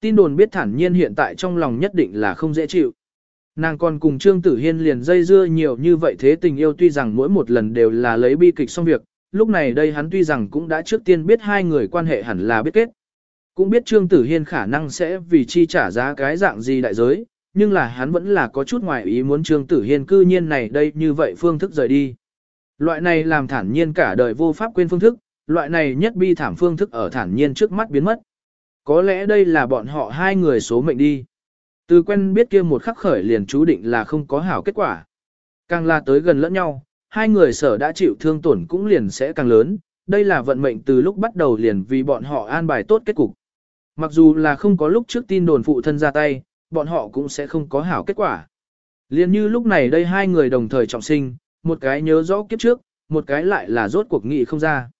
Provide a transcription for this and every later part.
Tin đồn biết thản nhiên hiện tại trong lòng nhất định là không dễ chịu. Nàng còn cùng Trương Tử Hiên liền dây dưa nhiều như vậy thế tình yêu tuy rằng mỗi một lần đều là lấy bi kịch xong việc, lúc này đây hắn tuy rằng cũng đã trước tiên biết hai người quan hệ hẳn là biết kết. Cũng biết Trương Tử Hiên khả năng sẽ vì chi trả giá cái dạng gì đại giới, nhưng là hắn vẫn là có chút ngoài ý muốn Trương Tử Hiên cư nhiên này đây như vậy phương thức rời đi. Loại này làm thản nhiên cả đời vô pháp quên phương thức, loại này nhất bi thảm phương thức ở thản nhiên trước mắt biến mất. Có lẽ đây là bọn họ hai người số mệnh đi. Từ quen biết kia một khắc khởi liền chú định là không có hảo kết quả. Càng là tới gần lẫn nhau, hai người sở đã chịu thương tổn cũng liền sẽ càng lớn, đây là vận mệnh từ lúc bắt đầu liền vì bọn họ an bài tốt kết cục. Mặc dù là không có lúc trước tin đồn phụ thân ra tay, bọn họ cũng sẽ không có hảo kết quả. Liên như lúc này đây hai người đồng thời trọng sinh, một cái nhớ rõ kiếp trước, một cái lại là rốt cuộc nghị không ra.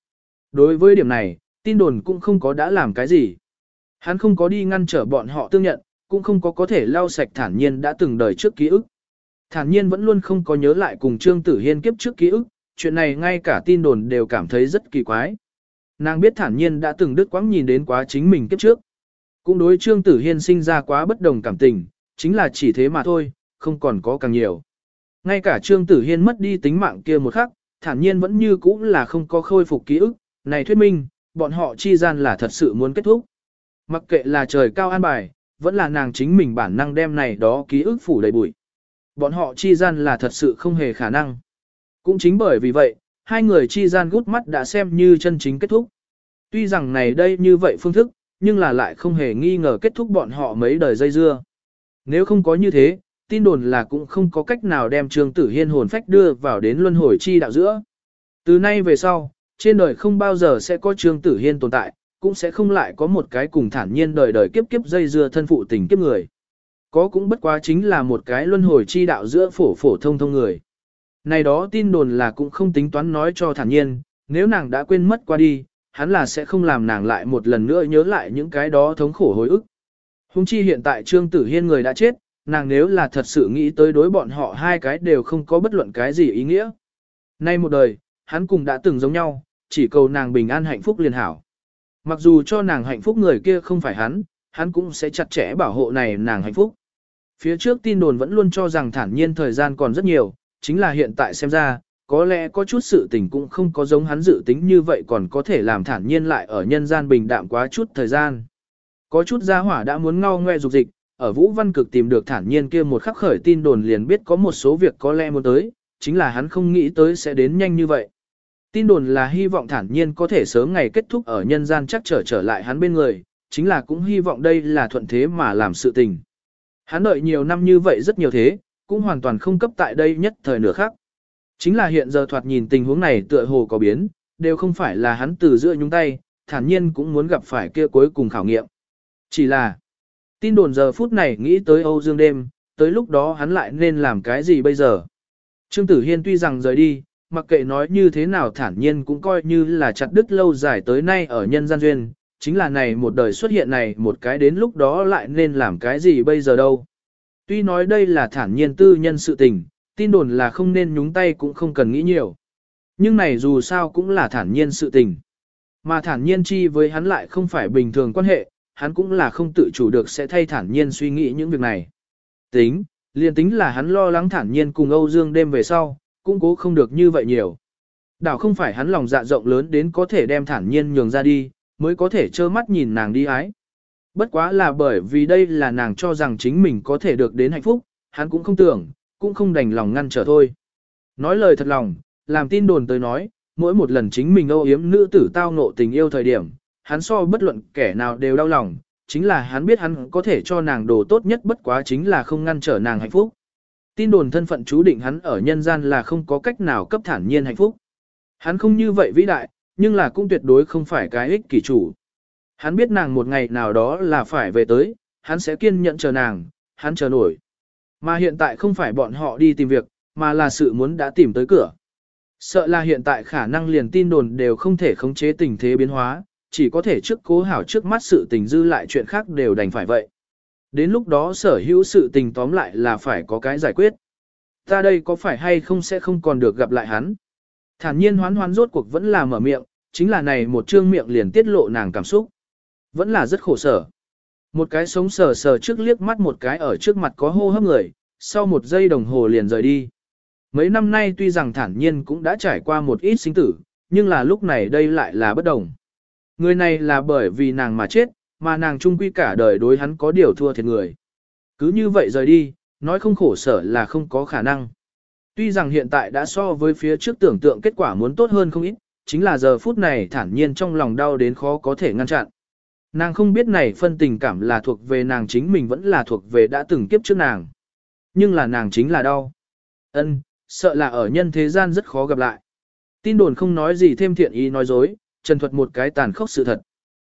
Đối với điểm này, tin đồn cũng không có đã làm cái gì. Hắn không có đi ngăn trở bọn họ tương nhận, cũng không có có thể lau sạch thản nhiên đã từng đời trước ký ức. Thản nhiên vẫn luôn không có nhớ lại cùng Trương Tử Hiên kiếp trước ký ức, chuyện này ngay cả tin đồn đều cảm thấy rất kỳ quái. Nàng biết thản nhiên đã từng đứt quãng nhìn đến quá chính mình kiếp trước. Cũng đối Trương Tử Hiên sinh ra quá bất đồng cảm tình, chính là chỉ thế mà thôi, không còn có càng nhiều. Ngay cả Trương Tử Hiên mất đi tính mạng kia một khắc, thản nhiên vẫn như cũ là không có khôi phục ký ức, này thuyết minh, bọn họ chi gian là thật sự muốn kết thúc. Mặc kệ là trời cao an bài, vẫn là nàng chính mình bản năng đem này đó ký ức phủ đầy bụi. Bọn họ chi gian là thật sự không hề khả năng. Cũng chính bởi vì vậy, hai người chi gian gút mắt đã xem như chân chính kết thúc. Tuy rằng này đây như vậy phương thức, nhưng là lại không hề nghi ngờ kết thúc bọn họ mấy đời dây dưa. Nếu không có như thế, tin đồn là cũng không có cách nào đem Trương Tử Hiên hồn phách đưa vào đến luân hồi chi đạo giữa. Từ nay về sau, trên đời không bao giờ sẽ có Trương Tử Hiên tồn tại, cũng sẽ không lại có một cái cùng thản nhiên đời đời kiếp kiếp dây dưa thân phụ tình kiếp người. Có cũng bất quá chính là một cái luân hồi chi đạo giữa phổ phổ thông thông người. Này đó tin đồn là cũng không tính toán nói cho thản nhiên, nếu nàng đã quên mất qua đi, hắn là sẽ không làm nàng lại một lần nữa nhớ lại những cái đó thống khổ hồi ức. Hùng chi hiện tại Trương Tử Hiên người đã chết, nàng nếu là thật sự nghĩ tới đối bọn họ hai cái đều không có bất luận cái gì ý nghĩa. Nay một đời, hắn cùng đã từng giống nhau, chỉ cầu nàng bình an hạnh phúc liền hảo. Mặc dù cho nàng hạnh phúc người kia không phải hắn, hắn cũng sẽ chặt chẽ bảo hộ này nàng hạnh phúc. Phía trước tin đồn vẫn luôn cho rằng thản nhiên thời gian còn rất nhiều, chính là hiện tại xem ra, có lẽ có chút sự tình cũng không có giống hắn dự tính như vậy còn có thể làm thản nhiên lại ở nhân gian bình đạm quá chút thời gian. Có chút gia hỏa đã muốn ngao ngoe dục dịch, ở Vũ Văn Cực tìm được thản nhiên kia một khắc khởi tin đồn liền biết có một số việc có lẽ muốn tới, chính là hắn không nghĩ tới sẽ đến nhanh như vậy. Tin đồn là hy vọng thản nhiên có thể sớm ngày kết thúc ở nhân gian chắc trở trở lại hắn bên người, chính là cũng hy vọng đây là thuận thế mà làm sự tình. Hắn đợi nhiều năm như vậy rất nhiều thế, cũng hoàn toàn không cấp tại đây nhất thời nửa khác. Chính là hiện giờ thoạt nhìn tình huống này tựa hồ có biến, đều không phải là hắn từ giữa nhúng tay, thản nhiên cũng muốn gặp phải kia cuối cùng khảo nghiệm. Chỉ là, tin đồn giờ phút này nghĩ tới Âu Dương đêm, tới lúc đó hắn lại nên làm cái gì bây giờ. Trương Tử Hiên tuy rằng rời đi, mặc kệ nói như thế nào thản nhiên cũng coi như là chặt đứt lâu dài tới nay ở nhân gian duyên, chính là này một đời xuất hiện này một cái đến lúc đó lại nên làm cái gì bây giờ đâu. Tuy nói đây là thản nhiên tư nhân sự tình, tin đồn là không nên nhúng tay cũng không cần nghĩ nhiều. Nhưng này dù sao cũng là thản nhiên sự tình. Mà thản nhiên chi với hắn lại không phải bình thường quan hệ, hắn cũng là không tự chủ được sẽ thay thản nhiên suy nghĩ những việc này. Tính, liền tính là hắn lo lắng thản nhiên cùng Âu Dương đêm về sau, cũng cố không được như vậy nhiều. Đảo không phải hắn lòng dạ rộng lớn đến có thể đem thản nhiên nhường ra đi, mới có thể trơ mắt nhìn nàng đi ái. Bất quá là bởi vì đây là nàng cho rằng chính mình có thể được đến hạnh phúc, hắn cũng không tưởng, cũng không đành lòng ngăn trở thôi. Nói lời thật lòng, làm tin đồn tới nói, mỗi một lần chính mình âu yếm nữ tử tao ngộ tình yêu thời điểm, hắn so bất luận kẻ nào đều đau lòng, chính là hắn biết hắn có thể cho nàng đồ tốt nhất bất quá chính là không ngăn trở nàng hạnh phúc. Tin đồn thân phận chú định hắn ở nhân gian là không có cách nào cấp thản nhiên hạnh phúc. Hắn không như vậy vĩ đại, nhưng là cũng tuyệt đối không phải cái ích kỷ chủ. Hắn biết nàng một ngày nào đó là phải về tới, hắn sẽ kiên nhẫn chờ nàng, hắn chờ nổi. Mà hiện tại không phải bọn họ đi tìm việc, mà là sự muốn đã tìm tới cửa. Sợ là hiện tại khả năng liền tin đồn đều không thể khống chế tình thế biến hóa, chỉ có thể trước cố hảo trước mắt sự tình dư lại chuyện khác đều đành phải vậy. Đến lúc đó sở hữu sự tình tóm lại là phải có cái giải quyết. Ta đây có phải hay không sẽ không còn được gặp lại hắn. Thản nhiên hoán hoán rốt cuộc vẫn là mở miệng, chính là này một trương miệng liền tiết lộ nàng cảm xúc. Vẫn là rất khổ sở. Một cái sống sờ sờ trước liếc mắt một cái ở trước mặt có hô hấp người, sau một giây đồng hồ liền rời đi. Mấy năm nay tuy rằng thản nhiên cũng đã trải qua một ít sinh tử, nhưng là lúc này đây lại là bất đồng. Người này là bởi vì nàng mà chết, mà nàng trung quy cả đời đối hắn có điều thua thiệt người. Cứ như vậy rời đi, nói không khổ sở là không có khả năng. Tuy rằng hiện tại đã so với phía trước tưởng tượng kết quả muốn tốt hơn không ít, chính là giờ phút này thản nhiên trong lòng đau đến khó có thể ngăn chặn. Nàng không biết này phân tình cảm là thuộc về nàng chính mình vẫn là thuộc về đã từng kiếp trước nàng. Nhưng là nàng chính là đau. Ân, sợ là ở nhân thế gian rất khó gặp lại. Tin đồn không nói gì thêm thiện ý nói dối, trần thuật một cái tàn khốc sự thật.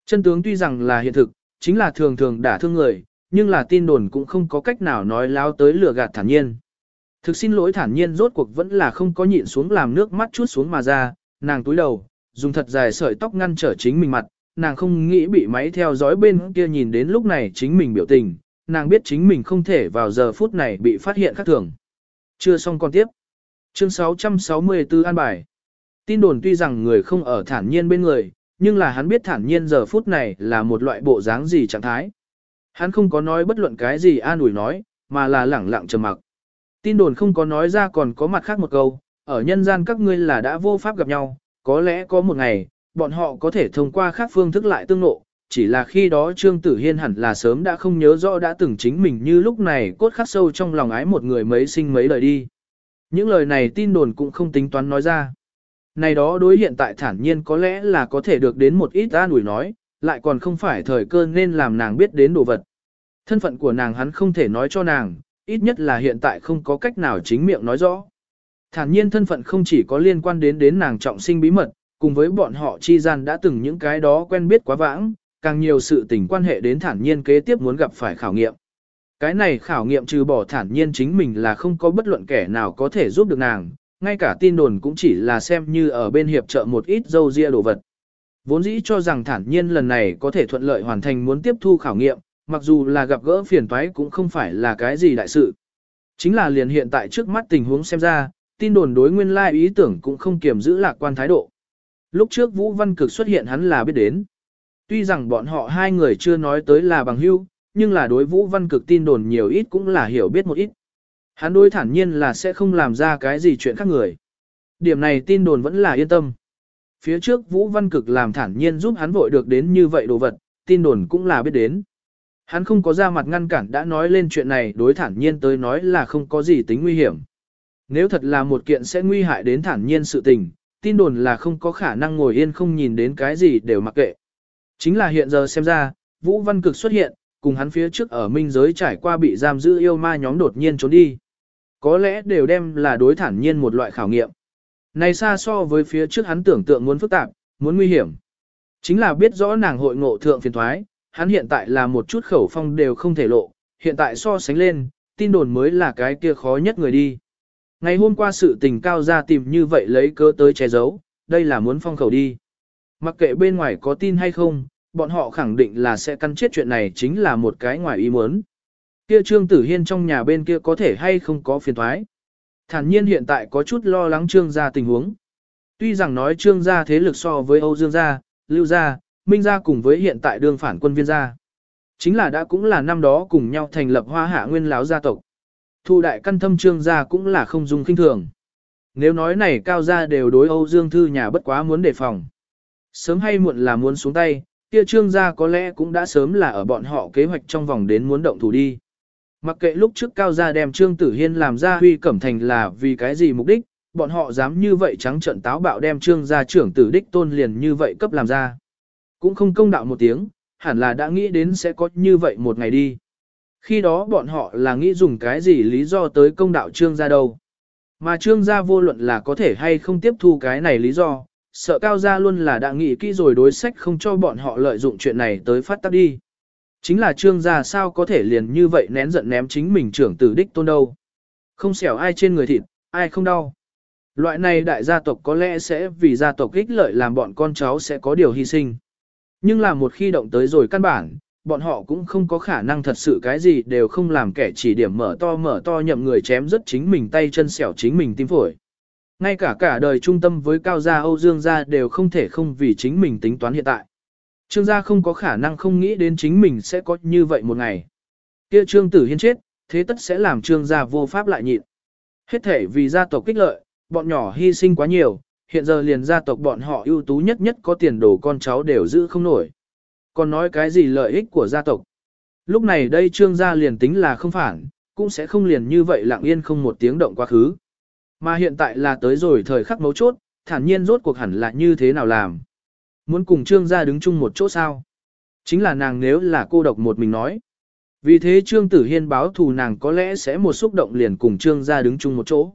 Chân tướng tuy rằng là hiện thực, chính là thường thường đả thương người, nhưng là tin đồn cũng không có cách nào nói láo tới lừa gạt thản nhiên. Thực xin lỗi thản nhiên rốt cuộc vẫn là không có nhịn xuống làm nước mắt chút xuống mà ra, nàng túi đầu, dùng thật dài sợi tóc ngăn trở chính mình mặt, nàng không nghĩ bị máy theo dõi bên kia nhìn đến lúc này chính mình biểu tình, nàng biết chính mình không thể vào giờ phút này bị phát hiện khác thường. Chưa xong con tiếp. Chương 664 An Bài Tin đồn tuy rằng người không ở thản nhiên bên người, nhưng là hắn biết thản nhiên giờ phút này là một loại bộ dáng gì trạng thái. Hắn không có nói bất luận cái gì an ủi nói, mà là lẳng lặng trầm mặc. Tin đồn không có nói ra còn có mặt khác một câu, ở nhân gian các ngươi là đã vô pháp gặp nhau, có lẽ có một ngày, bọn họ có thể thông qua khác phương thức lại tương nộ, chỉ là khi đó Trương Tử Hiên hẳn là sớm đã không nhớ rõ đã từng chính mình như lúc này cốt khắc sâu trong lòng ái một người mấy sinh mấy lời đi. Những lời này tin đồn cũng không tính toán nói ra. Này đó đối hiện tại thản nhiên có lẽ là có thể được đến một ít an ủi nói, lại còn không phải thời cơ nên làm nàng biết đến đồ vật. Thân phận của nàng hắn không thể nói cho nàng, ít nhất là hiện tại không có cách nào chính miệng nói rõ. Thản nhiên thân phận không chỉ có liên quan đến đến nàng trọng sinh bí mật, cùng với bọn họ chi gian đã từng những cái đó quen biết quá vãng, càng nhiều sự tình quan hệ đến thản nhiên kế tiếp muốn gặp phải khảo nghiệm. Cái này khảo nghiệm trừ bỏ thản nhiên chính mình là không có bất luận kẻ nào có thể giúp được nàng, ngay cả tin đồn cũng chỉ là xem như ở bên hiệp trợ một ít dâu ria đồ vật. Vốn dĩ cho rằng thản nhiên lần này có thể thuận lợi hoàn thành muốn tiếp thu khảo nghiệm, mặc dù là gặp gỡ phiền toái cũng không phải là cái gì đại sự. Chính là liền hiện tại trước mắt tình huống xem ra, tin đồn đối nguyên lai ý tưởng cũng không kiềm giữ lạc quan thái độ. Lúc trước Vũ Văn Cực xuất hiện hắn là biết đến. Tuy rằng bọn họ hai người chưa nói tới là bằng hữu, nhưng là đối Vũ Văn Cực tin đồn nhiều ít cũng là hiểu biết một ít. Hắn đối thản nhiên là sẽ không làm ra cái gì chuyện khác người. Điểm này tin đồn vẫn là yên tâm. Phía trước Vũ Văn Cực làm thản nhiên giúp hắn vội được đến như vậy đồ vật, tin đồn cũng là biết đến. Hắn không có ra mặt ngăn cản đã nói lên chuyện này đối thản nhiên tới nói là không có gì tính nguy hiểm. Nếu thật là một kiện sẽ nguy hại đến thản nhiên sự tình, tin đồn là không có khả năng ngồi yên không nhìn đến cái gì đều mặc kệ. Chính là hiện giờ xem ra, Vũ Văn Cực xuất hiện, cùng hắn phía trước ở minh giới trải qua bị giam giữ yêu ma nhóm đột nhiên trốn đi. Có lẽ đều đem là đối thản nhiên một loại khảo nghiệm. Này xa so với phía trước hắn tưởng tượng muốn phức tạp, muốn nguy hiểm. Chính là biết rõ nàng hội ngộ thượng phiền thoái, hắn hiện tại là một chút khẩu phong đều không thể lộ, hiện tại so sánh lên, tin đồn mới là cái kia khó nhất người đi. Ngày hôm qua sự tình cao ra tìm như vậy lấy cớ tới che giấu, đây là muốn phong khẩu đi. Mặc kệ bên ngoài có tin hay không, bọn họ khẳng định là sẽ căn chết chuyện này chính là một cái ngoài ý muốn. Kia Trương Tử Hiên trong nhà bên kia có thể hay không có phiền thoái. Thản nhiên hiện tại có chút lo lắng Trương gia tình huống. Tuy rằng nói Trương gia thế lực so với Âu Dương gia, Lưu gia, Minh gia cùng với hiện tại đương phản quân viên gia. Chính là đã cũng là năm đó cùng nhau thành lập hoa hạ nguyên láo gia tộc. Thu đại căn thâm Trương gia cũng là không dùng kinh thường. Nếu nói này cao gia đều đối Âu Dương thư nhà bất quá muốn đề phòng. Sớm hay muộn là muốn xuống tay, kia trương gia có lẽ cũng đã sớm là ở bọn họ kế hoạch trong vòng đến muốn động thủ đi. Mặc kệ lúc trước cao gia đem trương tử hiên làm ra huy cẩm thành là vì cái gì mục đích, bọn họ dám như vậy trắng trận táo bạo đem trương gia trưởng tử đích tôn liền như vậy cấp làm ra. Cũng không công đạo một tiếng, hẳn là đã nghĩ đến sẽ có như vậy một ngày đi. Khi đó bọn họ là nghĩ dùng cái gì lý do tới công đạo trương gia đâu. Mà trương gia vô luận là có thể hay không tiếp thu cái này lý do, sợ cao gia luôn là đã nghĩ kỹ rồi đối sách không cho bọn họ lợi dụng chuyện này tới phát tác đi. Chính là trương gia sao có thể liền như vậy nén giận ném chính mình trưởng tử đích tôn đâu. Không xẻo ai trên người thịt, ai không đau. Loại này đại gia tộc có lẽ sẽ vì gia tộc ích lợi làm bọn con cháu sẽ có điều hy sinh. Nhưng là một khi động tới rồi căn bản, bọn họ cũng không có khả năng thật sự cái gì đều không làm kẻ chỉ điểm mở to mở to nhậm người chém rất chính mình tay chân xẻo chính mình tim phổi. Ngay cả cả đời trung tâm với cao gia Âu Dương gia đều không thể không vì chính mình tính toán hiện tại. Trương gia không có khả năng không nghĩ đến chính mình sẽ có như vậy một ngày. Kia trương tử hiên chết, thế tất sẽ làm trương gia vô pháp lại nhịn. Hết thể vì gia tộc kích lợi, bọn nhỏ hy sinh quá nhiều, hiện giờ liền gia tộc bọn họ ưu tú nhất nhất có tiền đồ con cháu đều giữ không nổi. Còn nói cái gì lợi ích của gia tộc? Lúc này đây trương gia liền tính là không phản, cũng sẽ không liền như vậy lặng yên không một tiếng động quá khứ. Mà hiện tại là tới rồi thời khắc mấu chốt, thản nhiên rốt cuộc hẳn là như thế nào làm. Muốn cùng trương gia đứng chung một chỗ sao? Chính là nàng nếu là cô độc một mình nói. Vì thế trương tử hiên báo thù nàng có lẽ sẽ một xúc động liền cùng trương gia đứng chung một chỗ.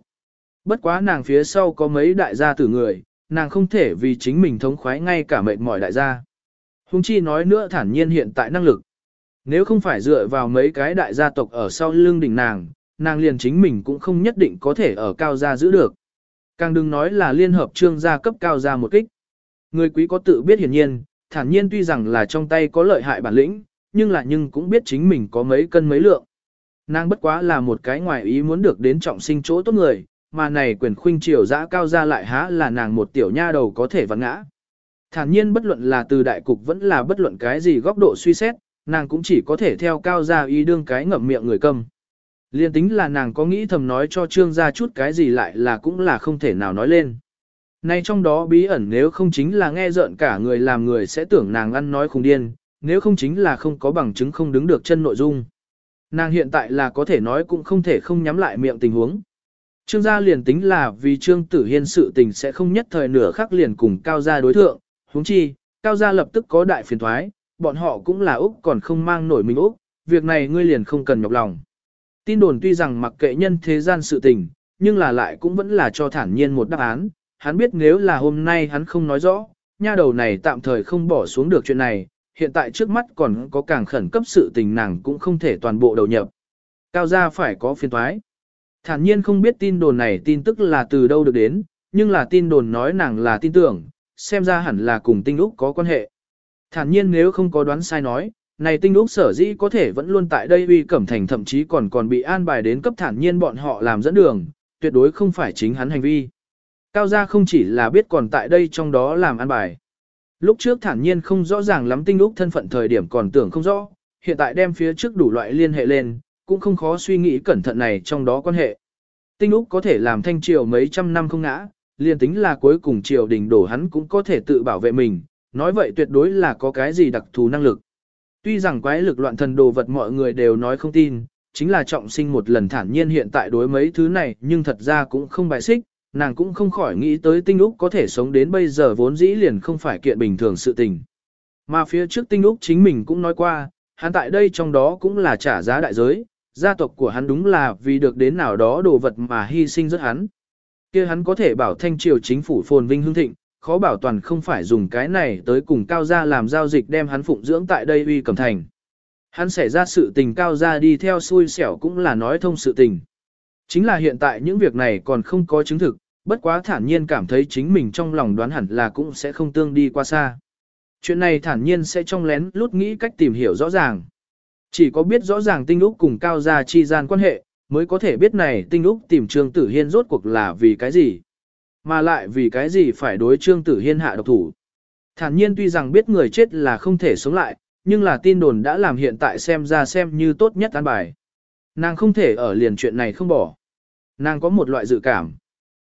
Bất quá nàng phía sau có mấy đại gia tử người, nàng không thể vì chính mình thống khoái ngay cả mệnh mỏi đại gia. Hùng chi nói nữa thản nhiên hiện tại năng lực. Nếu không phải dựa vào mấy cái đại gia tộc ở sau lưng đỉnh nàng, nàng liền chính mình cũng không nhất định có thể ở cao gia giữ được. Càng đừng nói là liên hợp trương gia cấp cao gia một kích. Người quý có tự biết hiển nhiên, thản nhiên tuy rằng là trong tay có lợi hại bản lĩnh, nhưng là nhưng cũng biết chính mình có mấy cân mấy lượng. Nàng bất quá là một cái ngoài ý muốn được đến trọng sinh chỗ tốt người, mà này quyền khuynh triều dã cao gia lại há là nàng một tiểu nha đầu có thể vặn ngã. Thản nhiên bất luận là từ đại cục vẫn là bất luận cái gì góc độ suy xét, nàng cũng chỉ có thể theo cao gia ý đương cái ngậm miệng người cầm. Liên tính là nàng có nghĩ thầm nói cho trương gia chút cái gì lại là cũng là không thể nào nói lên. Nay trong đó bí ẩn nếu không chính là nghe rợn cả người làm người sẽ tưởng nàng ăn nói khùng điên, nếu không chính là không có bằng chứng không đứng được chân nội dung. Nàng hiện tại là có thể nói cũng không thể không nhắm lại miệng tình huống. Trương gia liền tính là vì Trương Tử Hiên sự tình sẽ không nhất thời nửa khắc liền cùng Cao gia đối thượng, huống chi, Cao gia lập tức có đại phiền thoái, bọn họ cũng là Úc còn không mang nổi mình Úc, việc này ngươi liền không cần nhọc lòng. Tin đồn tuy rằng mặc kệ nhân thế gian sự tình, nhưng là lại cũng vẫn là cho thản nhiên một đáp án, hắn biết nếu là hôm nay hắn không nói rõ, nha đầu này tạm thời không bỏ xuống được chuyện này, hiện tại trước mắt còn có càng khẩn cấp sự tình nàng cũng không thể toàn bộ đầu nhập. Cao gia phải có phiền thoái. Thản nhiên không biết tin đồn này tin tức là từ đâu được đến, nhưng là tin đồn nói nàng là tin tưởng, xem ra hẳn là cùng tinh úc có quan hệ. Thản nhiên nếu không có đoán sai nói, này tinh úc sở dĩ có thể vẫn luôn tại đây uy cẩm thành thậm chí còn còn bị an bài đến cấp thản nhiên bọn họ làm dẫn đường, tuyệt đối không phải chính hắn hành vi. Cao gia không chỉ là biết còn tại đây trong đó làm an bài. Lúc trước thản nhiên không rõ ràng lắm tinh úc thân phận thời điểm còn tưởng không rõ, hiện tại đem phía trước đủ loại liên hệ lên, cũng không khó suy nghĩ cẩn thận này trong đó quan hệ. Tinh Úc có thể làm thanh triều mấy trăm năm không ngã, liền tính là cuối cùng triều đình đổ hắn cũng có thể tự bảo vệ mình, nói vậy tuyệt đối là có cái gì đặc thù năng lực. Tuy rằng quái lực loạn thần đồ vật mọi người đều nói không tin, chính là trọng sinh một lần thản nhiên hiện tại đối mấy thứ này nhưng thật ra cũng không bài xích, nàng cũng không khỏi nghĩ tới tinh úc có thể sống đến bây giờ vốn dĩ liền không phải kiện bình thường sự tình. Mà phía trước tinh úc chính mình cũng nói qua, hắn tại đây trong đó cũng là trả giá đại giới, gia tộc của hắn đúng là vì được đến nào đó đồ vật mà hy sinh rất hắn. kia hắn có thể bảo thanh triều chính phủ phồn vinh hương thịnh, khó bảo toàn không phải dùng cái này tới cùng cao gia làm giao dịch đem hắn phụng dưỡng tại đây uy cầm thành. Hắn xảy ra sự tình cao gia đi theo xui xẻo cũng là nói thông sự tình. Chính là hiện tại những việc này còn không có chứng thực, bất quá thản nhiên cảm thấy chính mình trong lòng đoán hẳn là cũng sẽ không tương đi qua xa. Chuyện này thản nhiên sẽ trong lén lút nghĩ cách tìm hiểu rõ ràng. Chỉ có biết rõ ràng tinh lúc cùng cao gia chi gian quan hệ, mới có thể biết này tinh lúc tìm Trương Tử Hiên rốt cuộc là vì cái gì. Mà lại vì cái gì phải đối Trương Tử Hiên hạ độc thủ. Thản nhiên tuy rằng biết người chết là không thể sống lại, nhưng là tin đồn đã làm hiện tại xem ra xem như tốt nhất an bài. Nàng không thể ở liền chuyện này không bỏ. Nàng có một loại dự cảm.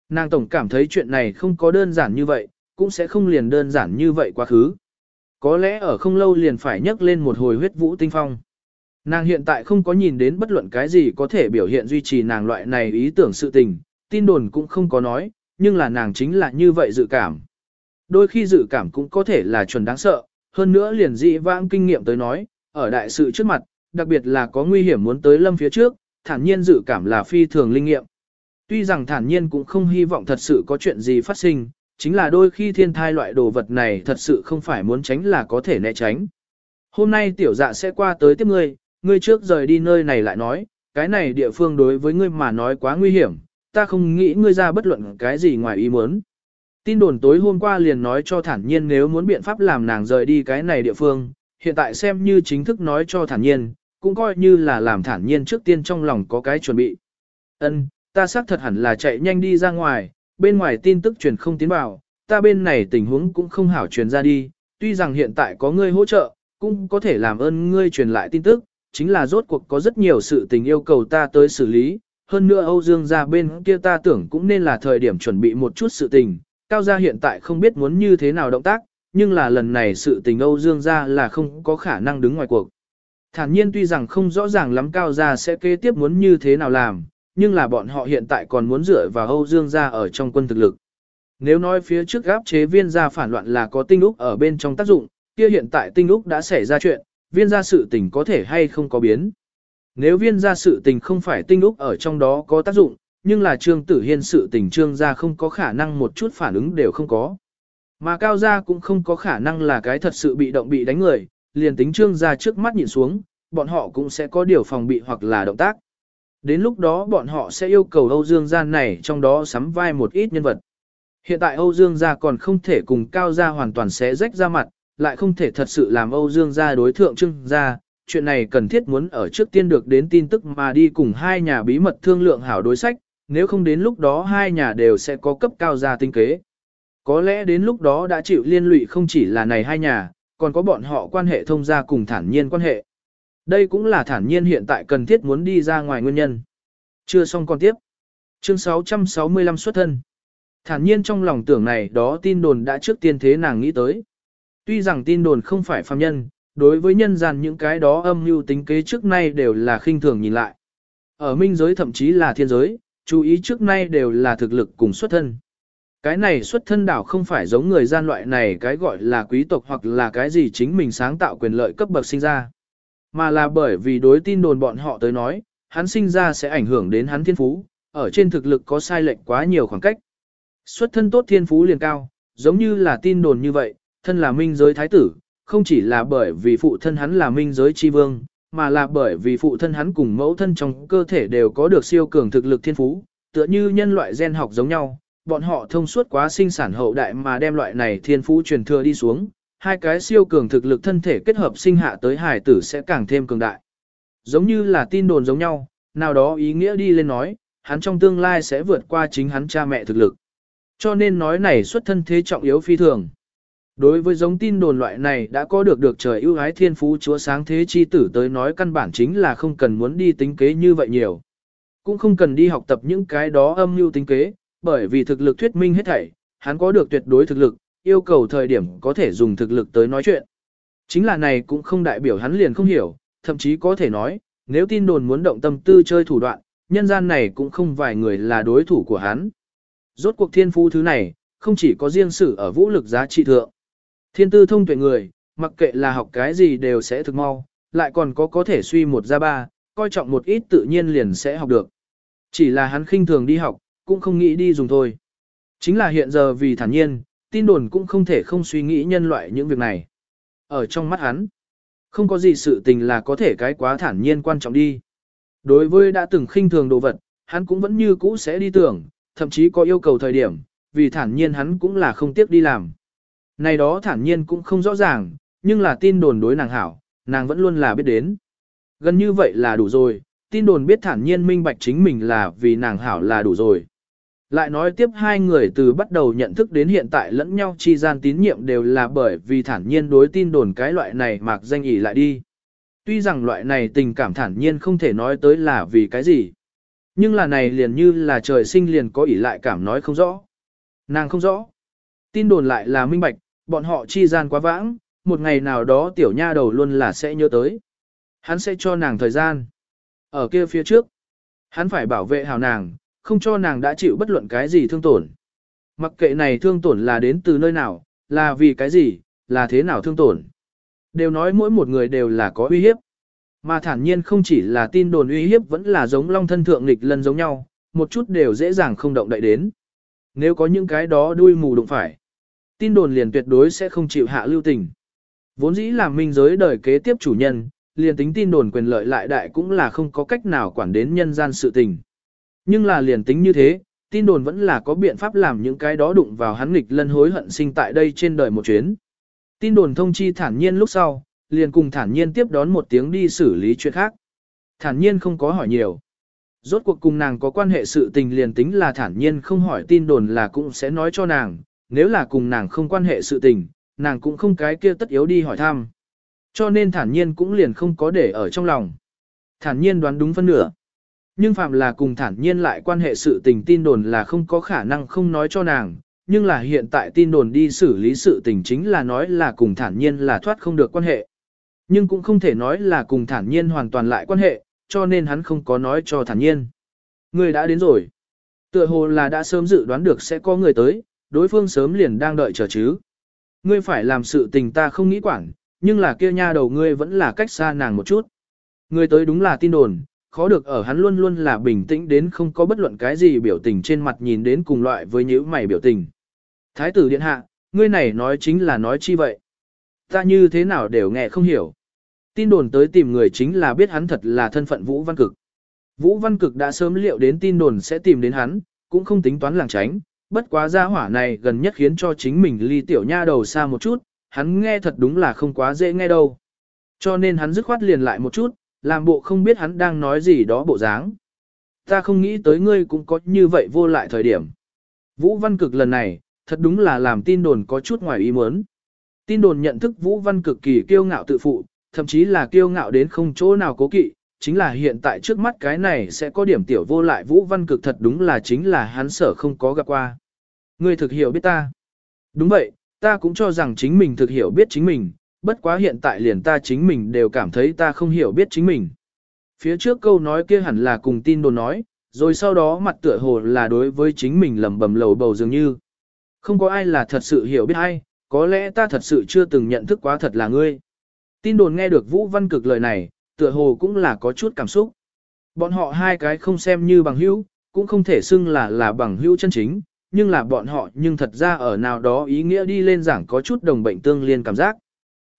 Nàng tổng cảm thấy chuyện này không có đơn giản như vậy, cũng sẽ không liền đơn giản như vậy quá khứ. Có lẽ ở không lâu liền phải nhấc lên một hồi huyết vũ tinh phong. Nàng hiện tại không có nhìn đến bất luận cái gì có thể biểu hiện duy trì nàng loại này ý tưởng sự tình, tin đồn cũng không có nói, nhưng là nàng chính là như vậy dự cảm. Đôi khi dự cảm cũng có thể là chuẩn đáng sợ, hơn nữa liền dị vãng kinh nghiệm tới nói, ở đại sự trước mặt, đặc biệt là có nguy hiểm muốn tới lâm phía trước, thản nhiên dự cảm là phi thường linh nghiệm. Tuy rằng thản nhiên cũng không hy vọng thật sự có chuyện gì phát sinh, chính là đôi khi thiên thai loại đồ vật này thật sự không phải muốn tránh là có thể né tránh. Hôm nay tiểu dạ sẽ qua tới tiếp ngươi, ngươi trước rời đi nơi này lại nói, cái này địa phương đối với ngươi mà nói quá nguy hiểm, ta không nghĩ ngươi ra bất luận cái gì ngoài ý muốn. Tin đồn tối hôm qua liền nói cho thản nhiên nếu muốn biện pháp làm nàng rời đi cái này địa phương, hiện tại xem như chính thức nói cho thản nhiên, cũng coi như là làm thản nhiên trước tiên trong lòng có cái chuẩn bị. Ân, ta xác thật hẳn là chạy nhanh đi ra ngoài, bên ngoài tin tức truyền không tiến vào, ta bên này tình huống cũng không hảo truyền ra đi, tuy rằng hiện tại có ngươi hỗ trợ, cũng có thể làm ơn ngươi truyền lại tin tức, chính là rốt cuộc có rất nhiều sự tình yêu cầu ta tới xử lý, hơn nữa Âu Dương gia bên kia ta tưởng cũng nên là thời điểm chuẩn bị một chút sự tình, cao gia hiện tại không biết muốn như thế nào động tác, nhưng là lần này sự tình Âu Dương gia là không có khả năng đứng ngoài cuộc. Thản nhiên tuy rằng không rõ ràng lắm cao gia sẽ kế tiếp muốn như thế nào làm, nhưng là bọn họ hiện tại còn muốn dựa vào Âu Dương gia ở trong quân thực lực. Nếu nói phía trước gáp chế viên gia phản loạn là có tinh úc ở bên trong tác dụng, kia hiện tại tinh úc đã xảy ra chuyện, viên gia sự tình có thể hay không có biến. Nếu viên gia sự tình không phải tinh úc ở trong đó có tác dụng, nhưng là trương tử hiên sự tình trương gia không có khả năng một chút phản ứng đều không có. Mà cao gia cũng không có khả năng là cái thật sự bị động bị đánh người, liền tính trương gia trước mắt nhìn xuống, bọn họ cũng sẽ có điều phòng bị hoặc là động tác. Đến lúc đó bọn họ sẽ yêu cầu Âu Dương gia này trong đó sắm vai một ít nhân vật. Hiện tại Âu Dương gia còn không thể cùng cao gia hoàn toàn xé rách ra mặt, lại không thể thật sự làm Âu Dương gia đối thượng trương gia. Chuyện này cần thiết muốn ở trước tiên được đến tin tức mà đi cùng hai nhà bí mật thương lượng hảo đối sách, nếu không đến lúc đó hai nhà đều sẽ có cấp cao gia tinh kế. Có lẽ đến lúc đó đã chịu liên lụy không chỉ là này hai nhà, còn có bọn họ quan hệ thông gia cùng thản nhiên quan hệ. Đây cũng là thản nhiên hiện tại cần thiết muốn đi ra ngoài nguyên nhân. Chưa xong còn tiếp. Chương 665 xuất thân. Thản nhiên trong lòng tưởng này đó tin đồn đã trước tiên thế nàng nghĩ tới. Tuy rằng tin đồn không phải phàm nhân, đối với nhân gian những cái đó âm mưu tính kế trước nay đều là khinh thường nhìn lại. Ở minh giới thậm chí là thiên giới, chú ý trước nay đều là thực lực cùng xuất thân. Cái này xuất thân đảo không phải giống người gian loại này cái gọi là quý tộc hoặc là cái gì chính mình sáng tạo quyền lợi cấp bậc sinh ra. Mà là bởi vì đối tin đồn bọn họ tới nói, hắn sinh ra sẽ ảnh hưởng đến hắn thiên phú, ở trên thực lực có sai lệch quá nhiều khoảng cách. Xuất thân tốt thiên phú liền cao, giống như là tin đồn như vậy, thân là minh giới thái tử, không chỉ là bởi vì phụ thân hắn là minh giới chi vương, mà là bởi vì phụ thân hắn cùng mẫu thân trong cơ thể đều có được siêu cường thực lực thiên phú, tựa như nhân loại gen học giống nhau, bọn họ thông suốt quá sinh sản hậu đại mà đem loại này thiên phú truyền thừa đi xuống, hai cái siêu cường thực lực thân thể kết hợp sinh hạ tới hải tử sẽ càng thêm cường đại. Giống như là tin đồn giống nhau, nào đó ý nghĩa đi lên nói, hắn trong tương lai sẽ vượt qua chính hắn cha mẹ thực lực. Cho nên nói này xuất thân thế trọng yếu phi thường. Đối với giống tin đồn loại này đã có được được trời ưu ái thiên phú chúa sáng thế chi tử tới nói căn bản chính là không cần muốn đi tính kế như vậy nhiều. Cũng không cần đi học tập những cái đó âm mưu tính kế, bởi vì thực lực thuyết minh hết thảy, hắn có được tuyệt đối thực lực, yêu cầu thời điểm có thể dùng thực lực tới nói chuyện. Chính là này cũng không đại biểu hắn liền không hiểu, thậm chí có thể nói, nếu tin đồn muốn động tâm tư chơi thủ đoạn, nhân gian này cũng không vài người là đối thủ của hắn. Rốt cuộc thiên phú thứ này, không chỉ có riêng sử ở vũ lực giá trị thượng. Thiên tư thông tuệ người, mặc kệ là học cái gì đều sẽ thực mau, lại còn có có thể suy một ra ba, coi trọng một ít tự nhiên liền sẽ học được. Chỉ là hắn khinh thường đi học, cũng không nghĩ đi dùng thôi. Chính là hiện giờ vì thản nhiên, tin đồn cũng không thể không suy nghĩ nhân loại những việc này. Ở trong mắt hắn, không có gì sự tình là có thể cái quá thản nhiên quan trọng đi. Đối với đã từng khinh thường đồ vật, hắn cũng vẫn như cũ sẽ đi tưởng, thậm chí có yêu cầu thời điểm, vì thản nhiên hắn cũng là không tiếc đi làm. Này đó thản nhiên cũng không rõ ràng, nhưng là tin đồn đối nàng hảo, nàng vẫn luôn là biết đến. Gần như vậy là đủ rồi, tin đồn biết thản nhiên minh bạch chính mình là vì nàng hảo là đủ rồi. Lại nói tiếp hai người từ bắt đầu nhận thức đến hiện tại lẫn nhau chi gian tín nhiệm đều là bởi vì thản nhiên đối tin đồn cái loại này mạc danh ỉ lại đi. Tuy rằng loại này tình cảm thản nhiên không thể nói tới là vì cái gì. Nhưng là này liền như là trời sinh liền có ỉ lại cảm nói không rõ. Nàng không rõ. Tin đồn lại là minh bạch, bọn họ chi gian quá vãng, một ngày nào đó tiểu nha đầu luôn là sẽ nhớ tới. Hắn sẽ cho nàng thời gian. Ở kia phía trước, hắn phải bảo vệ hào nàng, không cho nàng đã chịu bất luận cái gì thương tổn. Mặc kệ này thương tổn là đến từ nơi nào, là vì cái gì, là thế nào thương tổn. Đều nói mỗi một người đều là có uy hiếp. Mà thản nhiên không chỉ là tin đồn uy hiếp vẫn là giống long thân thượng nghịch lần giống nhau, một chút đều dễ dàng không động đậy đến. Nếu có những cái đó đuôi mù đụng phải, tin đồn liền tuyệt đối sẽ không chịu hạ lưu tình. Vốn dĩ là minh giới đời kế tiếp chủ nhân, liền tính tin đồn quyền lợi lại đại cũng là không có cách nào quản đến nhân gian sự tình. Nhưng là liền tính như thế, tin đồn vẫn là có biện pháp làm những cái đó đụng vào hắn nghịch lân hối hận sinh tại đây trên đời một chuyến. Tin đồn thông chi thản nhiên lúc sau, liền cùng thản nhiên tiếp đón một tiếng đi xử lý chuyện khác. Thản nhiên không có hỏi nhiều. Rốt cuộc cùng nàng có quan hệ sự tình liền tính là thản nhiên không hỏi tin đồn là cũng sẽ nói cho nàng, nếu là cùng nàng không quan hệ sự tình, nàng cũng không cái kia tất yếu đi hỏi thăm. Cho nên thản nhiên cũng liền không có để ở trong lòng. Thản nhiên đoán đúng phân nửa. Nhưng phạm là cùng thản nhiên lại quan hệ sự tình tin đồn là không có khả năng không nói cho nàng, nhưng là hiện tại tin đồn đi xử lý sự tình chính là nói là cùng thản nhiên là thoát không được quan hệ. Nhưng cũng không thể nói là cùng thản nhiên hoàn toàn lại quan hệ, cho nên hắn không có nói cho thản nhiên. Người đã đến rồi. Tựa hồ là đã sớm dự đoán được sẽ có người tới, đối phương sớm liền đang đợi chờ chứ. Ngươi phải làm sự tình ta không nghĩ quản, nhưng là kia nha đầu ngươi vẫn là cách xa nàng một chút. Ngươi tới đúng là tin đồn, khó được ở hắn luôn luôn là bình tĩnh đến không có bất luận cái gì biểu tình trên mặt nhìn đến cùng loại với những mày biểu tình. Thái tử điện hạ, ngươi này nói chính là nói chi vậy? Ta như thế nào đều nghe không hiểu. Tin đồn tới tìm người chính là biết hắn thật là thân phận Vũ Văn Cực. Vũ Văn Cực đã sớm liệu đến tin đồn sẽ tìm đến hắn, cũng không tính toán làng tránh, bất quá gia hỏa này gần nhất khiến cho chính mình ly tiểu nha đầu xa một chút, hắn nghe thật đúng là không quá dễ nghe đâu. Cho nên hắn dứt khoát liền lại một chút, làm bộ không biết hắn đang nói gì đó bộ dáng. Ta không nghĩ tới ngươi cũng có như vậy vô lại thời điểm. Vũ Văn Cực lần này, thật đúng là làm tin đồn có chút ngoài ý muốn. Tin đồn nhận thức Vũ Văn cực kỳ kiêu ngạo tự phụ, thậm chí là kiêu ngạo đến không chỗ nào cố kỵ, chính là hiện tại trước mắt cái này sẽ có điểm tiểu vô lại Vũ Văn cực thật đúng là chính là hắn sở không có gặp qua. Ngươi thực hiểu biết ta. Đúng vậy, ta cũng cho rằng chính mình thực hiểu biết chính mình, bất quá hiện tại liền ta chính mình đều cảm thấy ta không hiểu biết chính mình. Phía trước câu nói kia hẳn là cùng tin đồn nói, rồi sau đó mặt tựa hồ là đối với chính mình lầm bầm lầu bầu dường như. Không có ai là thật sự hiểu biết ai, có lẽ ta thật sự chưa từng nhận thức quá thật là ngươi. Tin đồn nghe được Vũ Văn Cực lời này, tựa hồ cũng là có chút cảm xúc. Bọn họ hai cái không xem như bằng hữu, cũng không thể xưng là là bằng hữu chân chính, nhưng là bọn họ nhưng thật ra ở nào đó ý nghĩa đi lên giảng có chút đồng bệnh tương liên cảm giác.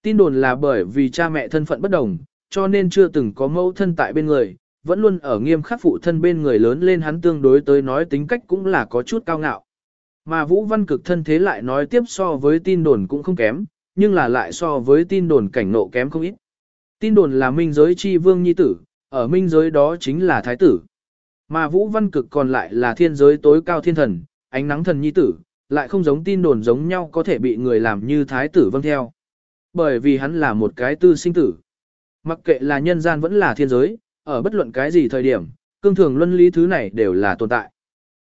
Tin đồn là bởi vì cha mẹ thân phận bất đồng, cho nên chưa từng có mẫu thân tại bên người, vẫn luôn ở nghiêm khắc phụ thân bên người lớn lên hắn tương đối tới nói tính cách cũng là có chút cao ngạo. Mà Vũ Văn Cực thân thế lại nói tiếp so với tin đồn cũng không kém, nhưng là lại so với tin đồn cảnh nộ kém không ít. Tin đồn là minh giới chi vương nhi tử, ở minh giới đó chính là thái tử. Mà Vũ Văn Cực còn lại là thiên giới tối cao thiên thần, ánh nắng thần nhi tử, lại không giống tin đồn giống nhau có thể bị người làm như thái tử vâng theo. Bởi vì hắn là một cái tư sinh tử. Mặc kệ là nhân gian vẫn là thiên giới, ở bất luận cái gì thời điểm, cương thường luân lý thứ này đều là tồn tại.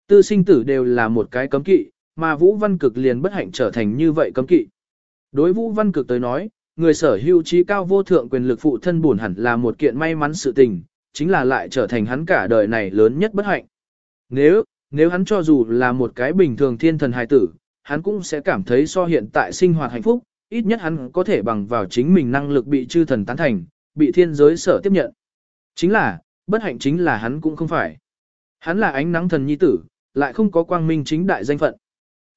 Tư sinh tử đều là một cái cấm kỵ, mà Vũ Văn Cực liền bất hạnh trở thành như vậy cấm kỵ. Đối Vũ Văn Cực tới nói, người sở hữu trí cao vô thượng quyền lực phụ thân buồn hẳn là một kiện may mắn sự tình, chính là lại trở thành hắn cả đời này lớn nhất bất hạnh. Nếu, nếu hắn cho dù là một cái bình thường thiên thần hài tử, hắn cũng sẽ cảm thấy so hiện tại sinh hoạt hạnh phúc, ít nhất hắn có thể bằng vào chính mình năng lực bị chư thần tán thành, bị thiên giới sở tiếp nhận. Chính là, bất hạnh chính là hắn cũng không phải. Hắn là ánh nắng thần nhi tử, lại không có quang minh chính đại danh phận.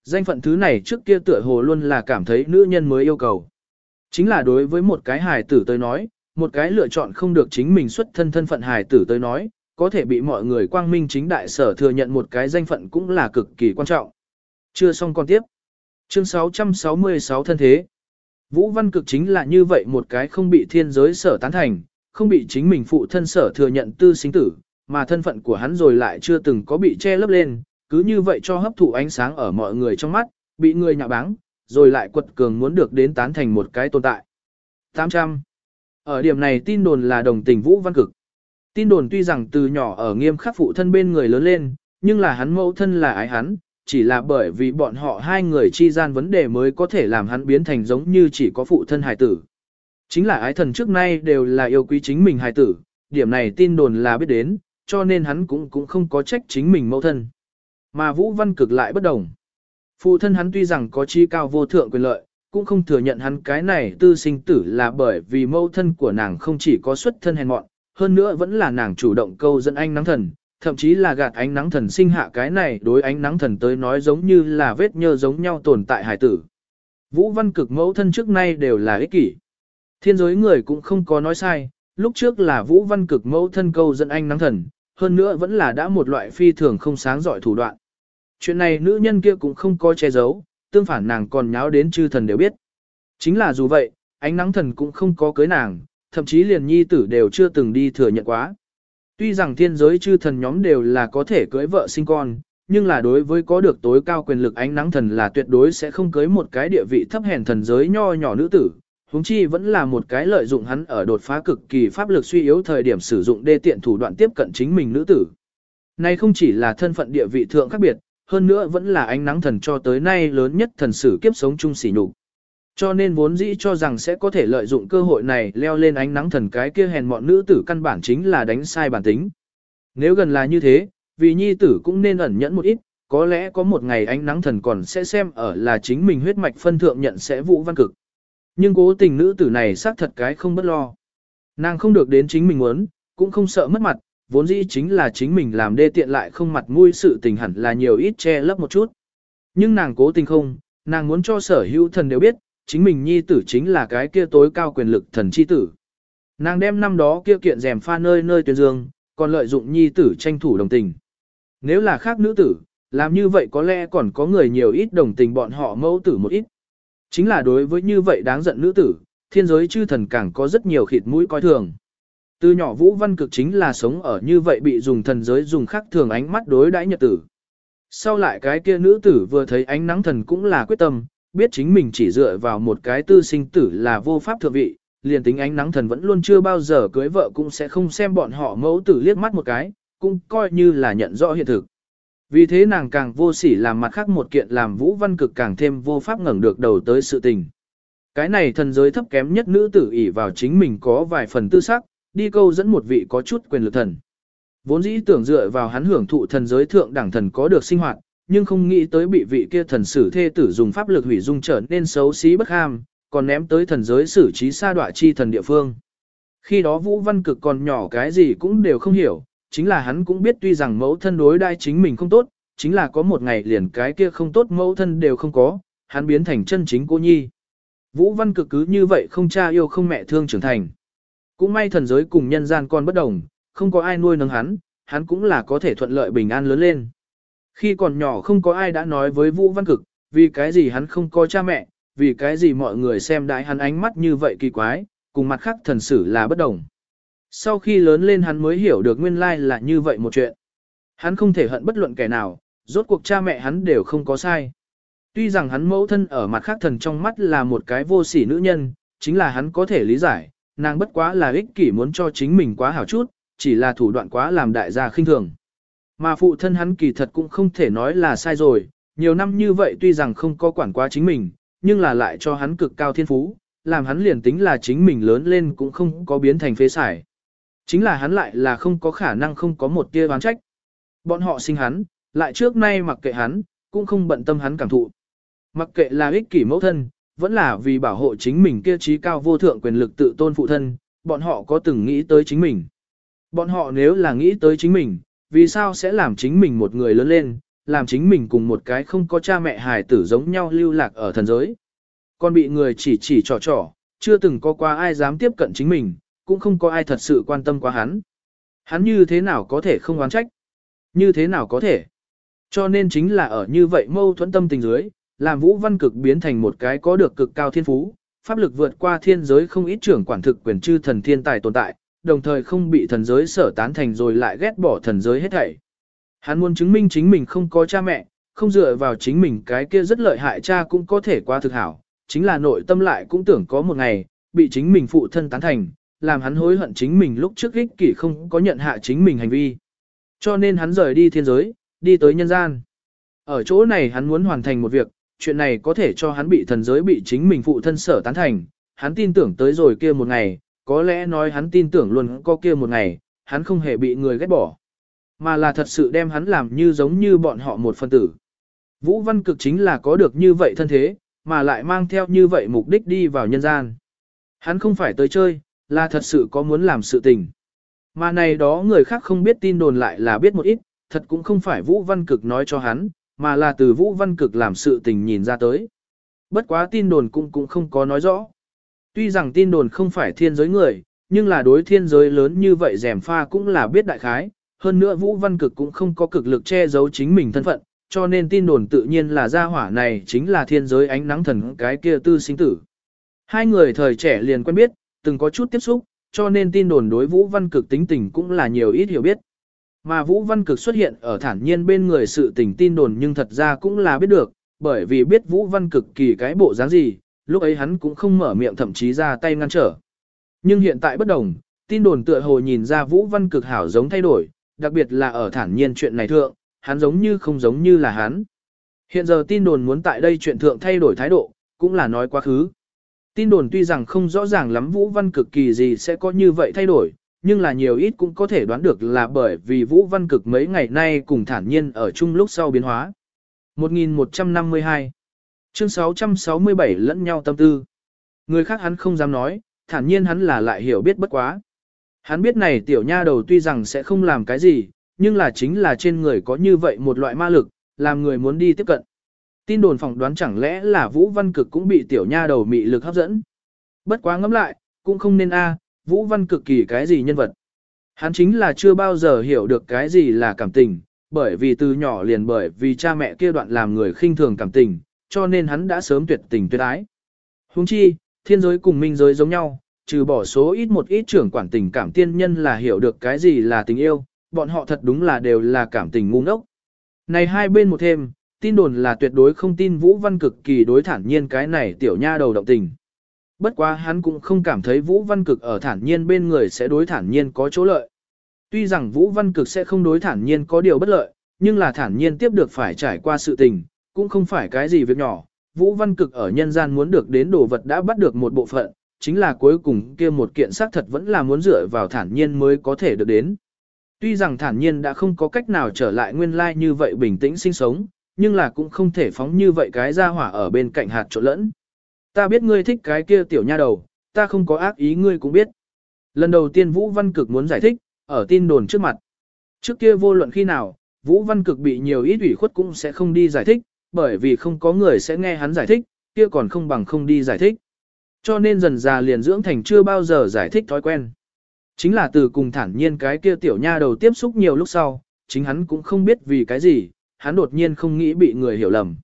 Danh phận thứ này trước kia tựa hồ luôn là cảm thấy nữ nhân mới yêu cầu. Chính là đối với một cái hài tử tới nói, một cái lựa chọn không được chính mình xuất thân thân phận hài tử tới nói, có thể bị mọi người quang minh chính đại sở thừa nhận một cái danh phận cũng là cực kỳ quan trọng. Chưa xong con tiếp. Chương 666 thân thế. Vũ Văn Cực chính là như vậy một cái không bị thiên giới sở tán thành, không bị chính mình phụ thân sở thừa nhận tư sinh tử, mà thân phận của hắn rồi lại chưa từng có bị che lấp lên, cứ như vậy cho hấp thụ ánh sáng ở mọi người trong mắt, bị người nhạ báng, rồi lại quật cường muốn được đến tán thành một cái tồn tại. 800. Ở điểm này tin đồn là đồng tình Vũ Văn Cực. Tin đồn tuy rằng từ nhỏ ở nghiêm khắc phụ thân bên người lớn lên, nhưng là hắn mẫu thân là ái hắn, chỉ là bởi vì bọn họ hai người chi gian vấn đề mới có thể làm hắn biến thành giống như chỉ có phụ thân hài tử. Chính là ái thần trước nay đều là yêu quý chính mình hài tử, điểm này tin đồn là biết đến, cho nên hắn cũng cũng không có trách chính mình mẫu thân. Mà Vũ Văn Cực lại bất đồng. Phụ thân hắn tuy rằng có chi cao vô thượng quyền lợi, cũng không thừa nhận hắn cái này tư sinh tử là bởi vì mẫu thân của nàng không chỉ có xuất thân hèn mọn, hơn nữa vẫn là nàng chủ động câu dẫn anh nắng thần, thậm chí là gạt ánh nắng thần sinh hạ cái này đối ánh nắng thần tới nói giống như là vết nhơ giống nhau tồn tại hải tử. Vũ Văn Cực mẫu thân trước nay đều là ích kỷ. Thiên giới người cũng không có nói sai, lúc trước là Vũ Văn Cực mẫu thân câu dẫn anh nắng thần, hơn nữa vẫn là đã một loại phi thường không sáng giỏi thủ đoạn. Chuyện này nữ nhân kia cũng không có che giấu, tương phản nàng còn nháo đến chư thần đều biết. Chính là dù vậy, ánh nắng thần cũng không có cưới nàng, thậm chí liền nhi tử đều chưa từng đi thừa nhận quá. Tuy rằng thiên giới chư thần nhóm đều là có thể cưới vợ sinh con, nhưng là đối với có được tối cao quyền lực ánh nắng thần là tuyệt đối sẽ không cưới một cái địa vị thấp hèn thần giới nho nhỏ nữ tử, huống chi vẫn là một cái lợi dụng hắn ở đột phá cực kỳ pháp lực suy yếu thời điểm sử dụng đê tiện thủ đoạn tiếp cận chính mình nữ tử. Này không chỉ là thân phận địa vị thượng khác biệt, hơn nữa vẫn là ánh nắng thần cho tới nay lớn nhất thần sử kiếp sống chung sỉ nhục. Cho nên vốn dĩ cho rằng sẽ có thể lợi dụng cơ hội này leo lên ánh nắng thần cái kia hèn mọn nữ tử căn bản chính là đánh sai bản tính. Nếu gần là như thế, vì nhi tử cũng nên ẩn nhẫn một ít, có lẽ có một ngày ánh nắng thần còn sẽ xem ở là chính mình huyết mạch phân thượng nhận sẽ vụ văn cực. Nhưng cố tình nữ tử này xác thật cái không bất lo. Nàng không được đến chính mình muốn, cũng không sợ mất mặt, vốn dĩ chính là chính mình làm đê tiện lại không mặt mũi sự tình hẳn là nhiều ít che lấp một chút. Nhưng nàng cố tình không, nàng muốn cho sở hữu thần đều biết, chính mình nhi tử chính là cái kia tối cao quyền lực thần chi tử. Nàng đem năm đó kia kiện rèm pha nơi nơi tuyên dương, còn lợi dụng nhi tử tranh thủ đồng tình. Nếu là khác nữ tử, làm như vậy có lẽ còn có người nhiều ít đồng tình bọn họ mẫu tử một ít. Chính là đối với như vậy đáng giận nữ tử, thiên giới chư thần càng có rất nhiều khịt mũi coi thường. Từ nhỏ Vũ Văn Cực chính là sống ở như vậy bị dùng thần giới dùng khác thường ánh mắt đối đãi nhật tử. Sau lại cái kia nữ tử vừa thấy ánh nắng thần cũng là quyết tâm, biết chính mình chỉ dựa vào một cái tư sinh tử là vô pháp thượng vị, liền tính ánh nắng thần vẫn luôn chưa bao giờ cưới vợ cũng sẽ không xem bọn họ mẫu tử liếc mắt một cái, cũng coi như là nhận rõ hiện thực. Vì thế nàng càng vô sỉ làm mặt khác một kiện làm Vũ Văn Cực càng thêm vô pháp ngẩng được đầu tới sự tình. Cái này thần giới thấp kém nhất nữ tử ỷ vào chính mình có vài phần tư sắc, đi câu dẫn một vị có chút quyền lực thần. Vốn dĩ tưởng dựa vào hắn hưởng thụ thần giới thượng đẳng thần có được sinh hoạt, nhưng không nghĩ tới bị vị kia thần sử thê tử dùng pháp lực hủy dung trở nên xấu xí bất ham, còn ném tới thần giới xử trí sa đọa chi thần địa phương. Khi đó Vũ Văn Cực còn nhỏ cái gì cũng đều không hiểu, chính là hắn cũng biết tuy rằng mẫu thân đối đai chính mình không tốt, chính là có một ngày liền cái kia không tốt mẫu thân đều không có, hắn biến thành chân chính cô nhi. Vũ Văn Cực cứ như vậy không cha yêu không mẹ thương trưởng thành. Cũng may thần giới cùng nhân gian con bất đồng, không có ai nuôi nấng hắn, hắn cũng là có thể thuận lợi bình an lớn lên. Khi còn nhỏ không có ai đã nói với Vũ Văn Cực, vì cái gì hắn không có cha mẹ, vì cái gì mọi người xem đại hắn ánh mắt như vậy kỳ quái, cùng mặt khác thần sử là bất đồng. Sau khi lớn lên hắn mới hiểu được nguyên lai là như vậy một chuyện. Hắn không thể hận bất luận kẻ nào, rốt cuộc cha mẹ hắn đều không có sai. Tuy rằng hắn mẫu thân ở mặt khác thần trong mắt là một cái vô sỉ nữ nhân, chính là hắn có thể lý giải, nàng bất quá là ích kỷ muốn cho chính mình quá hảo chút, chỉ là thủ đoạn quá làm đại gia khinh thường. Mà phụ thân hắn kỳ thật cũng không thể nói là sai rồi, nhiều năm như vậy tuy rằng không có quản quá chính mình, nhưng là lại cho hắn cực cao thiên phú, làm hắn liền tính là chính mình lớn lên cũng không có biến thành phế sải. Chính là hắn lại là không có khả năng không có một tia oán trách. Bọn họ sinh hắn, lại trước nay mặc kệ hắn, cũng không bận tâm hắn cảm thụ. Mặc kệ là ích kỷ mẫu thân, vẫn là vì bảo hộ chính mình kia trí cao vô thượng quyền lực tự tôn phụ thân, bọn họ có từng nghĩ tới chính mình. Bọn họ nếu là nghĩ tới chính mình, vì sao sẽ làm chính mình một người lớn lên, làm chính mình cùng một cái không có cha mẹ hài tử giống nhau lưu lạc ở thần giới. Còn bị người chỉ chỉ trò trò, chưa từng có qua ai dám tiếp cận chính mình, cũng không có ai thật sự quan tâm quá hắn. Hắn như thế nào có thể không oán trách? Như thế nào có thể? Cho nên chính là ở như vậy mâu thuẫn tâm tình dưới, làm Vũ Văn Cực biến thành một cái có được cực cao thiên phú, pháp lực vượt qua thiên giới không ít trưởng quản thực quyền chư thần thiên tài tồn tại, đồng thời không bị thần giới sở tán thành rồi lại ghét bỏ thần giới hết thảy. Hắn muốn chứng minh chính mình không có cha mẹ, không dựa vào chính mình cái kia rất lợi hại cha cũng có thể qua thực hảo, chính là nội tâm lại cũng tưởng có một ngày, bị chính mình phụ thân tán thành, làm hắn hối hận chính mình lúc trước ích kỷ không có nhận hạ chính mình hành vi. Cho nên hắn rời đi thiên giới, đi tới nhân gian. Ở chỗ này hắn muốn hoàn thành một việc, chuyện này có thể cho hắn bị thần giới bị chính mình phụ thân sở tán thành, hắn tin tưởng tới rồi kia một ngày, có lẽ nói hắn tin tưởng luôn có kia một ngày, hắn không hề bị người ghét bỏ, mà là thật sự đem hắn làm như giống như bọn họ một phân tử. Vũ Văn Cực chính là có được như vậy thân thế, mà lại mang theo như vậy mục đích đi vào nhân gian. Hắn không phải tới chơi, là thật sự có muốn làm sự tình. Mà này đó người khác không biết tin đồn lại là biết một ít, thật cũng không phải Vũ Văn Cực nói cho hắn, mà là từ Vũ Văn Cực làm sự tình nhìn ra tới. Bất quá tin đồn cũng cũng không có nói rõ. Tuy rằng tin đồn không phải thiên giới người, nhưng là đối thiên giới lớn như vậy rèm pha cũng là biết đại khái, hơn nữa Vũ Văn Cực cũng không có cực lực che giấu chính mình thân phận, cho nên tin đồn tự nhiên là gia hỏa này chính là thiên giới ánh nắng thần cái kia tư sinh tử. Hai người thời trẻ liền quen biết, từng có chút tiếp xúc, cho nên tin đồn đối Vũ Văn Cực tính tình cũng là nhiều ít hiểu biết. Mà Vũ Văn Cực xuất hiện ở thản nhiên bên người sự tình tin đồn nhưng thật ra cũng là biết được, bởi vì biết Vũ Văn Cực kỳ cái bộ dáng gì, lúc ấy hắn cũng không mở miệng thậm chí ra tay ngăn trở. Nhưng hiện tại bất đồng, tin đồn tựa hồ nhìn ra Vũ Văn Cực hảo giống thay đổi, đặc biệt là ở thản nhiên chuyện này thượng, hắn giống như không giống như là hắn. Hiện giờ tin đồn muốn tại đây chuyện thượng thay đổi thái độ, cũng là nói quá khứ. Tin đồn tuy rằng không rõ ràng lắm Vũ Văn Cực kỳ gì sẽ có như vậy thay đổi, nhưng là nhiều ít cũng có thể đoán được là bởi vì Vũ Văn Cực mấy ngày nay cùng thản nhiên ở chung lúc sau biến hóa. 1152 Chương 667 lẫn nhau tâm tư Người khác hắn không dám nói, thản nhiên hắn là lại hiểu biết bất quá. Hắn biết này tiểu nha đầu tuy rằng sẽ không làm cái gì, nhưng là chính là trên người có như vậy một loại ma lực, làm người muốn đi tiếp cận. Tin đồn phỏng đoán chẳng lẽ là Vũ Văn Cực cũng bị tiểu nha đầu mị lực hấp dẫn. Bất quá ngẫm lại, cũng không nên a, Vũ Văn Cực kỳ cái gì nhân vật. Hắn chính là chưa bao giờ hiểu được cái gì là cảm tình, bởi vì từ nhỏ liền bởi vì cha mẹ kia đoạn làm người khinh thường cảm tình, cho nên hắn đã sớm tuyệt tình tuyệt ái. Huống chi, thiên giới cùng minh giới giống nhau, trừ bỏ số ít một ít trưởng quản tình cảm tiên nhân là hiểu được cái gì là tình yêu, bọn họ thật đúng là đều là cảm tình ngu ngốc. Này hai bên một thêm, tin đồn là tuyệt đối không tin Vũ Văn cực kỳ đối thản nhiên cái này tiểu nha đầu động tình. Bất quá hắn cũng không cảm thấy Vũ Văn cực ở thản nhiên bên người sẽ đối thản nhiên có chỗ lợi. Tuy rằng Vũ Văn cực sẽ không đối thản nhiên có điều bất lợi, nhưng là thản nhiên tiếp được phải trải qua sự tình, cũng không phải cái gì việc nhỏ. Vũ Văn cực ở nhân gian muốn được đến đồ vật đã bắt được một bộ phận, chính là cuối cùng kia một kiện xác thật vẫn là muốn dựa vào thản nhiên mới có thể được đến. Tuy rằng thản nhiên đã không có cách nào trở lại nguyên lai như vậy bình tĩnh sinh sống, nhưng là cũng không thể phóng như vậy cái ra hỏa ở bên cạnh hạt trộn lẫn. Ta biết ngươi thích cái kia tiểu nha đầu, ta không có ác ý ngươi cũng biết. Lần đầu tiên Vũ Văn Cực muốn giải thích, ở tin đồn trước mặt. Trước kia vô luận khi nào, Vũ Văn Cực bị nhiều ít ủy khuất cũng sẽ không đi giải thích, bởi vì không có người sẽ nghe hắn giải thích, kia còn không bằng không đi giải thích. Cho nên dần già liền dưỡng thành chưa bao giờ giải thích thói quen. Chính là từ cùng thản nhiên cái kia tiểu nha đầu tiếp xúc nhiều lúc sau, chính hắn cũng không biết vì cái gì, hắn đột nhiên không nghĩ bị người hiểu lầm.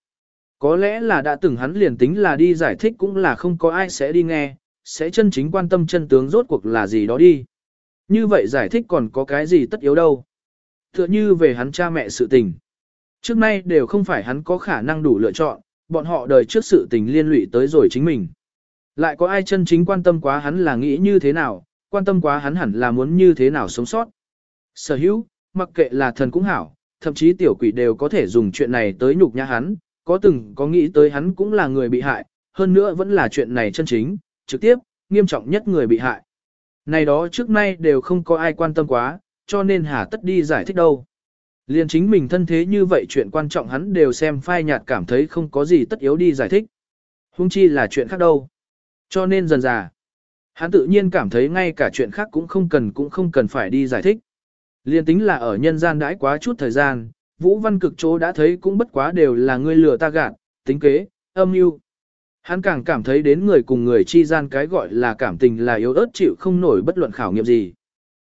Có lẽ là đã từng hắn liền tính là đi giải thích cũng là không có ai sẽ đi nghe, sẽ chân chính quan tâm chân tướng rốt cuộc là gì đó đi. Như vậy giải thích còn có cái gì tất yếu đâu. Tựa như về hắn cha mẹ sự tình. Trước nay đều không phải hắn có khả năng đủ lựa chọn, bọn họ đời trước sự tình liên lụy tới rồi chính mình. Lại có ai chân chính quan tâm quá hắn là nghĩ như thế nào, quan tâm quá hắn hẳn là muốn như thế nào sống sót. Sở hữu, mặc kệ là thần cũng hảo, thậm chí tiểu quỷ đều có thể dùng chuyện này tới nhục nhã hắn, có từng có nghĩ tới hắn cũng là người bị hại, hơn nữa vẫn là chuyện này chân chính, trực tiếp, nghiêm trọng nhất người bị hại. Này đó trước nay đều không có ai quan tâm quá, cho nên hà tất đi giải thích đâu. Liên chính mình thân thế như vậy chuyện quan trọng hắn đều xem phai nhạt cảm thấy không có gì tất yếu đi giải thích. Hung chi là chuyện khác đâu. Cho nên dần dà, hắn tự nhiên cảm thấy ngay cả chuyện khác cũng không cần cũng không cần phải đi giải thích. Liên tính là ở nhân gian đãi quá chút thời gian, Vũ Văn Cực chỗ đã thấy cũng bất quá đều là người lừa ta gạt, tính kế, âm mưu. Hắn càng cảm thấy đến người cùng người chi gian cái gọi là cảm tình là yếu ớt chịu không nổi bất luận khảo nghiệm gì.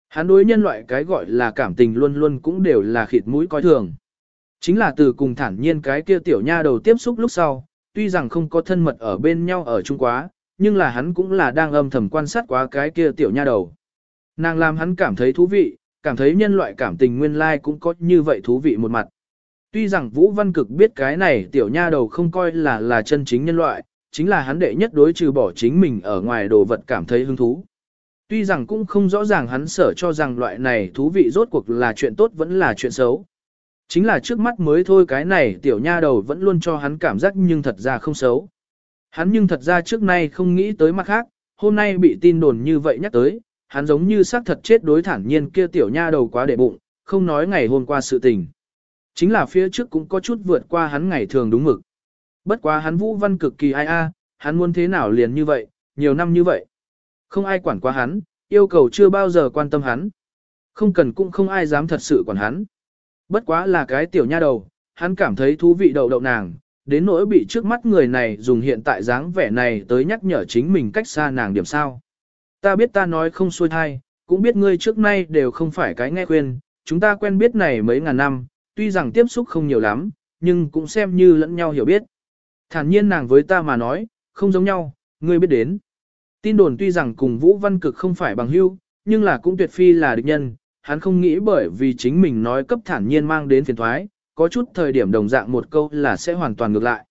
Hắn đối nhân loại cái gọi là cảm tình luôn luôn cũng đều là khịt mũi coi thường. Chính là từ cùng thản nhiên cái kia tiểu nha đầu tiếp xúc lúc sau, tuy rằng không có thân mật ở bên nhau ở chung quá, nhưng là hắn cũng là đang âm thầm quan sát quá cái kia tiểu nha đầu. Nàng làm hắn cảm thấy thú vị, cảm thấy nhân loại cảm tình nguyên lai cũng có như vậy thú vị một mặt. Tuy rằng Vũ Văn Cực biết cái này tiểu nha đầu không coi là là chân chính nhân loại, chính là hắn đệ nhất đối trừ bỏ chính mình ở ngoài đồ vật cảm thấy hứng thú. Tuy rằng cũng không rõ ràng hắn sở cho rằng loại này thú vị rốt cuộc là chuyện tốt vẫn là chuyện xấu. Chính là trước mắt mới thôi cái này tiểu nha đầu vẫn luôn cho hắn cảm giác nhưng thật ra không xấu. Hắn nhưng thật ra trước nay không nghĩ tới mặt khác, hôm nay bị tin đồn như vậy nhắc tới, hắn giống như xác thật chết đối thản nhiên kia tiểu nha đầu quá để bụng, không nói ngày hôm qua sự tình. Chính là phía trước cũng có chút vượt qua hắn ngày thường đúng mực. Bất quá hắn vũ văn cực kỳ ai a, hắn muốn thế nào liền như vậy, nhiều năm như vậy. Không ai quản qua hắn, yêu cầu chưa bao giờ quan tâm hắn. Không cần cũng không ai dám thật sự quản hắn. Bất quá là cái tiểu nha đầu, hắn cảm thấy thú vị đậu đậu nàng, đến nỗi bị trước mắt người này dùng hiện tại dáng vẻ này tới nhắc nhở chính mình cách xa nàng điểm sao. Ta biết ta nói không xuôi thai, cũng biết ngươi trước nay đều không phải cái nghe khuyên, chúng ta quen biết này mấy ngàn năm, tuy rằng tiếp xúc không nhiều lắm, nhưng cũng xem như lẫn nhau hiểu biết. Thản nhiên nàng với ta mà nói, không giống nhau, ngươi biết đến. Tin đồn tuy rằng cùng Vũ Văn Cực không phải bằng hữu, nhưng là cũng tuyệt phi là địch nhân, hắn không nghĩ bởi vì chính mình nói cấp thản nhiên mang đến phiền toái, có chút thời điểm đồng dạng một câu là sẽ hoàn toàn ngược lại.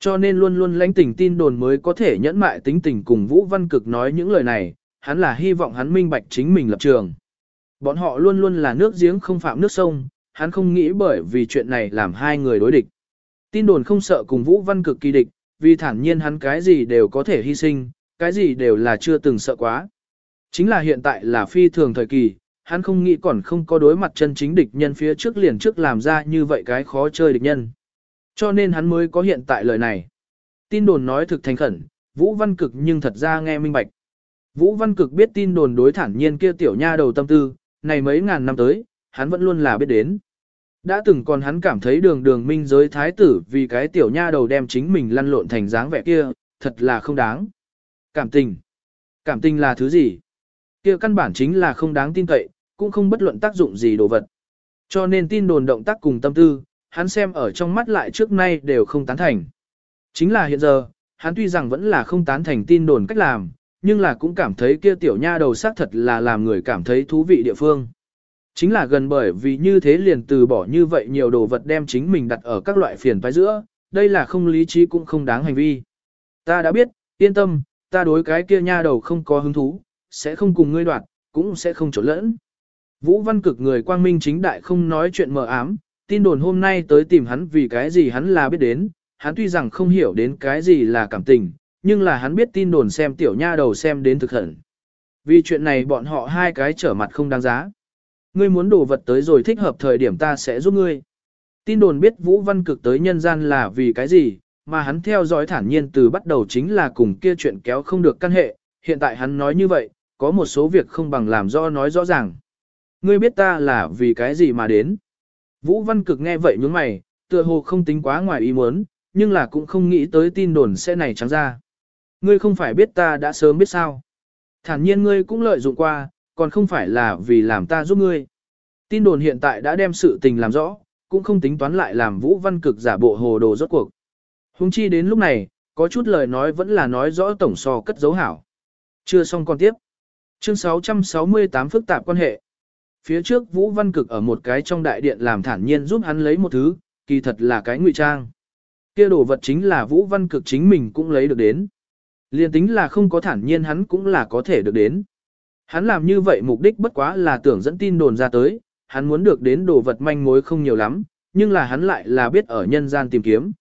Cho nên luôn luôn lãnh tình tin đồn mới có thể nhẫn mại tính tình cùng Vũ Văn Cực nói những lời này, hắn là hy vọng hắn minh bạch chính mình lập trường. Bọn họ luôn luôn là nước giếng không phạm nước sông, hắn không nghĩ bởi vì chuyện này làm hai người đối địch. Tin đồn không sợ cùng Vũ Văn Cực kỳ địch, vì thản nhiên hắn cái gì đều có thể hy sinh, cái gì đều là chưa từng sợ quá. Chính là hiện tại là phi thường thời kỳ, hắn không nghĩ còn không có đối mặt chân chính địch nhân phía trước liền trước làm ra như vậy cái khó chơi địch nhân. Cho nên hắn mới có hiện tại lời này. Tin đồn nói thực thành khẩn, Vũ Văn Cực nhưng thật ra nghe minh bạch. Vũ Văn Cực biết tin đồn đối thản nhiên kia tiểu nha đầu tâm tư, này mấy ngàn năm tới, hắn vẫn luôn là biết đến. Đã từng còn hắn cảm thấy đường đường minh giới thái tử vì cái tiểu nha đầu đem chính mình lăn lộn thành dáng vẻ kia, thật là không đáng. Cảm tình. Cảm tình là thứ gì? Kia căn bản chính là không đáng tin cậy, cũng không bất luận tác dụng gì đồ vật. Cho nên tin đồn động tác cùng tâm tư, hắn xem ở trong mắt lại trước nay đều không tán thành. Chính là hiện giờ, hắn tuy rằng vẫn là không tán thành tin đồn cách làm, nhưng là cũng cảm thấy kia tiểu nha đầu xác thật là làm người cảm thấy thú vị địa phương. Chính là gần bởi vì như thế liền từ bỏ như vậy nhiều đồ vật đem chính mình đặt ở các loại phiền phái giữa, đây là không lý trí cũng không đáng hành vi. Ta đã biết, yên tâm, ta đối cái kia nha đầu không có hứng thú, sẽ không cùng ngươi đoạt, cũng sẽ không trộn lẫn. Vũ Văn Cực người quang minh chính đại không nói chuyện mờ ám, tin đồn hôm nay tới tìm hắn vì cái gì hắn là biết đến, hắn tuy rằng không hiểu đến cái gì là cảm tình, nhưng là hắn biết tin đồn xem tiểu nha đầu xem đến thực hận. Vì chuyện này bọn họ hai cái trở mặt không đáng giá. Ngươi muốn đồ vật tới rồi thích hợp thời điểm ta sẽ giúp ngươi. Tin đồn biết Vũ Văn Cực tới nhân gian là vì cái gì, mà hắn theo dõi thản nhiên từ bắt đầu chính là cùng kia chuyện kéo không được căn hệ, hiện tại hắn nói như vậy, có một số việc không bằng làm do nói rõ ràng. Ngươi biết ta là vì cái gì mà đến. Vũ Văn Cực nghe vậy nhướng mày, tựa hồ không tính quá ngoài ý muốn, nhưng là cũng không nghĩ tới tin đồn sẽ này trắng ra. Ngươi không phải biết ta đã sớm biết sao. Thản nhiên ngươi cũng lợi dụng qua, còn không phải là vì làm ta giúp ngươi. Tin đồn hiện tại đã đem sự tình làm rõ, cũng không tính toán lại làm Vũ Văn Cực giả bộ hồ đồ rốt cuộc. Hùng chi đến lúc này, có chút lời nói vẫn là nói rõ tổng so cất dấu hảo. Chưa xong còn tiếp. Chương 668 phức tạp quan hệ. Phía trước Vũ Văn Cực ở một cái trong đại điện làm thản nhiên giúp hắn lấy một thứ, kỳ thật là cái ngụy trang. Kia đồ vật chính là Vũ Văn Cực chính mình cũng lấy được đến. Liên tính là không có thản nhiên hắn cũng là có thể được đến. Hắn làm như vậy mục đích bất quá là tưởng dẫn tin đồn ra tới, hắn muốn được đến đồ vật manh mối không nhiều lắm, nhưng là hắn lại là biết ở nhân gian tìm kiếm.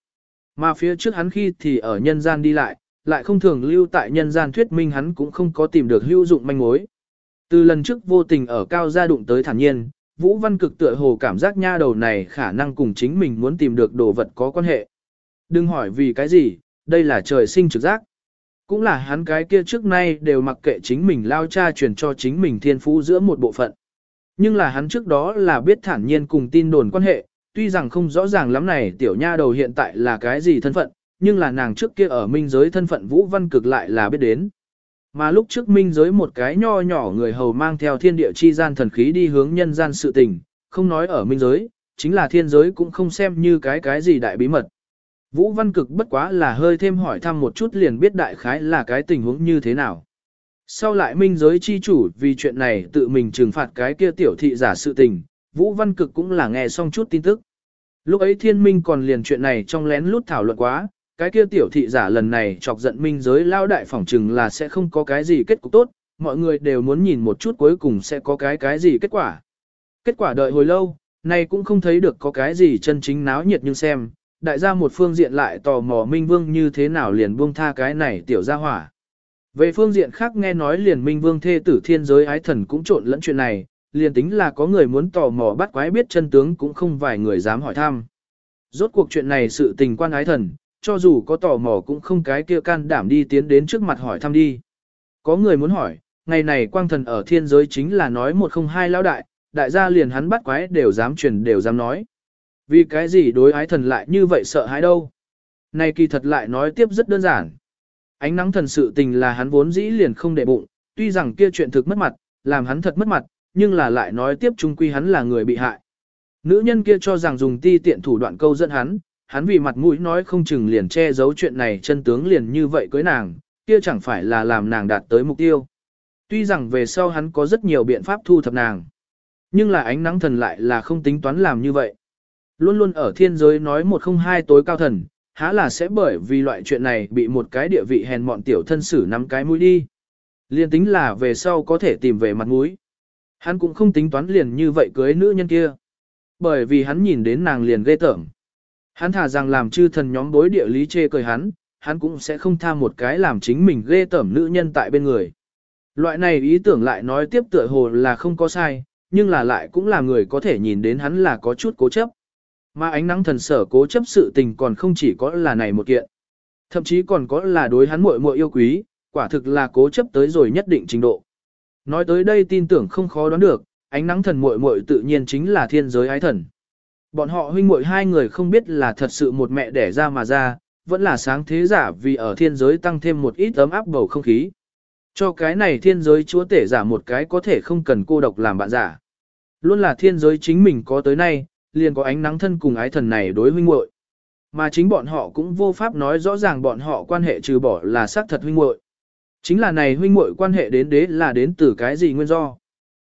Mà phía trước hắn khi thì ở nhân gian đi lại, lại không thường lưu tại nhân gian thuyết minh hắn cũng không có tìm được hữu dụng manh mối. Từ lần trước vô tình ở cao gia đụng tới thản nhiên, Vũ Văn Cực tựa hồ cảm giác nha đầu này khả năng cùng chính mình muốn tìm được đồ vật có quan hệ. Đừng hỏi vì cái gì, đây là trời sinh trực giác. Cũng là hắn cái kia trước nay đều mặc kệ chính mình lao cha truyền cho chính mình thiên phú giữa một bộ phận. Nhưng là hắn trước đó là biết thản nhiên cùng tin đồn quan hệ, tuy rằng không rõ ràng lắm này tiểu nha đầu hiện tại là cái gì thân phận, nhưng là nàng trước kia ở minh giới thân phận Vũ Văn Cực lại là biết đến. Mà lúc trước minh giới một cái nho nhỏ người hầu mang theo thiên địa chi gian thần khí đi hướng nhân gian sự tình, không nói ở minh giới, chính là thiên giới cũng không xem như cái cái gì đại bí mật. Vũ Văn Cực bất quá là hơi thêm hỏi thăm một chút liền biết đại khái là cái tình huống như thế nào. Sau lại minh giới chi chủ vì chuyện này tự mình trừng phạt cái kia tiểu thị giả sự tình, Vũ Văn Cực cũng là nghe xong chút tin tức. Lúc ấy thiên minh còn liền chuyện này trong lén lút thảo luận quá, cái kia tiểu thị giả lần này chọc giận minh giới lao đại phỏng trừng là sẽ không có cái gì kết cục tốt, mọi người đều muốn nhìn một chút cuối cùng sẽ có cái cái gì kết quả. Kết quả đợi hồi lâu, nay cũng không thấy được có cái gì chân chính náo nhiệt nhưng xem, đại gia một phương diện lại tò mò Minh Vương như thế nào liền buông tha cái này tiểu gia hỏa. Về phương diện khác nghe nói liền Minh Vương thê tử thiên giới ái thần cũng trộn lẫn chuyện này, liền tính là có người muốn tò mò bắt quái biết chân tướng cũng không vài người dám hỏi thăm. Rốt cuộc chuyện này sự tình quan ái thần, cho dù có tò mò cũng không cái kia can đảm đi tiến đến trước mặt hỏi thăm đi. Có người muốn hỏi, ngày này quang thần ở thiên giới chính là nói một không hai lão đại, đại gia liền hắn bắt quái đều dám truyền đều dám nói. Vì cái gì đối ái thần lại như vậy sợ hãi đâu? Này kỳ thật lại nói tiếp rất đơn giản. Ánh nắng thần sự tình là hắn vốn dĩ liền không để bụng, tuy rằng kia chuyện thực mất mặt, làm hắn thật mất mặt, nhưng là lại nói tiếp chung quy hắn là người bị hại. Nữ nhân kia cho rằng dùng ti tiện thủ đoạn câu dẫn hắn, hắn vì mặt mũi nói không chừng liền che giấu chuyện này chân tướng liền như vậy cưới nàng, kia chẳng phải là làm nàng đạt tới mục tiêu. Tuy rằng về sau hắn có rất nhiều biện pháp thu thập nàng. Nhưng là ánh nắng thần lại là không tính toán làm như vậy. Luôn luôn ở thiên giới nói một không hai tối cao thần, há là sẽ bởi vì loại chuyện này bị một cái địa vị hèn mọn tiểu thân xử nắm cái mũi đi. Liên tính là về sau có thể tìm về mặt mũi. Hắn cũng không tính toán liền như vậy cưới nữ nhân kia. Bởi vì hắn nhìn đến nàng liền ghê tởm. Hắn thả rằng làm chư thần nhóm đối địa lý chê cười hắn, hắn cũng sẽ không tha một cái làm chính mình ghê tởm nữ nhân tại bên người. Loại này ý tưởng lại nói tiếp tựa hồ là không có sai, nhưng là lại cũng là người có thể nhìn đến hắn là có chút cố chấp. Mà ánh nắng thần sở cố chấp sự tình còn không chỉ có là này một kiện. Thậm chí còn có là đối hắn muội muội yêu quý, quả thực là cố chấp tới rồi nhất định trình độ. Nói tới đây tin tưởng không khó đoán được, ánh nắng thần muội muội tự nhiên chính là thiên giới ái thần. Bọn họ huynh muội hai người không biết là thật sự một mẹ đẻ ra mà ra, vẫn là sáng thế giả vì ở thiên giới tăng thêm một ít ấm áp bầu không khí. Cho cái này thiên giới chúa tể giả một cái có thể không cần cô độc làm bạn giả. Luôn là thiên giới chính mình có tới nay, liền có ánh nắng thân cùng ái thần này đối huynh muội. Mà chính bọn họ cũng vô pháp nói rõ ràng bọn họ quan hệ trừ bỏ là xác thật huynh muội. Chính là này huynh muội quan hệ đến đế là đến từ cái gì nguyên do.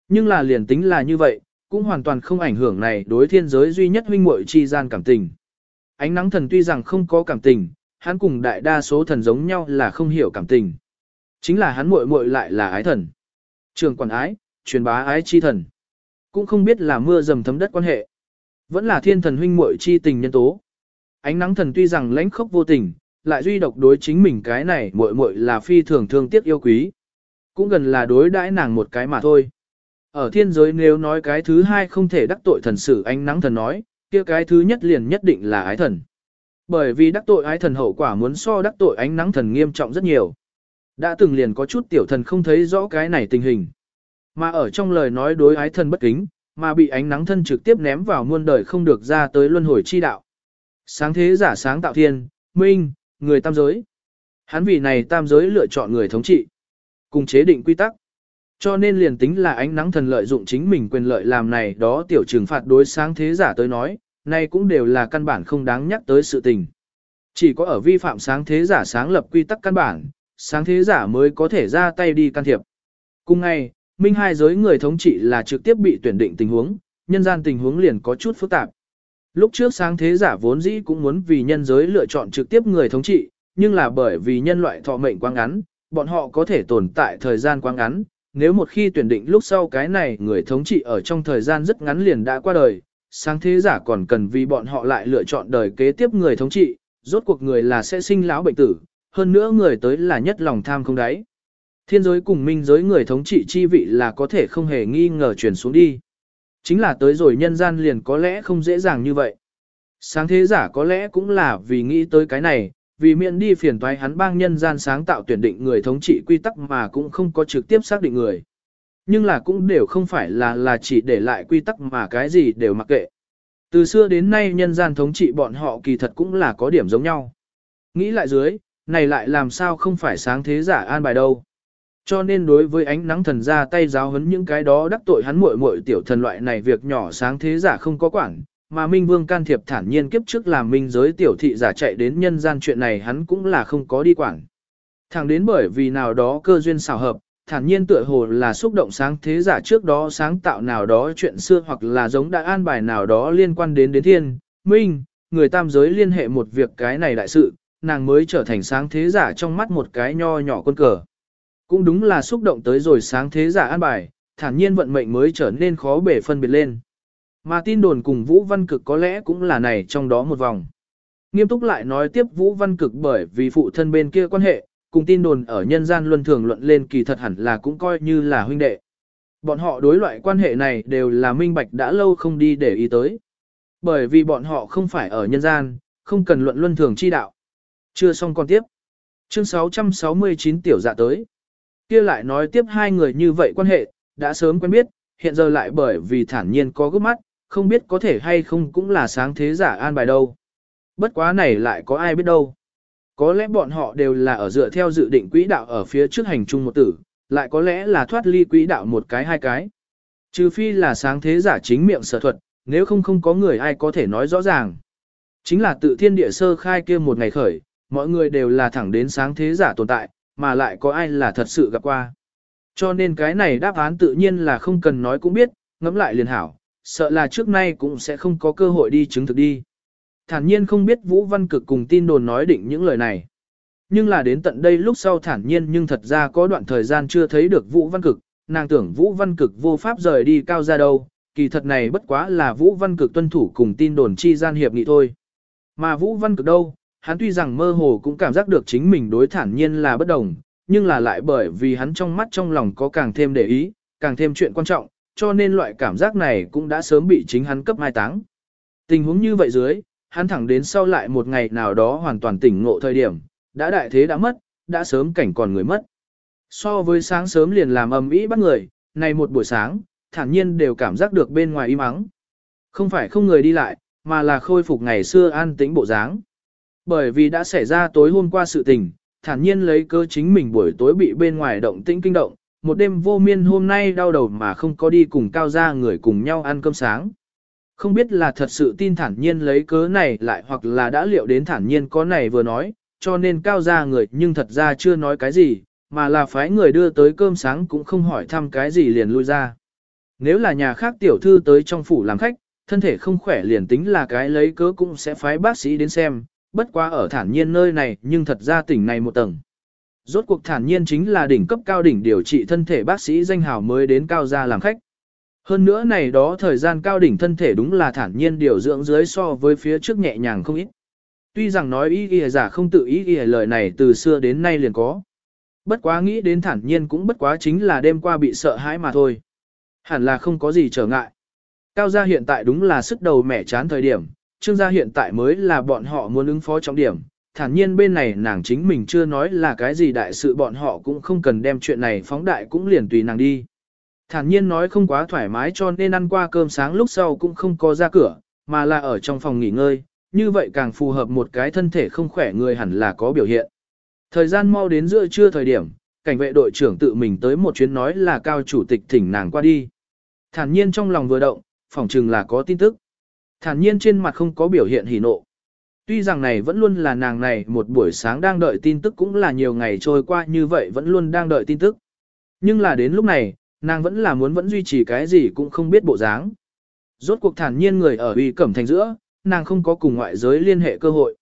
Nhưng là liền tính là như vậy, cũng hoàn toàn không ảnh hưởng này đối thiên giới duy nhất huynh muội chi gian cảm tình. Ánh nắng thần tuy rằng không có cảm tình, hắn cùng đại đa số thần giống nhau là không hiểu cảm tình. Chính là hắn muội muội lại là ái thần. Trường quản ái, truyền bá ái chi thần. Cũng không biết là mưa dầm thấm đất quan hệ. Vẫn là thiên thần huynh muội chi tình nhân tố. Ánh nắng thần tuy rằng lãnh khốc vô tình, lại duy độc đối chính mình cái này muội muội là phi thường thương tiếc yêu quý. Cũng gần là đối đãi nàng một cái mà thôi. Ở thiên giới nếu nói cái thứ hai không thể đắc tội thần sử ánh nắng thần nói, kia cái thứ nhất liền nhất định là ái thần. Bởi vì đắc tội ái thần hậu quả muốn so đắc tội ánh nắng thần nghiêm trọng rất nhiều. Đã từng liền có chút tiểu thần không thấy rõ cái này tình hình. Mà ở trong lời nói đối ái thần bất kính, mà bị ánh nắng thân trực tiếp ném vào muôn đời không được ra tới luân hồi chi đạo. Sáng thế giả sáng tạo thiên, minh, người tam giới. Hắn vì này tam giới lựa chọn người thống trị, cùng chế định quy tắc. Cho nên liền tính là ánh nắng thần lợi dụng chính mình quyền lợi làm này đó tiểu trừng phạt đối sáng thế giả tới nói, nay cũng đều là căn bản không đáng nhắc tới sự tình. Chỉ có ở vi phạm sáng thế giả sáng lập quy tắc căn bản, sáng thế giả mới có thể ra tay đi can thiệp. Cùng ngày, minh hai giới người thống trị là trực tiếp bị tuyển định tình huống, nhân gian tình huống liền có chút phức tạp. Lúc trước sáng thế giả vốn dĩ cũng muốn vì nhân giới lựa chọn trực tiếp người thống trị, nhưng là bởi vì nhân loại thọ mệnh quá ngắn, bọn họ có thể tồn tại thời gian quá ngắn, nếu một khi tuyển định lúc sau cái này người thống trị ở trong thời gian rất ngắn liền đã qua đời, sáng thế giả còn cần vì bọn họ lại lựa chọn đời kế tiếp người thống trị, rốt cuộc người là sẽ sinh lão bệnh tử, hơn nữa người tới là nhất lòng tham không đáy. Thiên giới cùng minh giới người thống trị chi vị là có thể không hề nghi ngờ chuyển xuống đi. Chính là tới rồi nhân gian liền có lẽ không dễ dàng như vậy. Sáng thế giả có lẽ cũng là vì nghĩ tới cái này, vì miễn đi phiền toái hắn bang nhân gian sáng tạo tuyển định người thống trị quy tắc mà cũng không có trực tiếp xác định người. Nhưng là cũng đều không phải là là chỉ để lại quy tắc mà cái gì đều mặc kệ. Từ xưa đến nay nhân gian thống trị bọn họ kỳ thật cũng là có điểm giống nhau. Nghĩ lại dưới, này lại làm sao không phải sáng thế giả an bài đâu. Cho nên đối với ánh nắng thần ra tay giáo hấn những cái đó đắc tội hắn muội muội tiểu thần loại này việc nhỏ sáng thế giả không có quản, mà Minh Vương can thiệp thản nhiên kiếp trước làm minh giới tiểu thị giả chạy đến nhân gian chuyện này hắn cũng là không có đi quản. Thẳng đến bởi vì nào đó cơ duyên xảo hợp, thản nhiên tựa hồ là xúc động sáng thế giả trước đó sáng tạo nào đó chuyện xưa hoặc là giống đã an bài nào đó liên quan đến đến thiên, minh, người tam giới liên hệ một việc cái này đại sự, nàng mới trở thành sáng thế giả trong mắt một cái nho nhỏ quân cờ. Cũng đúng là xúc động tới rồi sáng thế giả an bài, thản nhiên vận mệnh mới trở nên khó bể phân biệt lên. Mà tin đồn cùng Vũ Văn Cực có lẽ cũng là này trong đó một vòng. Nghiêm túc lại nói tiếp Vũ Văn Cực bởi vì phụ thân bên kia quan hệ, cùng tin đồn ở nhân gian luân thường luận lên kỳ thật hẳn là cũng coi như là huynh đệ. Bọn họ đối loại quan hệ này đều là minh bạch đã lâu không đi để ý tới. Bởi vì bọn họ không phải ở nhân gian, không cần luận luân thường chi đạo. Chưa xong còn tiếp. Chương 669 tiểu dạ tới kia lại nói tiếp hai người như vậy quan hệ, đã sớm quen biết, hiện giờ lại bởi vì thản nhiên có gấp mắt, không biết có thể hay không cũng là sáng thế giả an bài đâu. Bất quá này lại có ai biết đâu. Có lẽ bọn họ đều là ở dựa theo dự định quỹ đạo ở phía trước hành trung một tử, lại có lẽ là thoát ly quỹ đạo một cái hai cái. Trừ phi là sáng thế giả chính miệng sở thuật, nếu không không có người ai có thể nói rõ ràng. Chính là tự thiên địa sơ khai kia một ngày khởi, mọi người đều là thẳng đến sáng thế giả tồn tại, mà lại có ai là thật sự gặp qua. Cho nên cái này đáp án tự nhiên là không cần nói cũng biết, ngẫm lại liền hảo, sợ là trước nay cũng sẽ không có cơ hội đi chứng thực đi. Thản nhiên không biết Vũ Văn Cực cùng tin đồn nói định những lời này. Nhưng là đến tận đây lúc sau thản nhiên nhưng thật ra có đoạn thời gian chưa thấy được Vũ Văn Cực, nàng tưởng Vũ Văn Cực vô pháp rời đi cao ra đâu, kỳ thật này bất quá là Vũ Văn Cực tuân thủ cùng tin đồn chi gian hiệp nghị thôi. Mà Vũ Văn Cực đâu, hắn tuy rằng mơ hồ cũng cảm giác được chính mình đối thản nhiên là bất đồng, nhưng là lại bởi vì hắn trong mắt trong lòng có càng thêm để ý, càng thêm chuyện quan trọng, cho nên loại cảm giác này cũng đã sớm bị chính hắn cấp mai táng. Tình huống như vậy dưới, hắn thẳng đến sau lại một ngày nào đó hoàn toàn tỉnh ngộ thời điểm, đã đại thế đã mất, đã sớm cảnh còn người mất. So với sáng sớm liền làm ầm ĩ bắt người, này một buổi sáng, thản nhiên đều cảm giác được bên ngoài im ắng. Không phải không người đi lại, mà là khôi phục ngày xưa an tĩnh bộ dáng. Bởi vì đã xảy ra tối hôm qua sự tình, thản nhiên lấy cơ chính mình buổi tối bị bên ngoài động tĩnh kinh động, một đêm vô miên hôm nay đau đầu mà không có đi cùng cao gia người cùng nhau ăn cơm sáng. Không biết là thật sự tin thản nhiên lấy cớ này lại hoặc là đã liệu đến thản nhiên có này vừa nói, cho nên cao gia người nhưng thật ra chưa nói cái gì, mà là phái người đưa tới cơm sáng cũng không hỏi thăm cái gì liền lui ra. Nếu là nhà khác tiểu thư tới trong phủ làm khách, thân thể không khỏe liền tính là cái lấy cớ cũng sẽ phái bác sĩ đến xem, bất quá ở thản nhiên nơi này nhưng thật ra tỉnh này một tầng. Rốt cuộc thản nhiên chính là đỉnh cấp cao đỉnh điều trị thân thể bác sĩ danh hào mới đến cao gia làm khách. Hơn nữa này đó thời gian cao đỉnh thân thể đúng là thản nhiên điều dưỡng dưới so với phía trước nhẹ nhàng không ít. Tuy rằng nói ý ghi giả không tự ý ghi lời này từ xưa đến nay liền có. Bất quá nghĩ đến thản nhiên cũng bất quá chính là đêm qua bị sợ hãi mà thôi. Hẳn là không có gì trở ngại. Cao gia hiện tại đúng là sức đầu mẻ chán thời điểm, trương gia hiện tại mới là bọn họ muốn ứng phó trọng điểm. Thản nhiên bên này nàng chính mình chưa nói là cái gì đại sự bọn họ cũng không cần đem chuyện này phóng đại cũng liền tùy nàng đi. Thản nhiên nói không quá thoải mái cho nên ăn qua cơm sáng lúc sau cũng không có ra cửa, mà là ở trong phòng nghỉ ngơi, như vậy càng phù hợp một cái thân thể không khỏe người hẳn là có biểu hiện. Thời gian mau đến giữa trưa thời điểm, cảnh vệ đội trưởng tự mình tới một chuyến nói là cao chủ tịch thỉnh nàng qua đi. Thản nhiên trong lòng vừa động, phỏng chừng là có tin tức. Thản nhiên trên mặt không có biểu hiện hỉ nộ. Tuy rằng này vẫn luôn là nàng này một buổi sáng đang đợi tin tức cũng là nhiều ngày trôi qua như vậy vẫn luôn đang đợi tin tức. Nhưng là đến lúc này, nàng vẫn là muốn vẫn duy trì cái gì cũng không biết bộ dáng. Rốt cuộc thản nhiên người ở uy cẩm thành giữa, nàng không có cùng ngoại giới liên hệ cơ hội.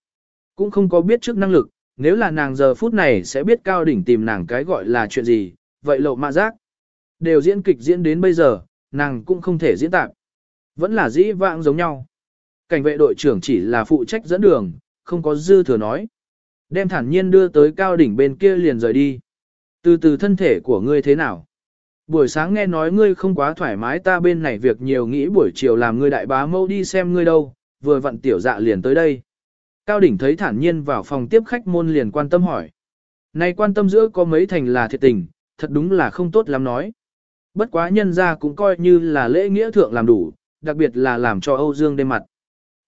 Cũng không có biết trước năng lực, nếu là nàng giờ phút này sẽ biết cao đỉnh tìm nàng cái gọi là chuyện gì, vậy lộ mạ giác. Đều diễn kịch diễn đến bây giờ, nàng cũng không thể diễn tạp. Vẫn là dĩ vãng giống nhau. Cảnh vệ đội trưởng chỉ là phụ trách dẫn đường, không có dư thừa nói. Đem thản nhiên đưa tới cao đỉnh bên kia liền rời đi. Từ từ thân thể của ngươi thế nào? Buổi sáng nghe nói ngươi không quá thoải mái ta bên này việc nhiều nghĩ buổi chiều làm ngươi đại bá mâu đi xem ngươi đâu, vừa vặn tiểu dạ liền tới đây. Cao đỉnh thấy thản nhiên vào phòng tiếp khách môn liền quan tâm hỏi. Này quan tâm giữa có mấy thành là thiệt tình, thật đúng là không tốt lắm nói. Bất quá nhân ra cũng coi như là lễ nghĩa thượng làm đủ, đặc biệt là làm cho Âu Dương đêm mặt.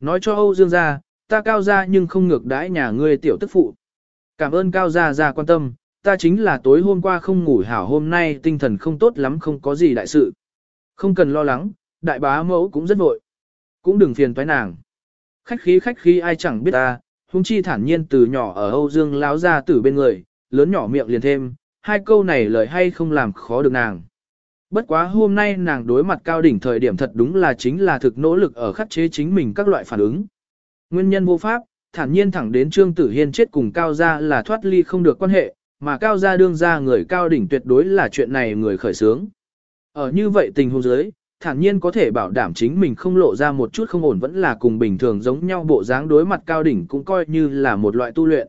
Nói cho Âu Dương gia, ta cao gia nhưng không ngược đãi nhà ngươi tiểu tức phụ. Cảm ơn cao gia gia quan tâm, ta chính là tối hôm qua không ngủ hảo hôm nay tinh thần không tốt lắm không có gì đại sự. Không cần lo lắng, đại bá mẫu cũng rất vội. Cũng đừng phiền toái nàng. Khách khí khách khí ai chẳng biết ta, hung chi thản nhiên từ nhỏ ở Âu Dương láo ra từ bên người, lớn nhỏ miệng liền thêm, hai câu này lời hay không làm khó được nàng. Bất quá hôm nay nàng đối mặt cao đỉnh thời điểm thật đúng là chính là thực nỗ lực ở khắc chế chính mình các loại phản ứng. Nguyên nhân vô pháp, thản nhiên thẳng đến Trương Tử Hiên chết cùng cao gia là thoát ly không được quan hệ, mà cao gia đương ra người cao đỉnh tuyệt đối là chuyện này người khởi sướng. Ở như vậy tình huống dưới, thản nhiên có thể bảo đảm chính mình không lộ ra một chút không ổn vẫn là cùng bình thường giống nhau bộ dáng đối mặt cao đỉnh cũng coi như là một loại tu luyện.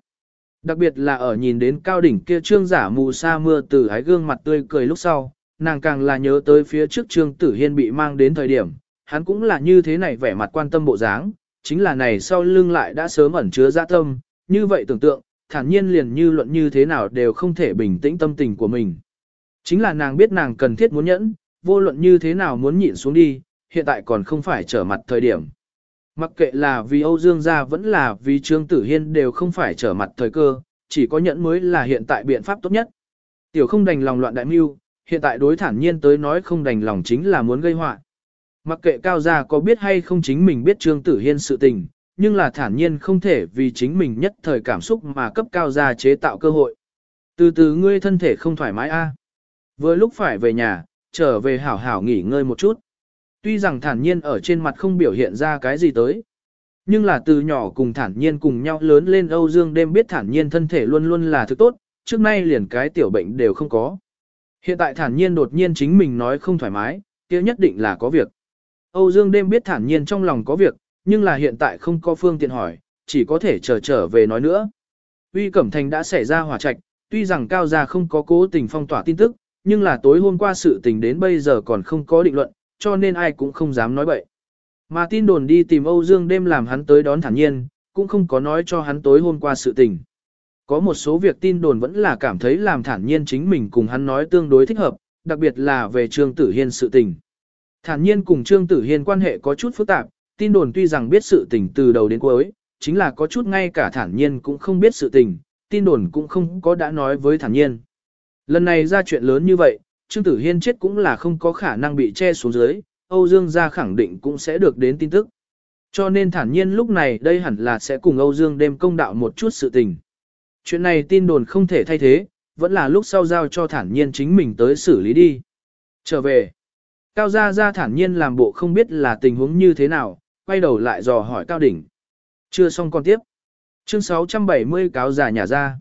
Đặc biệt là ở nhìn đến cao đỉnh kia trương giả mù sa mưa từ ái gương mặt tươi cười lúc sau, nàng càng là nhớ tới phía trước trương tử hiên bị mang đến thời điểm, hắn cũng là như thế này vẻ mặt quan tâm bộ dáng, chính là này sau lưng lại đã sớm ẩn chứa dạ tâm, như vậy tưởng tượng, thản nhiên liền như luận như thế nào đều không thể bình tĩnh tâm tình của mình. Chính là nàng biết nàng cần thiết muốn nhẫn, vô luận như thế nào muốn nhịn xuống đi, hiện tại còn không phải trở mặt thời điểm. Mặc kệ là vì Âu Dương gia vẫn là vì Trương Tử Hiên đều không phải trở mặt thời cơ, chỉ có nhẫn mới là hiện tại biện pháp tốt nhất. Tiểu không đành lòng loạn đại mưu, hiện tại đối thản nhiên tới nói không đành lòng chính là muốn gây họa. Mặc kệ cao gia có biết hay không chính mình biết Trương Tử Hiên sự tình, nhưng là thản nhiên không thể vì chính mình nhất thời cảm xúc mà cấp cao gia chế tạo cơ hội. Từ từ ngươi thân thể không thoải mái a. Vừa lúc phải về nhà, trở về hảo hảo nghỉ ngơi một chút. Tuy rằng thản nhiên ở trên mặt không biểu hiện ra cái gì tới. Nhưng là từ nhỏ cùng thản nhiên cùng nhau lớn lên Âu Dương đêm biết thản nhiên thân thể luôn luôn là thứ tốt, trước nay liền cái tiểu bệnh đều không có. Hiện tại thản nhiên đột nhiên chính mình nói không thoải mái, kia nhất định là có việc. Âu Dương đêm biết thản nhiên trong lòng có việc, nhưng là hiện tại không có phương tiện hỏi, chỉ có thể chờ trở, trở về nói nữa. Uy Cẩm Thành đã xảy ra hỏa trạch, tuy rằng Cao Gia không có cố tình phong tỏa tin tức, nhưng là tối hôm qua sự tình đến bây giờ còn không có định luận, cho nên ai cũng không dám nói bậy. Mà tin đồn đi tìm Âu Dương đêm làm hắn tới đón thản nhiên, cũng không có nói cho hắn tối hôm qua sự tình. Có một số việc tin đồn vẫn là cảm thấy làm thản nhiên chính mình cùng hắn nói tương đối thích hợp, đặc biệt là về Trương Tử Hiên sự tình. Thản nhiên cùng Trương Tử Hiên quan hệ có chút phức tạp, tin đồn tuy rằng biết sự tình từ đầu đến cuối, chính là có chút ngay cả thản nhiên cũng không biết sự tình, tin đồn cũng không có đã nói với thản nhiên. Lần này ra chuyện lớn như vậy, Trương Tử Hiên chết cũng là không có khả năng bị che xuống dưới, Âu Dương gia khẳng định cũng sẽ được đến tin tức. Cho nên thản nhiên lúc này đây hẳn là sẽ cùng Âu Dương đêm công đạo một chút sự tình. Chuyện này tin đồn không thể thay thế, vẫn là lúc sau giao cho thản nhiên chính mình tới xử lý đi. Trở về, Cao Gia Gia thản nhiên làm bộ không biết là tình huống như thế nào, quay đầu lại dò hỏi Cao Đỉnh. Chưa xong con tiếp. Chương 670 cáo Già nhà Gia.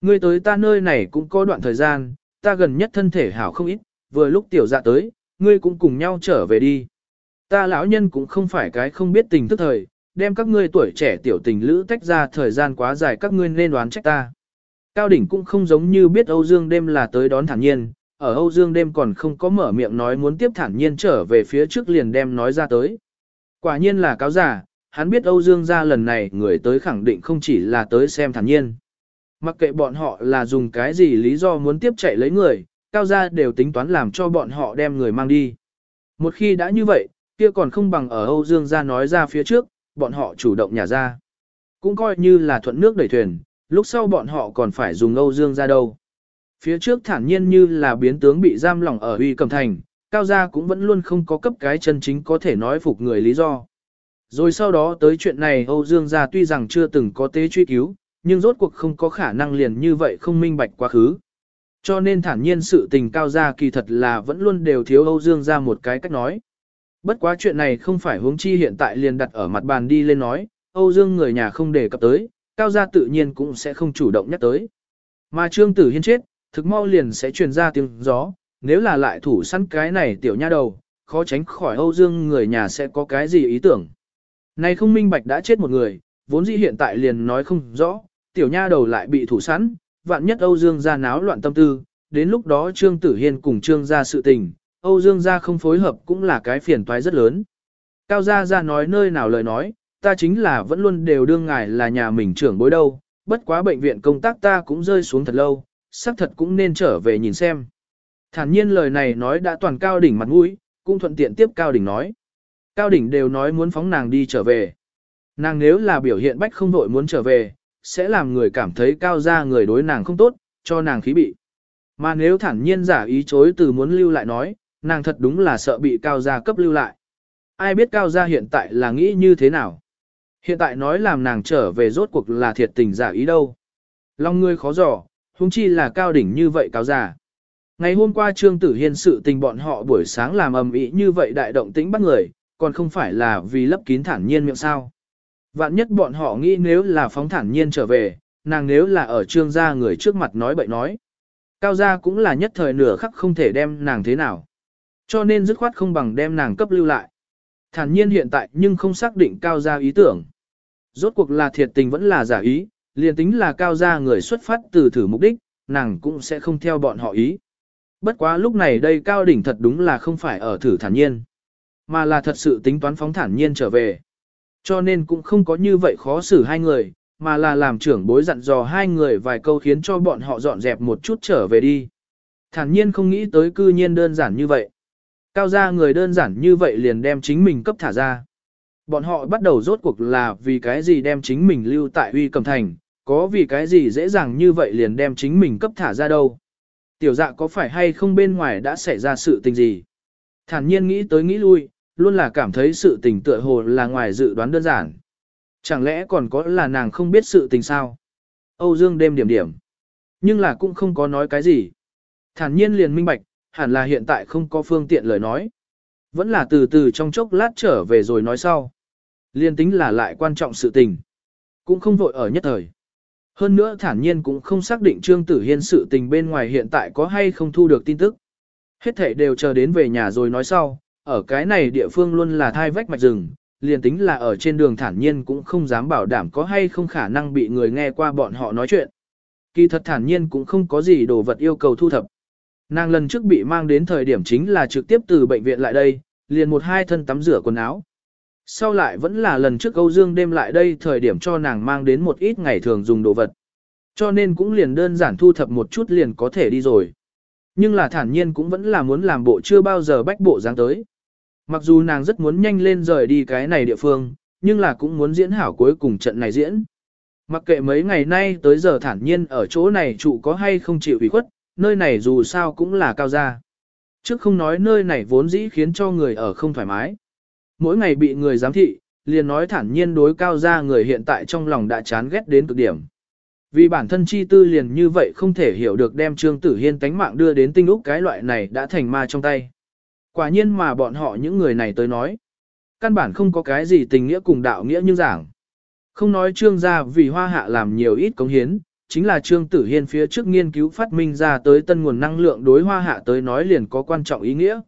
Ngươi tới ta nơi này cũng có đoạn thời gian, ta gần nhất thân thể hảo không ít, vừa lúc tiểu dạ tới, ngươi cũng cùng nhau trở về đi. Ta lão nhân cũng không phải cái không biết tình thức thời, đem các ngươi tuổi trẻ tiểu tình lữ tách ra thời gian quá dài các ngươi nên đoán trách ta. Cao đỉnh cũng không giống như biết Âu Dương đêm là tới đón thản nhiên, ở Âu Dương đêm còn không có mở miệng nói muốn tiếp thản nhiên trở về phía trước liền đem nói ra tới. Quả nhiên là cáo giả, hắn biết Âu Dương gia lần này người tới khẳng định không chỉ là tới xem thản nhiên. Mặc kệ bọn họ là dùng cái gì lý do muốn tiếp chạy lấy người, cao gia đều tính toán làm cho bọn họ đem người mang đi. Một khi đã như vậy, kia còn không bằng ở Âu Dương gia nói ra phía trước, bọn họ chủ động nhả ra. Cũng coi như là thuận nước đẩy thuyền, lúc sau bọn họ còn phải dùng Âu Dương gia đâu. Phía trước thản nhiên như là biến tướng bị giam lỏng ở uy cầm thành, cao gia cũng vẫn luôn không có cấp cái chân chính có thể nói phục người lý do. Rồi sau đó tới chuyện này Âu Dương gia tuy rằng chưa từng có tế truy cứu, nhưng rốt cuộc không có khả năng liền như vậy không minh bạch quá khứ. Cho nên thản nhiên sự tình cao gia kỳ thật là vẫn luôn đều thiếu Âu Dương gia một cái cách nói. Bất quá chuyện này không phải huống chi hiện tại liền đặt ở mặt bàn đi lên nói, Âu Dương người nhà không đề cập tới, cao gia tự nhiên cũng sẽ không chủ động nhắc tới. Mà Trương Tử Hiên chết, thực mau liền sẽ truyền ra tiếng gió, nếu là lại thủ săn cái này tiểu nha đầu, khó tránh khỏi Âu Dương người nhà sẽ có cái gì ý tưởng. Này không minh bạch đã chết một người, vốn dĩ hiện tại liền nói không rõ, tiểu nha đầu lại bị thủ sẵn, vạn nhất Âu Dương gia náo loạn tâm tư, đến lúc đó Trương Tử Hiên cùng Trương gia sự tình, Âu Dương gia không phối hợp cũng là cái phiền toái rất lớn. Cao gia gia nói nơi nào lời nói, ta chính là vẫn luôn đều đương ngài là nhà mình trưởng bối đâu, bất quá bệnh viện công tác ta cũng rơi xuống thật lâu, xác thật cũng nên trở về nhìn xem. Thản nhiên lời này nói đã toàn cao đỉnh mặt mũi, cũng thuận tiện tiếp cao đỉnh nói. Cao đỉnh đều nói muốn phóng nàng đi trở về. Nàng nếu là biểu hiện bách không vội muốn trở về, sẽ làm người cảm thấy cao gia người đối nàng không tốt, cho nàng khí bị. Mà nếu thản nhiên giả ý chối từ muốn lưu lại nói, nàng thật đúng là sợ bị cao gia cấp lưu lại. Ai biết cao gia hiện tại là nghĩ như thế nào? Hiện tại nói làm nàng trở về rốt cuộc là thiệt tình giả ý đâu. Long ngươi khó dò, huống chi là cao đỉnh như vậy cao gia. Ngày hôm qua Trương Tử Hiên sự tình bọn họ buổi sáng làm ầm ĩ như vậy đại động tĩnh bắt người, còn không phải là vì lấp kín thản nhiên miệng sao. Vạn nhất bọn họ nghĩ nếu là phóng thản nhiên trở về, nàng nếu là ở trương gia người trước mặt nói bậy nói. Cao gia cũng là nhất thời nửa khắc không thể đem nàng thế nào. Cho nên dứt khoát không bằng đem nàng cấp lưu lại. Thản nhiên hiện tại nhưng không xác định cao gia ý tưởng. Rốt cuộc là thiệt tình vẫn là giả ý, liền tính là cao gia người xuất phát từ thử mục đích, nàng cũng sẽ không theo bọn họ ý. Bất quá lúc này đây cao đỉnh thật đúng là không phải ở thử thản nhiên, mà là thật sự tính toán phóng thản nhiên trở về. Cho nên cũng không có như vậy khó xử hai người, mà là làm trưởng bối dặn dò hai người vài câu khiến cho bọn họ dọn dẹp một chút trở về đi. Thản nhiên không nghĩ tới cư nhiên đơn giản như vậy. Cao gia người đơn giản như vậy liền đem chính mình cấp thả ra. Bọn họ bắt đầu rốt cuộc là vì cái gì đem chính mình lưu tại uy cầm thành, có vì cái gì dễ dàng như vậy liền đem chính mình cấp thả ra đâu. Tiểu dạ có phải hay không bên ngoài đã xảy ra sự tình gì? Thản nhiên nghĩ tới nghĩ lui, luôn là cảm thấy sự tình tựa hồ là ngoài dự đoán đơn giản. Chẳng lẽ còn có là nàng không biết sự tình sao? Âu Dương đêm điểm điểm. Nhưng là cũng không có nói cái gì. Thản nhiên liền minh bạch, hẳn là hiện tại không có phương tiện lời nói. Vẫn là từ từ trong chốc lát trở về rồi nói sau. Liên tính là lại quan trọng sự tình. Cũng không vội ở nhất thời. Hơn nữa thản nhiên cũng không xác định Trương Tử Hiên sự tình bên ngoài hiện tại có hay không thu được tin tức. Hết thảy đều chờ đến về nhà rồi nói sau, ở cái này địa phương luôn là thai vách mạch rừng, liền tính là ở trên đường thản nhiên cũng không dám bảo đảm có hay không khả năng bị người nghe qua bọn họ nói chuyện. Kỳ thật thản nhiên cũng không có gì đồ vật yêu cầu thu thập. Nàng lần trước bị mang đến thời điểm chính là trực tiếp từ bệnh viện lại đây, liền một hai thân tắm rửa quần áo. Sau lại vẫn là lần trước Âu Dương đêm lại đây thời điểm cho nàng mang đến một ít ngày thường dùng đồ vật. Cho nên cũng liền đơn giản thu thập một chút liền có thể đi rồi. Nhưng là thản nhiên cũng vẫn là muốn làm bộ chưa bao giờ bách bộ dáng tới. Mặc dù nàng rất muốn nhanh lên rời đi cái này địa phương, nhưng là cũng muốn diễn hảo cuối cùng trận này diễn. Mặc kệ mấy ngày nay tới giờ thản nhiên ở chỗ này trụ có hay không chịu ủy khuất, nơi này dù sao cũng là cao gia. Trước không nói nơi này vốn dĩ khiến cho người ở không thoải mái. Mỗi ngày bị người giám thị, liền nói thản nhiên đối cao gia người hiện tại trong lòng đã chán ghét đến cực điểm. Vì bản thân chi tư liền như vậy không thể hiểu được đem Trương Tử Hiên tánh mạng đưa đến tinh úc cái loại này đã thành ma trong tay. Quả nhiên mà bọn họ những người này tới nói. Căn bản không có cái gì tình nghĩa cùng đạo nghĩa như giảng. Không nói Trương gia vì hoa hạ làm nhiều ít cống hiến, chính là Trương Tử Hiên phía trước nghiên cứu phát minh ra tới tân nguồn năng lượng đối hoa hạ tới nói liền có quan trọng ý nghĩa.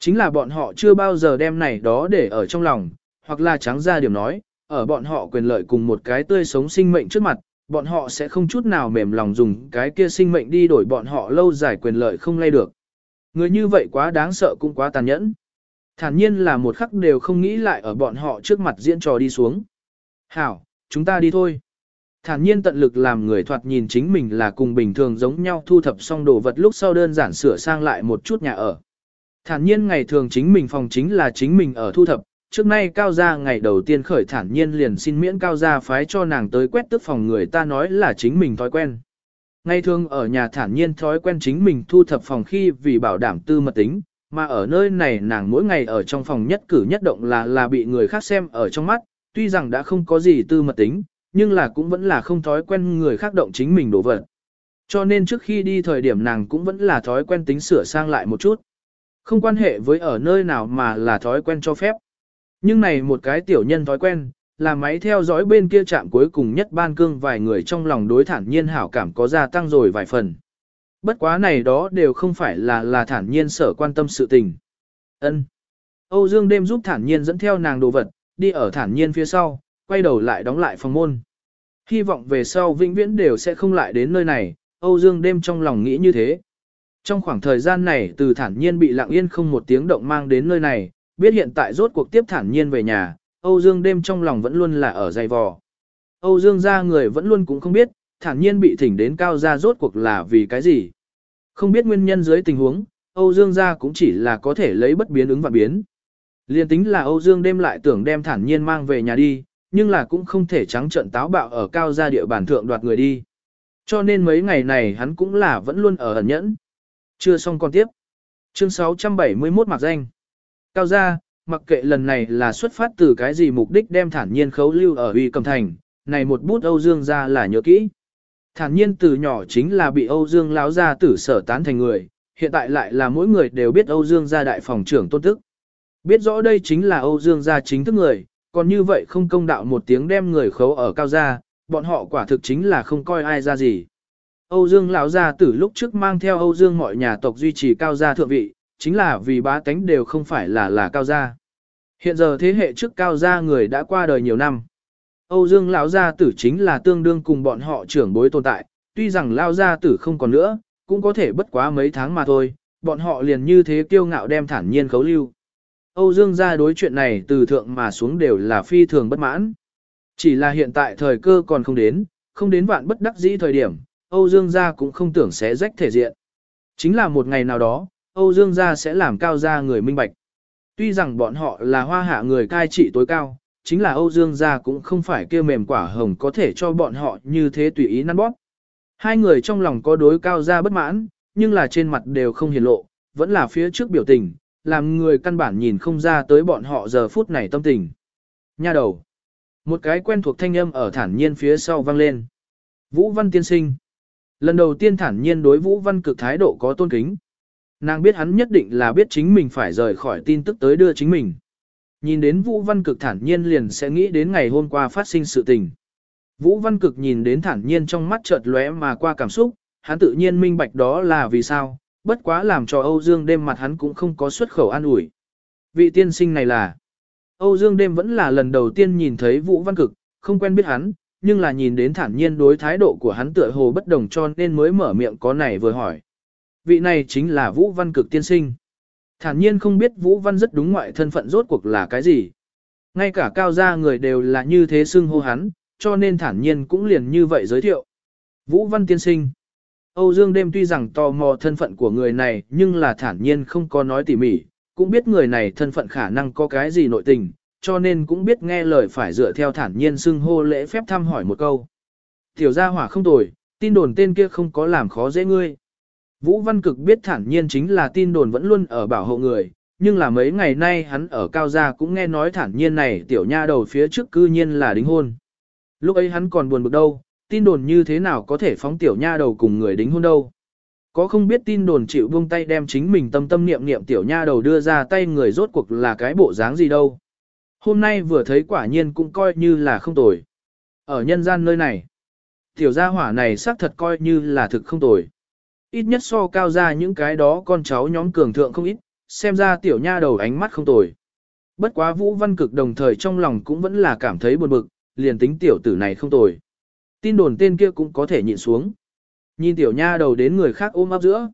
Chính là bọn họ chưa bao giờ đem này đó để ở trong lòng, hoặc là trắng ra điểm nói, ở bọn họ quyền lợi cùng một cái tươi sống sinh mệnh trước mặt, bọn họ sẽ không chút nào mềm lòng dùng cái kia sinh mệnh đi đổi bọn họ lâu dài quyền lợi không lay được. Người như vậy quá đáng sợ cũng quá tàn nhẫn. Thản nhiên là một khắc đều không nghĩ lại ở bọn họ trước mặt diễn trò đi xuống. Hảo, chúng ta đi thôi. Thản nhiên tận lực làm người thoạt nhìn chính mình là cùng bình thường giống nhau thu thập xong đồ vật lúc sau đơn giản sửa sang lại một chút nhà ở. Thản nhiên ngày thường chính mình phòng chính là chính mình ở thu thập, trước nay cao gia ngày đầu tiên khởi thản nhiên liền xin miễn cao gia phái cho nàng tới quét tức phòng người ta nói là chính mình thói quen. Ngày thường ở nhà thản nhiên thói quen chính mình thu thập phòng khi vì bảo đảm tư mật tính, mà ở nơi này nàng mỗi ngày ở trong phòng nhất cử nhất động là là bị người khác xem ở trong mắt, tuy rằng đã không có gì tư mật tính, nhưng là cũng vẫn là không thói quen người khác động chính mình đổ vật. Cho nên trước khi đi thời điểm nàng cũng vẫn là thói quen tính sửa sang lại một chút. Không quan hệ với ở nơi nào mà là thói quen cho phép. Nhưng này một cái tiểu nhân thói quen, là máy theo dõi bên kia chạm cuối cùng nhất ban cương vài người trong lòng đối thản nhiên hảo cảm có gia tăng rồi vài phần. Bất quá này đó đều không phải là là thản nhiên sở quan tâm sự tình. ân Âu Dương đêm giúp thản nhiên dẫn theo nàng đồ vật, đi ở thản nhiên phía sau, quay đầu lại đóng lại phòng môn. Hy vọng về sau vĩnh viễn đều sẽ không lại đến nơi này, Âu Dương đêm trong lòng nghĩ như thế. Trong khoảng thời gian này từ thản nhiên bị lặng yên không một tiếng động mang đến nơi này, biết hiện tại rốt cuộc tiếp thản nhiên về nhà, Âu Dương đêm trong lòng vẫn luôn là ở dày vò. Âu Dương gia người vẫn luôn cũng không biết, thản nhiên bị thỉnh đến cao gia rốt cuộc là vì cái gì. Không biết nguyên nhân dưới tình huống, Âu Dương gia cũng chỉ là có thể lấy bất biến ứng và biến. Liên tính là Âu Dương đêm lại tưởng đem thản nhiên mang về nhà đi, nhưng là cũng không thể trắng trận táo bạo ở cao gia địa bàn thượng đoạt người đi. Cho nên mấy ngày này hắn cũng là vẫn luôn ở ẩn nhẫn. Chưa xong còn tiếp. Chương 671 mặc danh. Cao gia, mặc kệ lần này là xuất phát từ cái gì mục đích đem thản nhiên khấu lưu ở uy cầm thành, này một bút Âu Dương gia là nhớ kỹ. Thản nhiên từ nhỏ chính là bị Âu Dương láo gia tử sở tán thành người, hiện tại lại là mỗi người đều biết Âu Dương gia đại phòng trưởng tôn tức. Biết rõ đây chính là Âu Dương gia chính thức người, còn như vậy không công đạo một tiếng đem người khấu ở cao gia, bọn họ quả thực chính là không coi ai ra gì. Âu Dương lão gia tử lúc trước mang theo Âu Dương mọi nhà tộc duy trì cao gia thượng vị, chính là vì bá tánh đều không phải là là cao gia. Hiện giờ thế hệ trước cao gia người đã qua đời nhiều năm. Âu Dương lão gia tử chính là tương đương cùng bọn họ trưởng bối tồn tại, tuy rằng lão gia tử không còn nữa, cũng có thể bất quá mấy tháng mà thôi, bọn họ liền như thế kiêu ngạo đem thản nhiên khấu lưu. Âu Dương gia đối chuyện này từ thượng mà xuống đều là phi thường bất mãn. Chỉ là hiện tại thời cơ còn không đến, không đến vạn bất đắc dĩ thời điểm, Âu Dương gia cũng không tưởng sẽ rách thể diện. Chính là một ngày nào đó, Âu Dương gia sẽ làm cao gia người minh bạch. Tuy rằng bọn họ là hoa hạ người cai trị tối cao, chính là Âu Dương gia cũng không phải kia mềm quả hồng có thể cho bọn họ như thế tùy ý năn bóp. Hai người trong lòng có đối cao gia bất mãn, nhưng là trên mặt đều không hiển lộ, vẫn là phía trước biểu tình, làm người căn bản nhìn không ra tới bọn họ giờ phút này tâm tình. Nha đầu. Một cái quen thuộc thanh âm ở thản nhiên phía sau vang lên. Vũ Văn tiên sinh. Lần đầu tiên thản nhiên đối Vũ Văn cực thái độ có tôn kính. Nàng biết hắn nhất định là biết chính mình phải rời khỏi tin tức tới đưa chính mình. Nhìn đến Vũ Văn Cực thản nhiên liền sẽ nghĩ đến ngày hôm qua phát sinh sự tình. Vũ Văn Cực nhìn đến thản nhiên trong mắt chợt lóe mà qua cảm xúc, hắn tự nhiên minh bạch đó là vì sao, bất quá làm cho Âu Dương đêm mặt hắn cũng không có xuất khẩu an ủi. Vị tiên sinh này là Âu Dương đêm vẫn là lần đầu tiên nhìn thấy Vũ Văn Cực, không quen biết hắn, nhưng là nhìn đến thản nhiên đối thái độ của hắn tựa hồ bất đồng cho nên mới mở miệng có này vừa hỏi. Vị này chính là Vũ Văn Cực tiên sinh. Thản nhiên không biết Vũ Văn rất đúng ngoại thân phận rốt cuộc là cái gì. Ngay cả cao gia người đều là như thế xưng hô hắn, cho nên thản nhiên cũng liền như vậy giới thiệu. Vũ Văn tiên sinh. Âu Dương đêm tuy rằng tò mò thân phận của người này nhưng là thản nhiên không có nói tỉ mỉ, cũng biết người này thân phận khả năng có cái gì nội tình, cho nên cũng biết nghe lời phải dựa theo thản nhiên xưng hô lễ phép thăm hỏi một câu. Tiểu gia hỏa không tồi, tin đồn tên kia không có làm khó dễ ngươi. Vũ Văn Cực biết thản nhiên chính là tin đồn vẫn luôn ở bảo hộ người, nhưng là mấy ngày nay hắn ở cao gia cũng nghe nói thản nhiên này tiểu nha đầu phía trước cư nhiên là đính hôn. Lúc ấy hắn còn buồn bực đâu, tin đồn như thế nào có thể phóng tiểu nha đầu cùng người đính hôn đâu. Có không biết tin đồn chịu buông tay đem chính mình tâm tâm niệm niệm tiểu nha đầu đưa ra tay người rốt cuộc là cái bộ dáng gì đâu. Hôm nay vừa thấy quả nhiên cũng coi như là không tồi. Ở nhân gian nơi này, tiểu gia hỏa này xác thật coi như là thực không tồi. Ít nhất so cao ra những cái đó con cháu nhóm cường thượng không ít, xem ra tiểu nha đầu ánh mắt không tồi. Bất quá Vũ Văn Cực đồng thời trong lòng cũng vẫn là cảm thấy buồn bực, liền tính tiểu tử này không tồi. Tin đồn tên kia cũng có thể nhịn xuống. Nhìn tiểu nha đầu đến người khác ôm ấp giữa.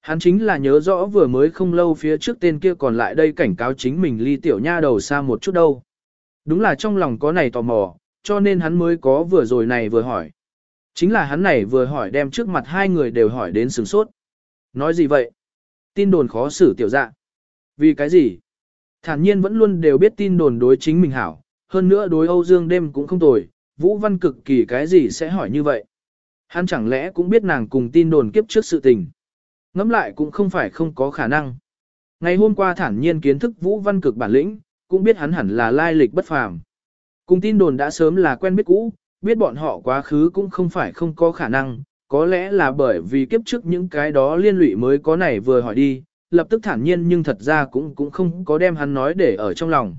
Hắn chính là nhớ rõ vừa mới không lâu phía trước tên kia còn lại đây cảnh cáo chính mình ly tiểu nha đầu xa một chút đâu. Đúng là trong lòng có này tò mò, cho nên hắn mới có vừa rồi này vừa hỏi. Chính là hắn này vừa hỏi đem trước mặt hai người đều hỏi đến sừng sốt. Nói gì vậy? Tin đồn khó xử tiểu dạ. Vì cái gì? Thản nhiên vẫn luôn đều biết tin đồn đối chính mình hảo, hơn nữa đối Âu Dương đêm cũng không tồi, Vũ Văn cực kỳ cái gì sẽ hỏi như vậy. Hắn chẳng lẽ cũng biết nàng cùng tin đồn kiếp trước sự tình. Ngẫm lại cũng không phải không có khả năng. Ngày hôm qua thản nhiên kiến thức Vũ Văn cực bản lĩnh, cũng biết hắn hẳn là lai lịch bất phàm. Cùng tin đồn đã sớm là quen biết cũ, biết bọn họ quá khứ cũng không phải không có khả năng, có lẽ là bởi vì kiếp trước những cái đó liên lụy mới có này vừa hỏi đi, lập tức thản nhiên nhưng thật ra cũng cũng không có đem hắn nói để ở trong lòng.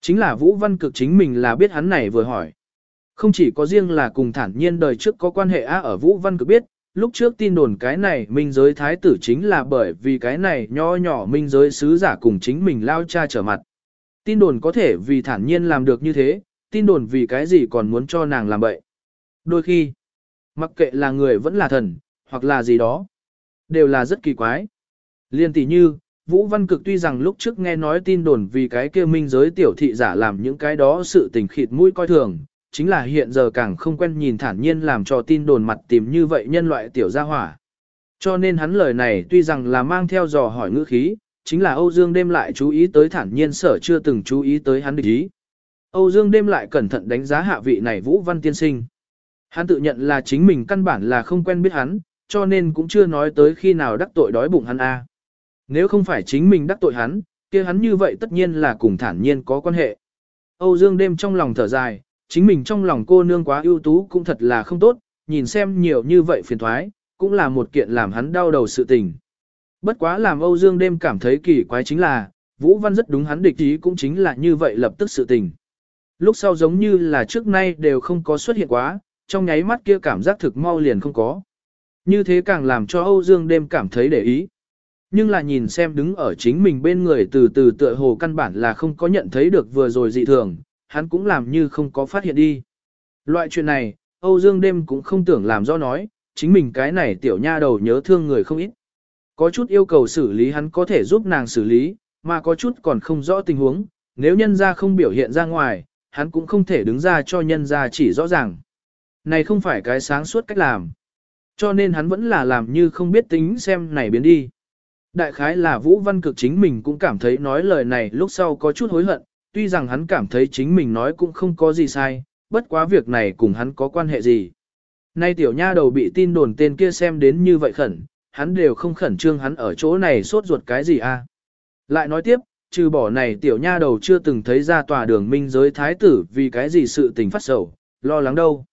Chính là Vũ Văn Cực chính mình là biết hắn này vừa hỏi. Không chỉ có riêng là cùng thản nhiên đời trước có quan hệ á ở Vũ Văn Cực biết, lúc trước tin đồn cái này minh giới thái tử chính là bởi vì cái này nho nhỏ minh giới sứ giả cùng chính mình lao cha trở mặt. Tin đồn có thể vì thản nhiên làm được như thế, tin đồn vì cái gì còn muốn cho nàng làm vậy. Đôi khi, mặc kệ là người vẫn là thần, hoặc là gì đó, đều là rất kỳ quái. Liên tỷ như, Vũ Văn Cực tuy rằng lúc trước nghe nói tin đồn vì cái kia minh giới tiểu thị giả làm những cái đó sự tình khịt mũi coi thường, chính là hiện giờ càng không quen nhìn thản nhiên làm cho tin đồn mặt tìm như vậy nhân loại tiểu gia hỏa. Cho nên hắn lời này tuy rằng là mang theo dò hỏi ngữ khí, chính là Âu Dương đêm lại chú ý tới thản nhiên sở chưa từng chú ý tới hắn địch ý. Âu Dương đêm lại cẩn thận đánh giá hạ vị này Vũ Văn Tiên Sinh. Hắn tự nhận là chính mình căn bản là không quen biết hắn, cho nên cũng chưa nói tới khi nào đắc tội đói bụng hắn a. Nếu không phải chính mình đắc tội hắn, kia hắn như vậy tất nhiên là cùng thản nhiên có quan hệ. Âu Dương đêm trong lòng thở dài, chính mình trong lòng cô nương quá ưu tú cũng thật là không tốt, nhìn xem nhiều như vậy phiền thoái, cũng là một kiện làm hắn đau đầu sự tình. Bất quá làm Âu Dương đêm cảm thấy kỳ quái chính là, Vũ Văn rất đúng hắn địch ý cũng chính là như vậy lập tức sự tình. Lúc sau giống như là trước nay đều không có xuất hiện quá, trong nháy mắt kia cảm giác thực mau liền không có. Như thế càng làm cho Âu Dương đêm cảm thấy để ý. Nhưng là nhìn xem đứng ở chính mình bên người từ từ tựa hồ căn bản là không có nhận thấy được vừa rồi dị thường, hắn cũng làm như không có phát hiện đi. Loại chuyện này, Âu Dương đêm cũng không tưởng làm do nói, chính mình cái này tiểu nha đầu nhớ thương người không ít. Có chút yêu cầu xử lý hắn có thể giúp nàng xử lý, mà có chút còn không rõ tình huống, nếu nhân ra không biểu hiện ra ngoài, hắn cũng không thể đứng ra cho nhân ra chỉ rõ ràng. Này không phải cái sáng suốt cách làm. Cho nên hắn vẫn là làm như không biết tính xem này biến đi. Đại khái là Vũ Văn Cực chính mình cũng cảm thấy nói lời này lúc sau có chút hối hận, tuy rằng hắn cảm thấy chính mình nói cũng không có gì sai, bất quá việc này cùng hắn có quan hệ gì. Nay tiểu nha đầu bị tin đồn tên kia xem đến như vậy khẩn, hắn đều không khẩn trương hắn ở chỗ này sốt ruột cái gì a? À? Lại nói tiếp, trừ bỏ này tiểu nha đầu chưa từng thấy ra tòa đường minh giới thái tử vì cái gì sự tình phát sầu, lo lắng đâu.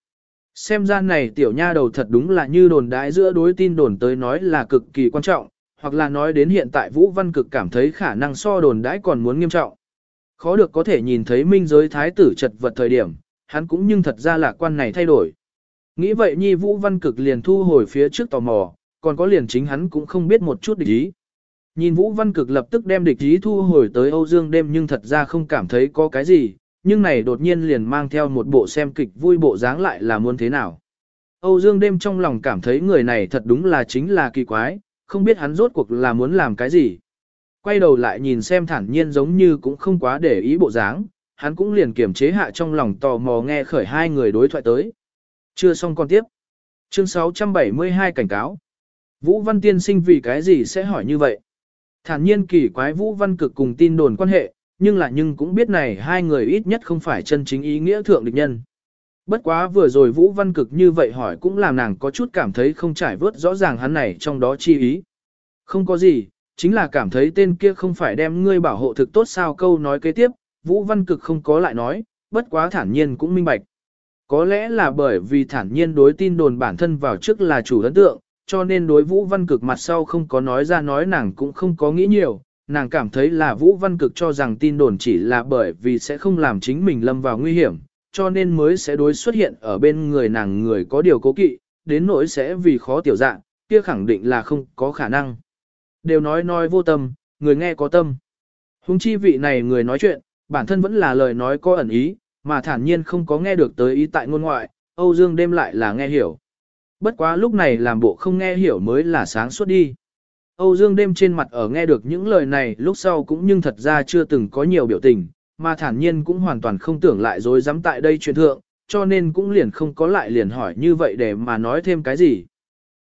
Xem ra này tiểu nha đầu thật đúng là như đồn đãi giữa đối tin đồn tới nói là cực kỳ quan trọng, hoặc là nói đến hiện tại Vũ Văn Cực cảm thấy khả năng so đồn đãi còn muốn nghiêm trọng. Khó được có thể nhìn thấy minh giới thái tử chật vật thời điểm, hắn cũng nhưng thật ra lạc quan này thay đổi. Nghĩ vậy nhi Vũ Văn Cực liền thu hồi phía trước tò mò, còn có liền chính hắn cũng không biết một chút địch ý. Nhìn Vũ Văn Cực lập tức đem địch ý thu hồi tới Âu Dương đêm nhưng thật ra không cảm thấy có cái gì, nhưng này đột nhiên liền mang theo một bộ xem kịch vui bộ dáng lại là muốn thế nào. Âu Dương đêm trong lòng cảm thấy người này thật đúng là chính là kỳ quái, không biết hắn rốt cuộc là muốn làm cái gì. Quay đầu lại nhìn xem thản nhiên giống như cũng không quá để ý bộ dáng, hắn cũng liền kiềm chế hạ trong lòng tò mò nghe khởi hai người đối thoại tới. Chưa xong con tiếp. Chương 672 cảnh cáo. Vũ Văn Tiên sinh vì cái gì sẽ hỏi như vậy? Thản nhiên kỳ quái Vũ Văn cực cùng tin đồn quan hệ, nhưng là nhưng cũng biết này hai người ít nhất không phải chân chính ý nghĩa thượng địch nhân. Bất quá vừa rồi Vũ Văn cực như vậy hỏi cũng làm nàng có chút cảm thấy không trải vớt rõ ràng hắn này trong đó chi ý. Không có gì, chính là cảm thấy tên kia không phải đem ngươi bảo hộ thực tốt sao câu nói kế tiếp, Vũ Văn cực không có lại nói, bất quá thản nhiên cũng minh bạch. Có lẽ là bởi vì thản nhiên đối tin đồn bản thân vào trước là chủ ấn tượng, cho nên đối Vũ Văn Cực mặt sau không có nói ra nói nàng cũng không có nghĩ nhiều, nàng cảm thấy là Vũ Văn Cực cho rằng tin đồn chỉ là bởi vì sẽ không làm chính mình lâm vào nguy hiểm, cho nên mới sẽ đối xuất hiện ở bên người nàng người có điều cố kỵ, đến nỗi sẽ vì khó tiểu dạng, kia khẳng định là không có khả năng. Đều nói nói vô tâm, người nghe có tâm. Hùng chi vị này người nói chuyện, bản thân vẫn là lời nói có ẩn ý, mà thản nhiên không có nghe được tới ý tại ngôn ngoại, Âu Dương đêm lại là nghe hiểu. Bất quá lúc này làm bộ không nghe hiểu mới là sáng suốt đi. Âu Dương đêm trên mặt ở nghe được những lời này lúc sau cũng nhưng thật ra chưa từng có nhiều biểu tình, mà thản nhiên cũng hoàn toàn không tưởng lại dối dám tại đây chuyện thượng, cho nên cũng liền không có lại liền hỏi như vậy để mà nói thêm cái gì.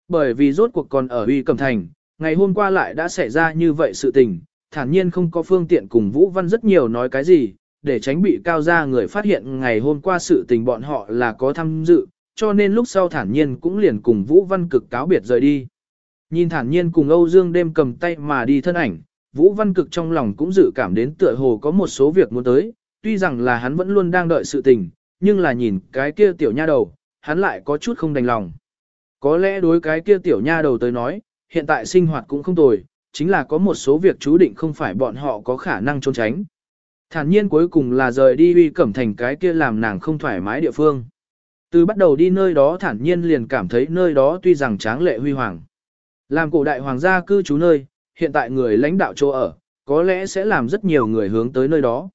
Bởi vì rốt cuộc còn ở uy cầm thành, ngày hôm qua lại đã xảy ra như vậy sự tình, thản nhiên không có phương tiện cùng Vũ Văn rất nhiều nói cái gì, để tránh bị cao gia người phát hiện ngày hôm qua sự tình bọn họ là có tham dự, cho nên lúc sau thản nhiên cũng liền cùng Vũ Văn cực cáo biệt rời đi. Nhìn thản nhiên cùng Âu Dương đêm cầm tay mà đi thân ảnh, Vũ Văn cực trong lòng cũng dự cảm đến tựa hồ có một số việc muốn tới, tuy rằng là hắn vẫn luôn đang đợi sự tình, nhưng là nhìn cái kia tiểu nha đầu, hắn lại có chút không đành lòng. Có lẽ đối cái kia tiểu nha đầu tới nói, hiện tại sinh hoạt cũng không tồi, chính là có một số việc chú định không phải bọn họ có khả năng trốn tránh. Thản nhiên cuối cùng là rời đi uy cẩm thành cái kia làm nàng không thoải mái địa phương. Từ bắt đầu đi nơi đó thản nhiên liền cảm thấy nơi đó tuy rằng tráng lệ huy hoàng. Làm cổ đại hoàng gia cư trú nơi, hiện tại người lãnh đạo chỗ ở, có lẽ sẽ làm rất nhiều người hướng tới nơi đó.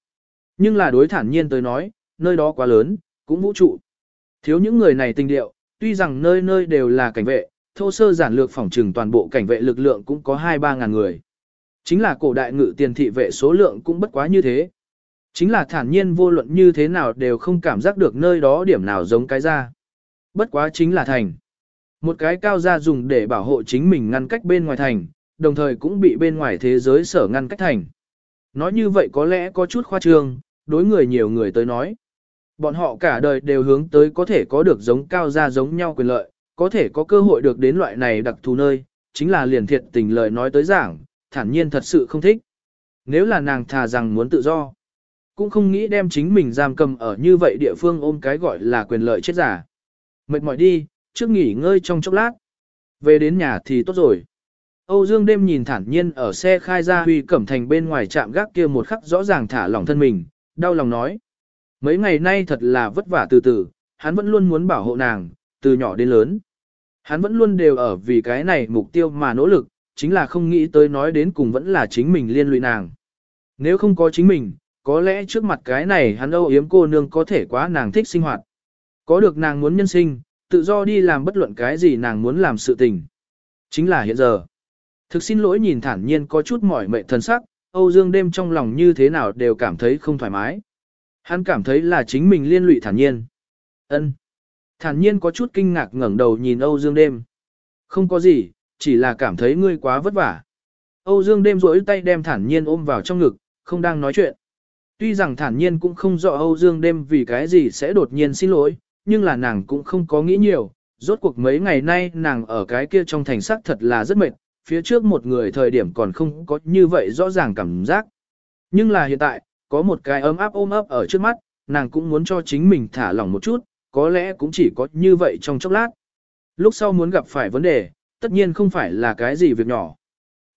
Nhưng là đối thản nhiên tới nói, nơi đó quá lớn, cũng vũ trụ. Thiếu những người này tình điệu, tuy rằng nơi nơi đều là cảnh vệ, thô sơ giản lược phỏng trừng toàn bộ cảnh vệ lực lượng cũng có 2-3 ngàn người. Chính là cổ đại ngự tiền thị vệ số lượng cũng bất quá như thế. Chính là thản nhiên vô luận như thế nào đều không cảm giác được nơi đó điểm nào giống cái ra. Bất quá chính là thành. Một cái cao gia dùng để bảo hộ chính mình ngăn cách bên ngoài thành, đồng thời cũng bị bên ngoài thế giới sở ngăn cách thành. Nói như vậy có lẽ có chút khoa trương, đối người nhiều người tới nói. Bọn họ cả đời đều hướng tới có thể có được giống cao gia giống nhau quyền lợi, có thể có cơ hội được đến loại này đặc thù nơi, chính là liền thiệt tình lời nói tới giảng, thản nhiên thật sự không thích. Nếu là nàng thà rằng muốn tự do, cũng không nghĩ đem chính mình giam cầm ở như vậy địa phương ôm cái gọi là quyền lợi chết giả. Mệt mỏi đi, trước nghỉ ngơi trong chốc lát. Về đến nhà thì tốt rồi. Âu Dương đêm nhìn thản nhiên ở xe khai ra huy cẩm thành bên ngoài trạm gác kia một khắc rõ ràng thả lỏng thân mình, đau lòng nói. Mấy ngày nay thật là vất vả từ từ, hắn vẫn luôn muốn bảo hộ nàng, từ nhỏ đến lớn. Hắn vẫn luôn đều ở vì cái này mục tiêu mà nỗ lực, chính là không nghĩ tới nói đến cùng vẫn là chính mình liên lụy nàng. Nếu không có chính mình, có lẽ trước mặt cái này hắn âu yếm cô nương có thể quá nàng thích sinh hoạt. Có được nàng muốn nhân sinh, tự do đi làm bất luận cái gì nàng muốn làm sự tình. Chính là hiện giờ. Thực xin lỗi nhìn thản nhiên có chút mỏi mệt thần sắc, Âu Dương đêm trong lòng như thế nào đều cảm thấy không thoải mái. Hắn cảm thấy là chính mình liên lụy thản nhiên. ân Thản nhiên có chút kinh ngạc ngẩng đầu nhìn Âu Dương đêm. Không có gì, chỉ là cảm thấy ngươi quá vất vả. Âu Dương đêm rỗi tay đem thản nhiên ôm vào trong ngực, không đang nói chuyện. Tuy rằng thản nhiên cũng không rõ Âu Dương đêm vì cái gì sẽ đột nhiên xin lỗi, nhưng là nàng cũng không có nghĩ nhiều. Rốt cuộc mấy ngày nay nàng ở cái kia trong thành sắc thật là rất mệt, phía trước một người thời điểm còn không có như vậy rõ ràng cảm giác. Nhưng là hiện tại, có một cái ấm áp ôm ấp ở trước mắt, nàng cũng muốn cho chính mình thả lỏng một chút, có lẽ cũng chỉ có như vậy trong chốc lát. Lúc sau muốn gặp phải vấn đề, tất nhiên không phải là cái gì việc nhỏ.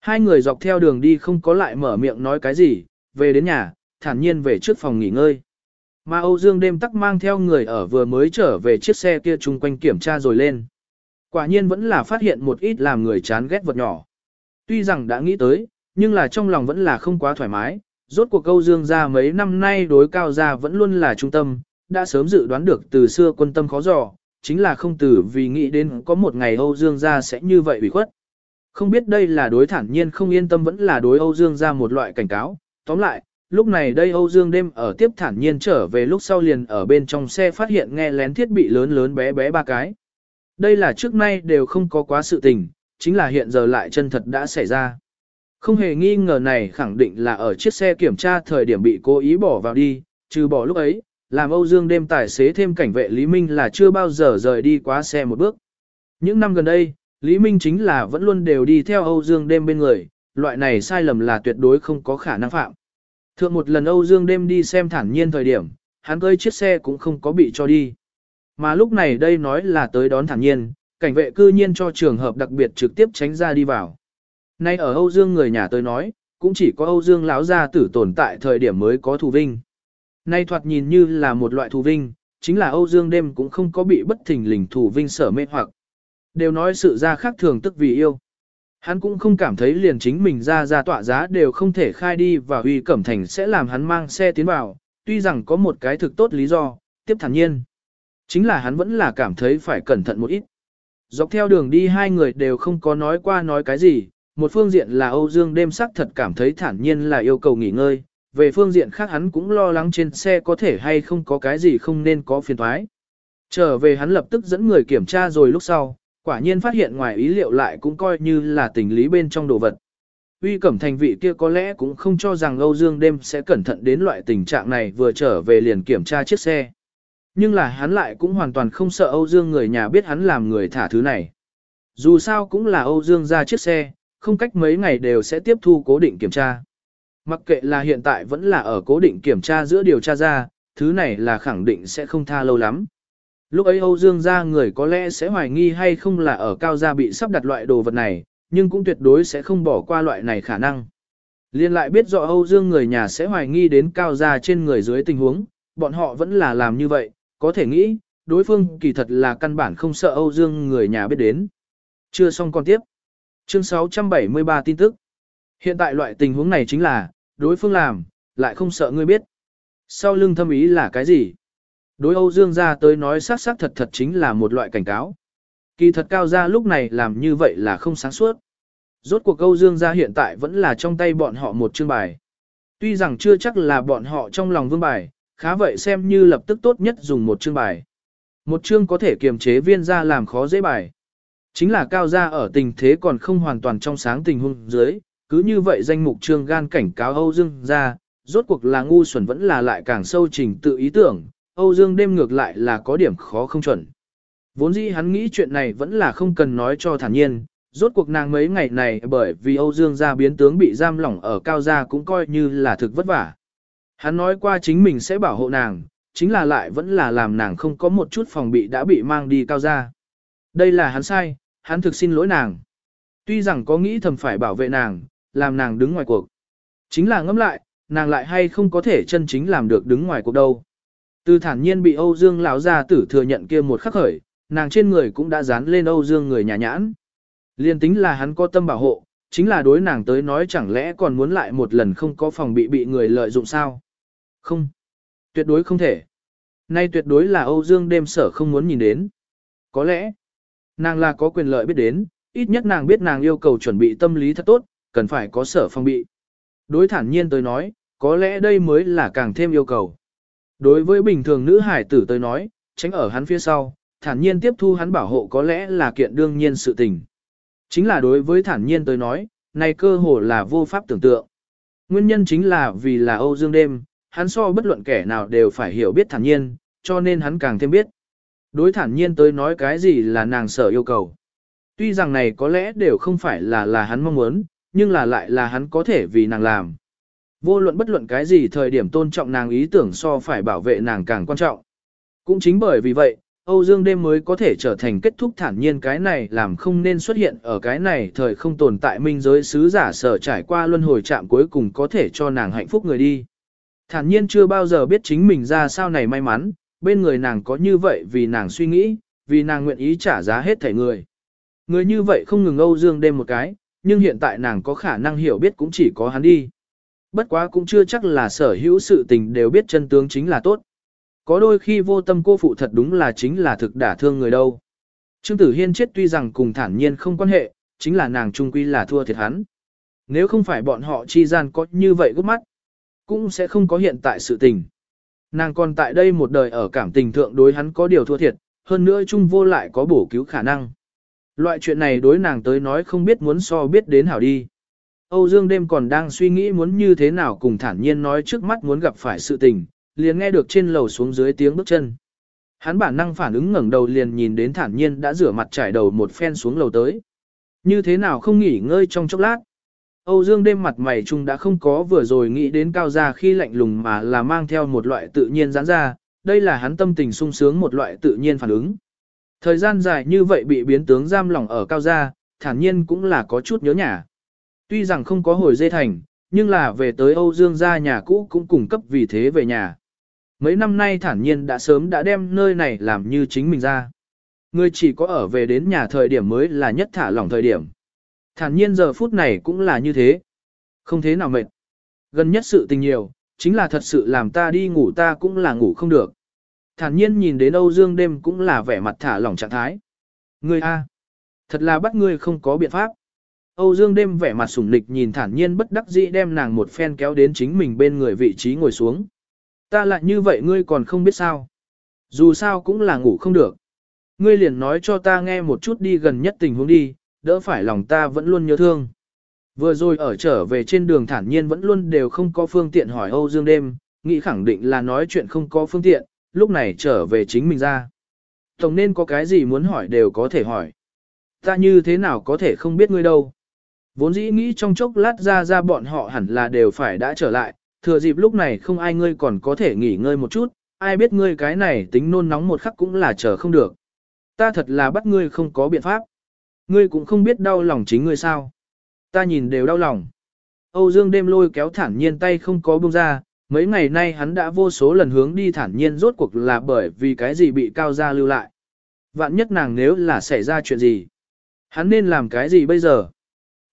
Hai người dọc theo đường đi không có lại mở miệng nói cái gì, về đến nhà, thản nhiên về trước phòng nghỉ ngơi. Mà Âu Dương đêm tắc mang theo người ở vừa mới trở về chiếc xe kia chung quanh kiểm tra rồi lên. Quả nhiên vẫn là phát hiện một ít làm người chán ghét vật nhỏ. Tuy rằng đã nghĩ tới, nhưng là trong lòng vẫn là không quá thoải mái. Rốt cuộc Âu Dương gia mấy năm nay đối cao gia vẫn luôn là trung tâm, đã sớm dự đoán được từ xưa quân tâm khó dò, chính là không từ vì nghĩ đến có một ngày Âu Dương gia sẽ như vậy bị khuất. Không biết đây là đối thản nhiên không yên tâm vẫn là đối Âu Dương gia một loại cảnh cáo. Tóm lại, lúc này đây Âu Dương đêm ở tiếp thản nhiên trở về lúc sau liền ở bên trong xe phát hiện nghe lén thiết bị lớn lớn bé bé ba cái. Đây là trước nay đều không có quá sự tình, chính là hiện giờ lại chân thật đã xảy ra. Không hề nghi ngờ này khẳng định là ở chiếc xe kiểm tra thời điểm bị cố ý bỏ vào đi, trừ bỏ lúc ấy, làm Âu Dương đêm tài xế thêm cảnh vệ Lý Minh là chưa bao giờ rời đi quá xe một bước. Những năm gần đây, Lý Minh chính là vẫn luôn đều đi theo Âu Dương đêm bên người, loại này sai lầm là tuyệt đối không có khả năng phạm. Thượng một lần Âu Dương đêm đi xem thản nhiên thời điểm, hắn cơi chiếc xe cũng không có bị cho đi. Mà lúc này đây nói là tới đón thản nhiên, cảnh vệ cư nhiên cho trường hợp đặc biệt trực tiếp tránh ra đi vào. Nay ở Âu Dương người nhà tới nói, cũng chỉ có Âu Dương lão gia tử tồn tại thời điểm mới có thù vinh. Nay thoạt nhìn như là một loại thù vinh, chính là Âu Dương đêm cũng không có bị bất thình lình thù vinh sở mê hoặc. Đều nói sự ra khác thường tức vì yêu. Hắn cũng không cảm thấy liền chính mình ra ra tọa giá đều không thể khai đi và huy cẩm thành sẽ làm hắn mang xe tiến vào, tuy rằng có một cái thực tốt lý do, tiếp thản nhiên. Chính là hắn vẫn là cảm thấy phải cẩn thận một ít. Dọc theo đường đi hai người đều không có nói qua nói cái gì, một phương diện là Âu Dương đêm sắc thật cảm thấy thản nhiên là yêu cầu nghỉ ngơi, về phương diện khác hắn cũng lo lắng trên xe có thể hay không có cái gì không nên có phiền thoái. Trở về hắn lập tức dẫn người kiểm tra rồi lúc sau, quả nhiên phát hiện ngoài ý liệu lại cũng coi như là tình lý bên trong đồ vật. Uy Cẩm Thành vị kia có lẽ cũng không cho rằng Âu Dương đêm sẽ cẩn thận đến loại tình trạng này vừa trở về liền kiểm tra chiếc xe. Nhưng là hắn lại cũng hoàn toàn không sợ Âu Dương người nhà biết hắn làm người thả thứ này. Dù sao cũng là Âu Dương ra chiếc xe, không cách mấy ngày đều sẽ tiếp thu cố định kiểm tra. Mặc kệ là hiện tại vẫn là ở cố định kiểm tra giữa điều tra ra, thứ này là khẳng định sẽ không tha lâu lắm. Lúc ấy Âu Dương gia người có lẽ sẽ hoài nghi hay không là ở cao gia bị sắp đặt loại đồ vật này, nhưng cũng tuyệt đối sẽ không bỏ qua loại này khả năng. Liên lại biết rõ Âu Dương người nhà sẽ hoài nghi đến cao gia trên người dưới tình huống, bọn họ vẫn là làm như vậy, có thể nghĩ, đối phương kỳ thật là căn bản không sợ Âu Dương người nhà biết đến. Chưa xong còn tiếp. Chương 673 tin tức. Hiện tại loại tình huống này chính là, đối phương làm, lại không sợ ngươi biết. Sau lưng thâm ý là cái gì? Đối Âu Dương gia tới nói xác xác thật thật chính là một loại cảnh cáo. Kỳ thật cao gia lúc này làm như vậy là không sáng suốt. Rốt cuộc Âu Dương gia hiện tại vẫn là trong tay bọn họ một chương bài. Tuy rằng chưa chắc là bọn họ trong lòng vương bài, khá vậy xem như lập tức tốt nhất dùng một chương bài. Một chương có thể kiềm chế viên gia làm khó dễ bài. Chính là cao gia ở tình thế còn không hoàn toàn trong sáng tình huống dưới, cứ như vậy danh mục trương gan cảnh cáo Âu Dương ra, rốt cuộc là ngu xuẩn vẫn là lại càng sâu trình tự ý tưởng, Âu Dương đêm ngược lại là có điểm khó không chuẩn. Vốn dĩ hắn nghĩ chuyện này vẫn là không cần nói cho thản nhiên, rốt cuộc nàng mấy ngày này bởi vì Âu Dương gia biến tướng bị giam lỏng ở cao gia cũng coi như là thực vất vả. Hắn nói qua chính mình sẽ bảo hộ nàng, chính là lại vẫn là làm nàng không có một chút phòng bị đã bị mang đi cao gia. Đây là hắn sai, hắn thực xin lỗi nàng. Tuy rằng có nghĩ thầm phải bảo vệ nàng, làm nàng đứng ngoài cuộc. Chính là ngẫm lại, nàng lại hay không có thể chân chính làm được đứng ngoài cuộc đâu. Từ thản nhiên bị Âu Dương lão gia tử thừa nhận kia một khắc khởi, nàng trên người cũng đã dán lên Âu Dương người nhà nhãn. Liên tính là hắn có tâm bảo hộ, chính là đối nàng tới nói chẳng lẽ còn muốn lại một lần không có phòng bị bị người lợi dụng sao? Không. Tuyệt đối không thể. Nay tuyệt đối là Âu Dương đêm sở không muốn nhìn đến. Có lẽ, nàng là có quyền lợi biết đến, ít nhất nàng biết nàng yêu cầu chuẩn bị tâm lý thật tốt, cần phải có sở phong bị. Đối thản nhiên tới nói, có lẽ đây mới là càng thêm yêu cầu. Đối với bình thường nữ hải tử tới nói, tránh ở hắn phía sau, thản nhiên tiếp thu hắn bảo hộ có lẽ là kiện đương nhiên sự tình. Chính là đối với thản nhiên tới nói, này cơ hồ là vô pháp tưởng tượng. Nguyên nhân chính là vì là Âu Dương đêm, hắn so bất luận kẻ nào đều phải hiểu biết thản nhiên, cho nên hắn càng thêm biết. Đối thản nhiên tới nói cái gì là nàng sở yêu cầu. Tuy rằng này có lẽ đều không phải là là hắn mong muốn, nhưng là lại là hắn có thể vì nàng làm. Vô luận bất luận cái gì thời điểm tôn trọng nàng ý tưởng so phải bảo vệ nàng càng quan trọng. Cũng chính bởi vì vậy, Âu Dương đêm mới có thể trở thành kết thúc thản nhiên cái này làm không nên xuất hiện ở cái này thời không tồn tại minh giới sứ giả sở trải qua luân hồi chạm cuối cùng có thể cho nàng hạnh phúc người đi. Thản nhiên chưa bao giờ biết chính mình ra sao này may mắn, bên người nàng có như vậy vì nàng suy nghĩ, vì nàng nguyện ý trả giá hết thể người. Người như vậy không ngừng Âu Dương đêm một cái, nhưng hiện tại nàng có khả năng hiểu biết cũng chỉ có hắn đi. Bất quá cũng chưa chắc là sở hữu sự tình đều biết chân tướng chính là tốt. Có đôi khi vô tâm cô phụ thật đúng là chính là thực đả thương người đâu. Trương Tử Hiên chết tuy rằng cùng thản nhiên không quan hệ, chính là nàng trung quy là thua thiệt hắn. Nếu không phải bọn họ chi gian có như vậy gấp mắt, cũng sẽ không có hiện tại sự tình. Nàng còn tại đây một đời ở cảm tình thượng đối hắn có điều thua thiệt, hơn nữa chung vô lại có bổ cứu khả năng. Loại chuyện này đối nàng tới nói không biết muốn so biết đến hảo đi. Âu Dương đêm còn đang suy nghĩ muốn như thế nào cùng thản nhiên nói trước mắt muốn gặp phải sự tình, liền nghe được trên lầu xuống dưới tiếng bước chân. Hắn bản năng phản ứng ngẩng đầu liền nhìn đến thản nhiên đã rửa mặt trải đầu một phen xuống lầu tới. Như thế nào không nghỉ ngơi trong chốc lát. Âu Dương đêm mặt mày trung đã không có vừa rồi nghĩ đến cao gia khi lạnh lùng mà là mang theo một loại tự nhiên giãn ra, đây là hắn tâm tình sung sướng một loại tự nhiên phản ứng. Thời gian dài như vậy bị biến tướng giam lỏng ở cao gia, thản nhiên cũng là có chút nhớ nhà. Tuy rằng không có hồi dây thành, nhưng là về tới Âu Dương gia nhà cũ cũng cung cấp vì thế về nhà. Mấy năm nay thản nhiên đã sớm đã đem nơi này làm như chính mình ra. Người chỉ có ở về đến nhà thời điểm mới là nhất thả lỏng thời điểm. Thản nhiên giờ phút này cũng là như thế. Không thế nào mệt. Gần nhất sự tình nhiều, chính là thật sự làm ta đi ngủ ta cũng là ngủ không được. Thản nhiên nhìn đến Âu Dương đêm cũng là vẻ mặt thả lỏng trạng thái. Ngươi a, thật là bắt ngươi không có biện pháp. Âu Dương đêm vẻ mặt sủng nịch nhìn thản nhiên bất đắc dĩ đem nàng một phen kéo đến chính mình bên người vị trí ngồi xuống. Ta lại như vậy ngươi còn không biết sao. Dù sao cũng là ngủ không được. Ngươi liền nói cho ta nghe một chút đi gần nhất tình huống đi, đỡ phải lòng ta vẫn luôn nhớ thương. Vừa rồi ở trở về trên đường thản nhiên vẫn luôn đều không có phương tiện hỏi Âu Dương đêm, nghĩ khẳng định là nói chuyện không có phương tiện, lúc này trở về chính mình ra. Tổng nên có cái gì muốn hỏi đều có thể hỏi. Ta như thế nào có thể không biết ngươi đâu. Vốn dĩ nghĩ trong chốc lát ra ra bọn họ hẳn là đều phải đã trở lại, thừa dịp lúc này không ai ngươi còn có thể nghỉ ngơi một chút, ai biết ngươi cái này tính nôn nóng một khắc cũng là chờ không được. Ta thật là bắt ngươi không có biện pháp. Ngươi cũng không biết đau lòng chính ngươi sao. Ta nhìn đều đau lòng. Âu Dương đêm lôi kéo thản nhiên tay không có buông ra, mấy ngày nay hắn đã vô số lần hướng đi thản nhiên rốt cuộc là bởi vì cái gì bị cao gia lưu lại. Vạn nhất nàng nếu là xảy ra chuyện gì. Hắn nên làm cái gì bây giờ?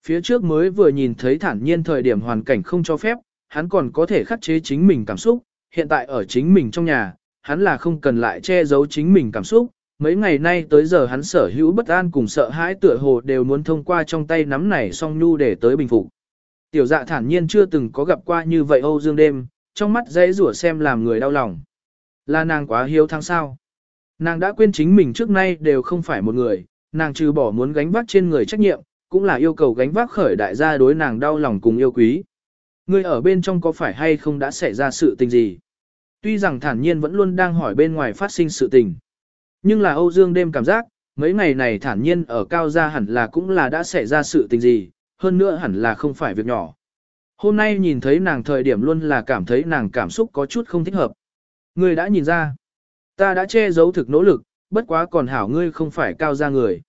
Phía trước mới vừa nhìn thấy thản nhiên thời điểm hoàn cảnh không cho phép, hắn còn có thể khắc chế chính mình cảm xúc, hiện tại ở chính mình trong nhà, hắn là không cần lại che giấu chính mình cảm xúc, mấy ngày nay tới giờ hắn sở hữu bất an cùng sợ hãi tựa hồ đều muốn thông qua trong tay nắm này song nhu để tới bình phục. Tiểu dạ thản nhiên chưa từng có gặp qua như vậy Âu Dương đêm, trong mắt dễ rủa xem làm người đau lòng. Là nàng quá hiếu thắng sao. Nàng đã quên chính mình trước nay đều không phải một người, nàng trừ bỏ muốn gánh vác trên người trách nhiệm, cũng là yêu cầu gánh vác khởi đại gia đối nàng đau lòng cùng yêu quý. Người ở bên trong có phải hay không đã xảy ra sự tình gì? Tuy rằng thản nhiên vẫn luôn đang hỏi bên ngoài phát sinh sự tình. Nhưng là Âu Dương đêm cảm giác, mấy ngày này thản nhiên ở cao gia hẳn là cũng là đã xảy ra sự tình gì, hơn nữa hẳn là không phải việc nhỏ. Hôm nay nhìn thấy nàng thời điểm luôn là cảm thấy nàng cảm xúc có chút không thích hợp. Ngươi đã nhìn ra, ta đã che giấu thực nỗ lực, bất quá còn hảo ngươi không phải cao gia người.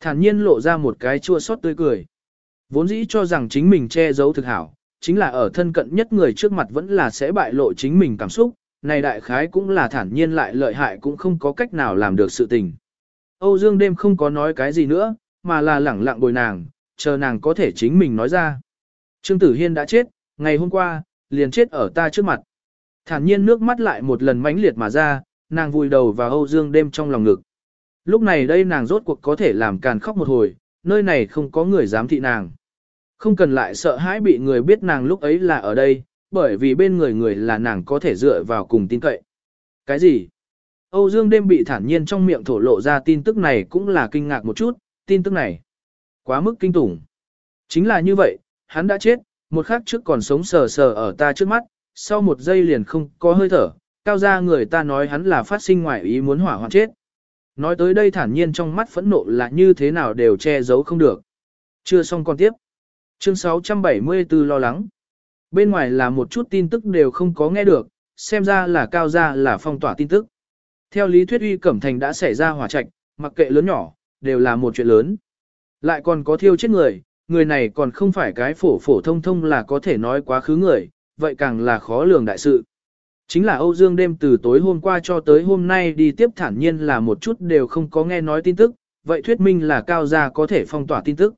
Thản nhiên lộ ra một cái chua xót tươi cười. Vốn dĩ cho rằng chính mình che giấu thực hảo, chính là ở thân cận nhất người trước mặt vẫn là sẽ bại lộ chính mình cảm xúc, này đại khái cũng là thản nhiên lại lợi hại cũng không có cách nào làm được sự tình. Âu Dương đêm không có nói cái gì nữa, mà là lẳng lặng bồi nàng, chờ nàng có thể chính mình nói ra. Trương Tử Hiên đã chết, ngày hôm qua, liền chết ở ta trước mặt. Thản nhiên nước mắt lại một lần mãnh liệt mà ra, nàng vùi đầu vào Âu Dương đêm trong lòng ngực. Lúc này đây nàng rốt cuộc có thể làm càn khóc một hồi, nơi này không có người dám thị nàng. Không cần lại sợ hãi bị người biết nàng lúc ấy là ở đây, bởi vì bên người người là nàng có thể dựa vào cùng tin cậy. Cái gì? Âu Dương đêm bị thản nhiên trong miệng thổ lộ ra tin tức này cũng là kinh ngạc một chút, tin tức này. Quá mức kinh tủng. Chính là như vậy, hắn đã chết, một khắc trước còn sống sờ sờ ở ta trước mắt, sau một giây liền không có hơi thở, cao ra người ta nói hắn là phát sinh ngoại ý muốn hỏa hoạn chết. Nói tới đây thản nhiên trong mắt phẫn nộ là như thế nào đều che giấu không được. Chưa xong con tiếp. Chương 674 lo lắng. Bên ngoài là một chút tin tức đều không có nghe được, xem ra là cao ra là phong tỏa tin tức. Theo lý thuyết uy cẩm thành đã xảy ra hỏa trạch, mặc kệ lớn nhỏ, đều là một chuyện lớn. Lại còn có thiêu chết người, người này còn không phải cái phổ phổ thông thông là có thể nói quá khứ người, vậy càng là khó lường đại sự. Chính là Âu Dương đêm từ tối hôm qua cho tới hôm nay đi tiếp thản nhiên là một chút đều không có nghe nói tin tức, vậy thuyết minh là cao gia có thể phong tỏa tin tức.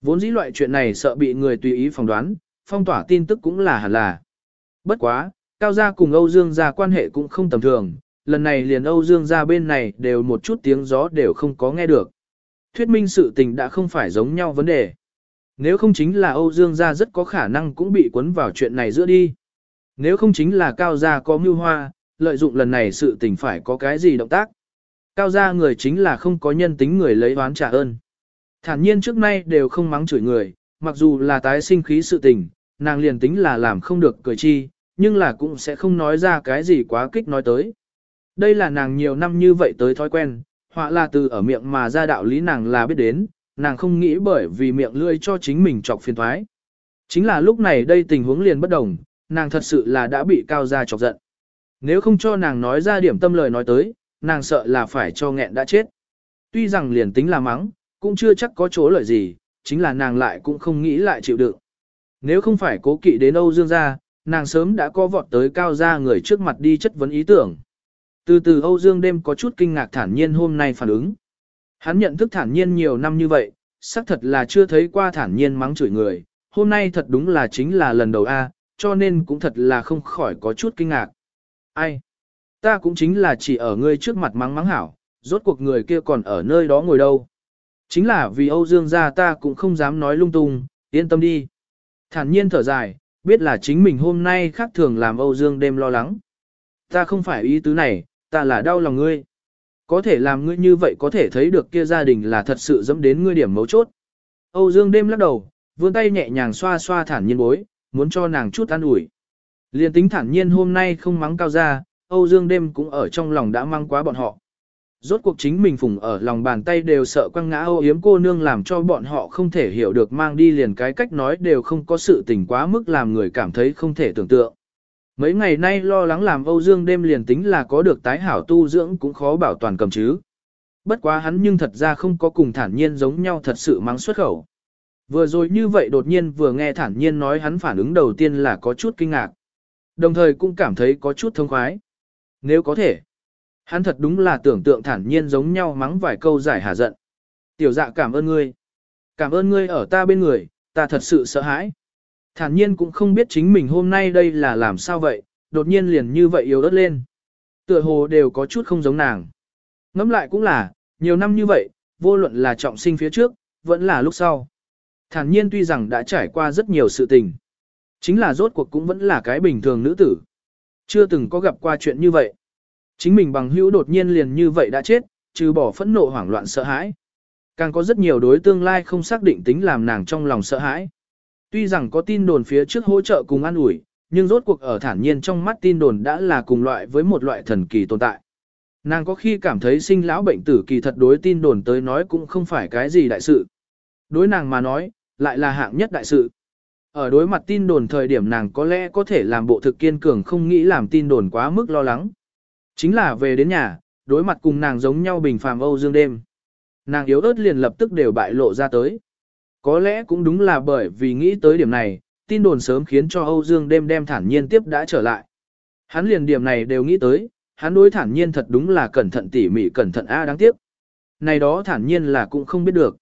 Vốn dĩ loại chuyện này sợ bị người tùy ý phỏng đoán, phong tỏa tin tức cũng là hẳn là. Bất quá, cao gia cùng Âu Dương gia quan hệ cũng không tầm thường, lần này liền Âu Dương gia bên này đều một chút tiếng gió đều không có nghe được. Thuyết minh sự tình đã không phải giống nhau vấn đề. Nếu không chính là Âu Dương gia rất có khả năng cũng bị cuốn vào chuyện này giữa đi. Nếu không chính là Cao gia có mưu hoa, lợi dụng lần này sự tình phải có cái gì động tác. Cao gia người chính là không có nhân tính người lấy oán trả ơn. Thản nhiên trước nay đều không mắng chửi người, mặc dù là tái sinh khí sự tình, nàng liền tính là làm không được cười chi, nhưng là cũng sẽ không nói ra cái gì quá kích nói tới. Đây là nàng nhiều năm như vậy tới thói quen, họa là từ ở miệng mà ra đạo lý nàng là biết đến, nàng không nghĩ bởi vì miệng lươi cho chính mình chọc phiền thoái. Chính là lúc này đây tình huống liền bất đồng, nàng thật sự là đã bị cao gia chọc giận. Nếu không cho nàng nói ra điểm tâm lời nói tới, nàng sợ là phải cho nghẹn đã chết. Tuy rằng liền tính là mắng, cũng chưa chắc có chỗ lợi gì, chính là nàng lại cũng không nghĩ lại chịu đựng. Nếu không phải cố kỵ đến Âu Dương gia, nàng sớm đã có vọt tới cao gia người trước mặt đi chất vấn ý tưởng. Từ từ Âu Dương đêm có chút kinh ngạc thản nhiên hôm nay phản ứng. Hắn nhận thức thản nhiên nhiều năm như vậy, xác thật là chưa thấy qua thản nhiên mắng chửi người, hôm nay thật đúng là chính là lần đầu A, cho nên cũng thật là không khỏi có chút kinh ngạc. Ai? Ta cũng chính là chỉ ở ngươi trước mặt mắng mắng hảo, rốt cuộc người kia còn ở nơi đó ngồi đâu. Chính là vì Âu Dương gia ta cũng không dám nói lung tung, yên tâm đi. Thản nhiên thở dài, biết là chính mình hôm nay khác thường làm Âu Dương đêm lo lắng. Ta không phải ý tứ này, ta là đau lòng ngươi. Có thể làm ngươi như vậy có thể thấy được kia gia đình là thật sự dẫm đến ngươi điểm mấu chốt. Âu Dương đêm lắc đầu, vươn tay nhẹ nhàng xoa xoa thản nhiên bối, muốn cho nàng chút an ủi. Liên tính thản nhiên hôm nay không mắng cao ra, Âu Dương đêm cũng ở trong lòng đã mang quá bọn họ. Rốt cuộc chính mình phùng ở lòng bàn tay đều sợ quăng ngã ô yếm cô nương làm cho bọn họ không thể hiểu được mang đi liền cái cách nói đều không có sự tình quá mức làm người cảm thấy không thể tưởng tượng. Mấy ngày nay lo lắng làm Âu Dương đêm liền tính là có được tái hảo tu dưỡng cũng khó bảo toàn cầm chứ. Bất quá hắn nhưng thật ra không có cùng thản nhiên giống nhau thật sự mắng xuất khẩu. Vừa rồi như vậy đột nhiên vừa nghe thản nhiên nói hắn phản ứng đầu tiên là có chút kinh ngạc. Đồng thời cũng cảm thấy có chút thông khoái. Nếu có thể, hắn thật đúng là tưởng tượng thản nhiên giống nhau mắng vài câu giải hà giận. Tiểu dạ cảm ơn ngươi. Cảm ơn ngươi ở ta bên người, ta thật sự sợ hãi. Thản nhiên cũng không biết chính mình hôm nay đây là làm sao vậy, đột nhiên liền như vậy yếu ớt lên. Tựa hồ đều có chút không giống nàng. Ngẫm lại cũng là, nhiều năm như vậy, vô luận là trọng sinh phía trước, vẫn là lúc sau. Thản nhiên tuy rằng đã trải qua rất nhiều sự tình. Chính là rốt cuộc cũng vẫn là cái bình thường nữ tử. Chưa từng có gặp qua chuyện như vậy. Chính mình bằng hữu đột nhiên liền như vậy đã chết, trừ bỏ phẫn nộ hoảng loạn sợ hãi. Càng có rất nhiều đối tương lai không xác định tính làm nàng trong lòng sợ hãi. Tuy rằng có tin đồn phía trước hỗ trợ cùng an ủi, nhưng rốt cuộc ở thản nhiên trong mắt tin đồn đã là cùng loại với một loại thần kỳ tồn tại. Nàng có khi cảm thấy sinh lão bệnh tử kỳ thật đối tin đồn tới nói cũng không phải cái gì đại sự. Đối nàng mà nói, lại là hạng nhất đại sự. Ở đối mặt tin đồn thời điểm nàng có lẽ có thể làm bộ thực kiên cường không nghĩ làm tin đồn quá mức lo lắng. Chính là về đến nhà, đối mặt cùng nàng giống nhau bình phàm Âu Dương đêm. Nàng yếu ớt liền lập tức đều bại lộ ra tới. Có lẽ cũng đúng là bởi vì nghĩ tới điểm này, tin đồn sớm khiến cho Âu Dương đêm đem thản nhiên tiếp đã trở lại. Hắn liền điểm này đều nghĩ tới, hắn đối thản nhiên thật đúng là cẩn thận tỉ mỉ cẩn thận a đáng tiếc. Này đó thản nhiên là cũng không biết được.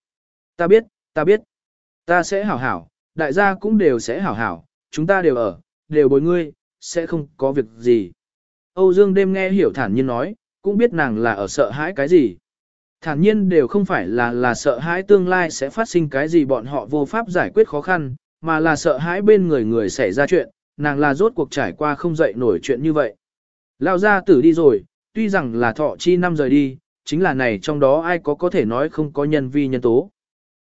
Ta biết, ta biết. Ta sẽ hảo hảo, đại gia cũng đều sẽ hảo hảo, chúng ta đều ở, đều bồi ngươi, sẽ không có việc gì. Âu Dương đêm nghe hiểu thản nhiên nói, cũng biết nàng là ở sợ hãi cái gì. Thản nhiên đều không phải là là sợ hãi tương lai sẽ phát sinh cái gì bọn họ vô pháp giải quyết khó khăn, mà là sợ hãi bên người người xảy ra chuyện, nàng là rốt cuộc trải qua không dậy nổi chuyện như vậy. Lao ra tử đi rồi, tuy rằng là thọ chi năm rời đi, chính là này trong đó ai có có thể nói không có nhân vi nhân tố.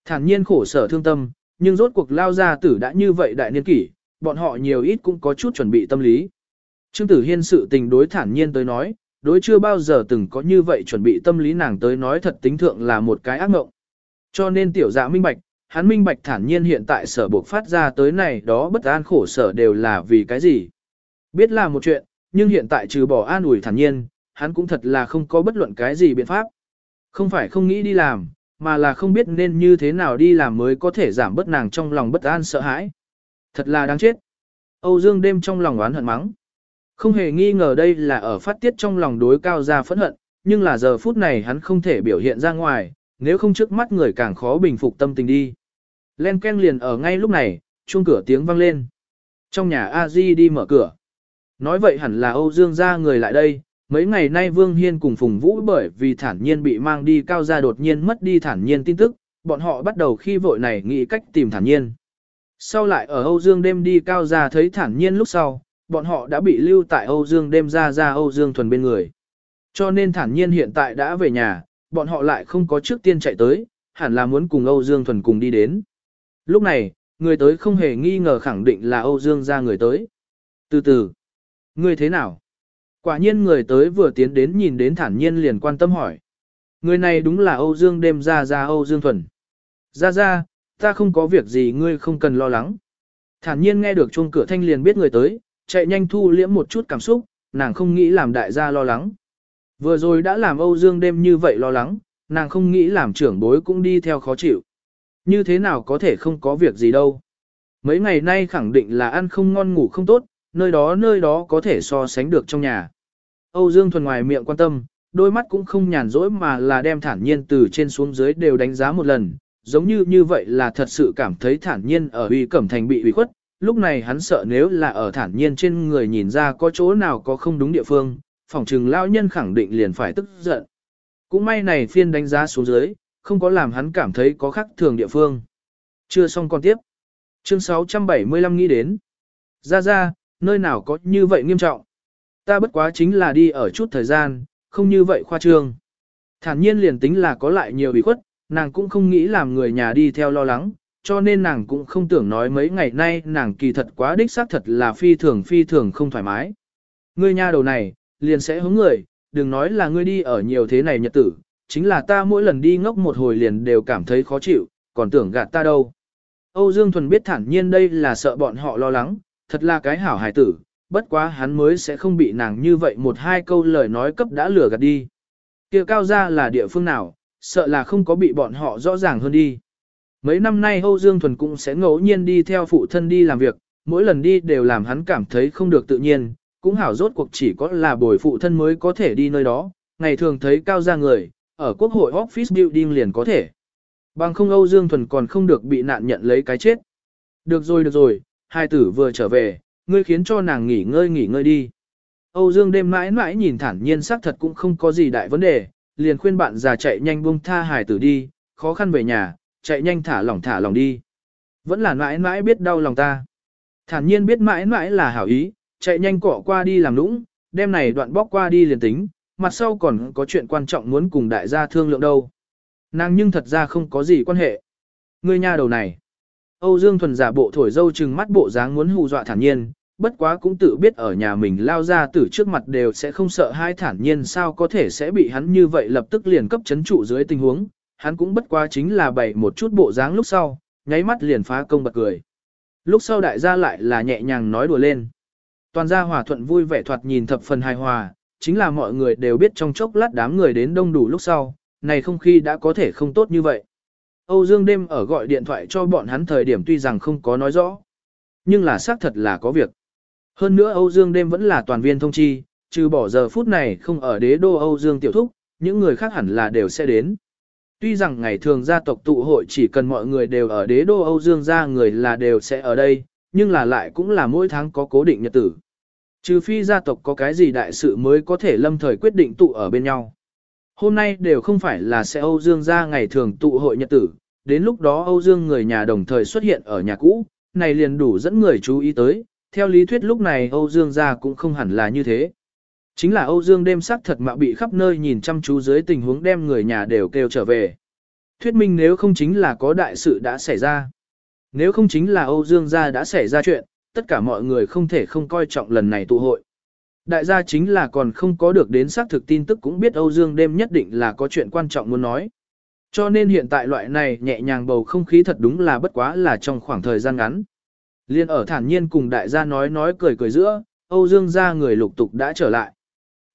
Thản nhiên khổ sở thương tâm, nhưng rốt cuộc lao gia tử đã như vậy đại niên kỷ, bọn họ nhiều ít cũng có chút chuẩn bị tâm lý. Trương Tử Hiên sự tình đối thản nhiên tới nói, đối chưa bao giờ từng có như vậy chuẩn bị tâm lý nàng tới nói thật tính thượng là một cái ác mộng. Cho nên tiểu dạ minh bạch, hắn minh bạch thản nhiên hiện tại sở buộc phát ra tới này đó bất an khổ sở đều là vì cái gì. Biết là một chuyện, nhưng hiện tại trừ bỏ an ủi thản nhiên, hắn cũng thật là không có bất luận cái gì biện pháp. Không phải không nghĩ đi làm, mà là không biết nên như thế nào đi làm mới có thể giảm bớt nàng trong lòng bất an sợ hãi. Thật là đáng chết. Âu Dương đêm trong lòng oán hận mắng. Không hề nghi ngờ đây là ở phát tiết trong lòng đối cao gia phẫn hận, nhưng là giờ phút này hắn không thể biểu hiện ra ngoài, nếu không trước mắt người càng khó bình phục tâm tình đi. Len Ken liền ở ngay lúc này, chuông cửa tiếng vang lên. Trong nhà a di đi mở cửa. Nói vậy hẳn là Âu Dương gia người lại đây, mấy ngày nay Vương Hiên cùng Phùng Vũ bởi vì thản nhiên bị mang đi cao Gia đột nhiên mất đi thản nhiên tin tức, bọn họ bắt đầu khi vội này nghĩ cách tìm thản nhiên. Sau lại ở Âu Dương đêm đi cao Gia thấy thản nhiên lúc sau, bọn họ đã bị lưu tại Âu Dương đêm ra ra Âu Dương thuần bên người. Cho nên thản nhiên hiện tại đã về nhà, bọn họ lại không có trước tiên chạy tới, hẳn là muốn cùng Âu Dương thuần cùng đi đến. Lúc này, người tới không hề nghi ngờ khẳng định là Âu Dương ra người tới. Từ từ, người thế nào? Quả nhiên người tới vừa tiến đến nhìn đến thản nhiên liền quan tâm hỏi. Người này đúng là Âu Dương đêm ra ra Âu Dương thuần. Ra ra, ta không có việc gì ngươi không cần lo lắng. Thản nhiên nghe được chuông cửa thanh liền biết người tới, chạy nhanh thu liễm một chút cảm xúc, nàng không nghĩ làm đại gia lo lắng. Vừa rồi đã làm Âu Dương đêm như vậy lo lắng, nàng không nghĩ làm trưởng bối cũng đi theo khó chịu. Như thế nào có thể không có việc gì đâu. Mấy ngày nay khẳng định là ăn không ngon ngủ không tốt, nơi đó nơi đó có thể so sánh được trong nhà. Âu Dương thuần ngoài miệng quan tâm, đôi mắt cũng không nhàn rỗi mà là đem thản nhiên từ trên xuống dưới đều đánh giá một lần, giống như như vậy là thật sự cảm thấy thản nhiên ở uy cẩm thành bị uy khuất, lúc này hắn sợ nếu là ở thản nhiên trên người nhìn ra có chỗ nào có không đúng địa phương, phỏng trừng lão nhân khẳng định liền phải tức giận. Cũng may này phiên đánh giá xuống dưới, không có làm hắn cảm thấy có khác thường địa phương. Chưa xong còn tiếp. Chương 675 nghĩ đến. Ra ra, nơi nào có như vậy nghiêm trọng. Ta bất quá chính là đi ở chút thời gian, không như vậy khoa trương. Thản nhiên liền tính là có lại nhiều bị khuất, nàng cũng không nghĩ làm người nhà đi theo lo lắng, cho nên nàng cũng không tưởng nói mấy ngày nay nàng kỳ thật quá đích xác thật là phi thường phi thường không thoải mái. Ngươi nha đầu này, liền sẽ hướng người, đừng nói là ngươi đi ở nhiều thế này nhật tử, chính là ta mỗi lần đi ngốc một hồi liền đều cảm thấy khó chịu, còn tưởng gạt ta đâu. Âu Dương Thuần biết thản nhiên đây là sợ bọn họ lo lắng, thật là cái hảo hài tử, bất quá hắn mới sẽ không bị nàng như vậy một hai câu lời nói cấp đã lừa gạt đi. Kia cao gia là địa phương nào, sợ là không có bị bọn họ rõ ràng hơn đi. Mấy năm nay Âu Dương Thuần cũng sẽ ngẫu nhiên đi theo phụ thân đi làm việc, mỗi lần đi đều làm hắn cảm thấy không được tự nhiên, cũng hảo rốt cuộc chỉ có là bồi phụ thân mới có thể đi nơi đó, ngày thường thấy cao ra người, ở quốc hội office building liền có thể. Bằng không Âu Dương Thuần còn không được bị nạn nhận lấy cái chết. Được rồi được rồi, hai tử vừa trở về, ngươi khiến cho nàng nghỉ ngơi nghỉ ngơi đi. Âu Dương đêm mãi mãi nhìn thản nhiên xác thật cũng không có gì đại vấn đề, liền khuyên bạn già chạy nhanh buông tha hài tử đi, khó khăn về nhà, chạy nhanh thả lỏng thả lỏng đi. Vẫn là mãi mãi biết đau lòng ta. Thản nhiên biết mãi mãi là hảo ý, chạy nhanh cọ qua đi làm lũng, đêm này đoạn bóc qua đi liền tính, mặt sau còn có chuyện quan trọng muốn cùng đại gia thương lượng đâu. Nàng nhưng thật ra không có gì quan hệ. Ngươi nha đầu này. Âu Dương thuần giả bộ thổi dâu chừng mắt bộ dáng muốn hù dọa thản nhiên, bất quá cũng tự biết ở nhà mình lao ra từ trước mặt đều sẽ không sợ hai thản nhiên sao có thể sẽ bị hắn như vậy lập tức liền cấp chấn trụ dưới tình huống, hắn cũng bất quá chính là bày một chút bộ dáng lúc sau, nháy mắt liền phá công bật cười. Lúc sau đại gia lại là nhẹ nhàng nói đùa lên. Toàn gia hòa thuận vui vẻ thoạt nhìn thập phần hài hòa, chính là mọi người đều biết trong chốc lát đám người đến đông đủ lúc sau, này không khí đã có thể không tốt như vậy. Âu Dương đêm ở gọi điện thoại cho bọn hắn thời điểm tuy rằng không có nói rõ, nhưng là xác thật là có việc. Hơn nữa Âu Dương đêm vẫn là toàn viên thông chi, trừ bỏ giờ phút này không ở đế đô Âu Dương tiểu thúc, những người khác hẳn là đều sẽ đến. Tuy rằng ngày thường gia tộc tụ hội chỉ cần mọi người đều ở đế đô Âu Dương gia người là đều sẽ ở đây, nhưng là lại cũng là mỗi tháng có cố định nhật tử. Trừ phi gia tộc có cái gì đại sự mới có thể lâm thời quyết định tụ ở bên nhau. Hôm nay đều không phải là sẽ Âu Dương gia ngày thường tụ hội nhật tử, đến lúc đó Âu Dương người nhà đồng thời xuất hiện ở nhà cũ, này liền đủ dẫn người chú ý tới, theo lý thuyết lúc này Âu Dương gia cũng không hẳn là như thế. Chính là Âu Dương đêm sắc thật mạo bị khắp nơi nhìn chăm chú dưới tình huống đem người nhà đều kêu trở về. Thuyết minh nếu không chính là có đại sự đã xảy ra. Nếu không chính là Âu Dương gia đã xảy ra chuyện, tất cả mọi người không thể không coi trọng lần này tụ hội. Đại gia chính là còn không có được đến xác thực tin tức cũng biết Âu Dương đêm nhất định là có chuyện quan trọng muốn nói. Cho nên hiện tại loại này nhẹ nhàng bầu không khí thật đúng là bất quá là trong khoảng thời gian ngắn. Liên ở thản nhiên cùng đại gia nói nói cười cười giữa, Âu Dương gia người lục tục đã trở lại.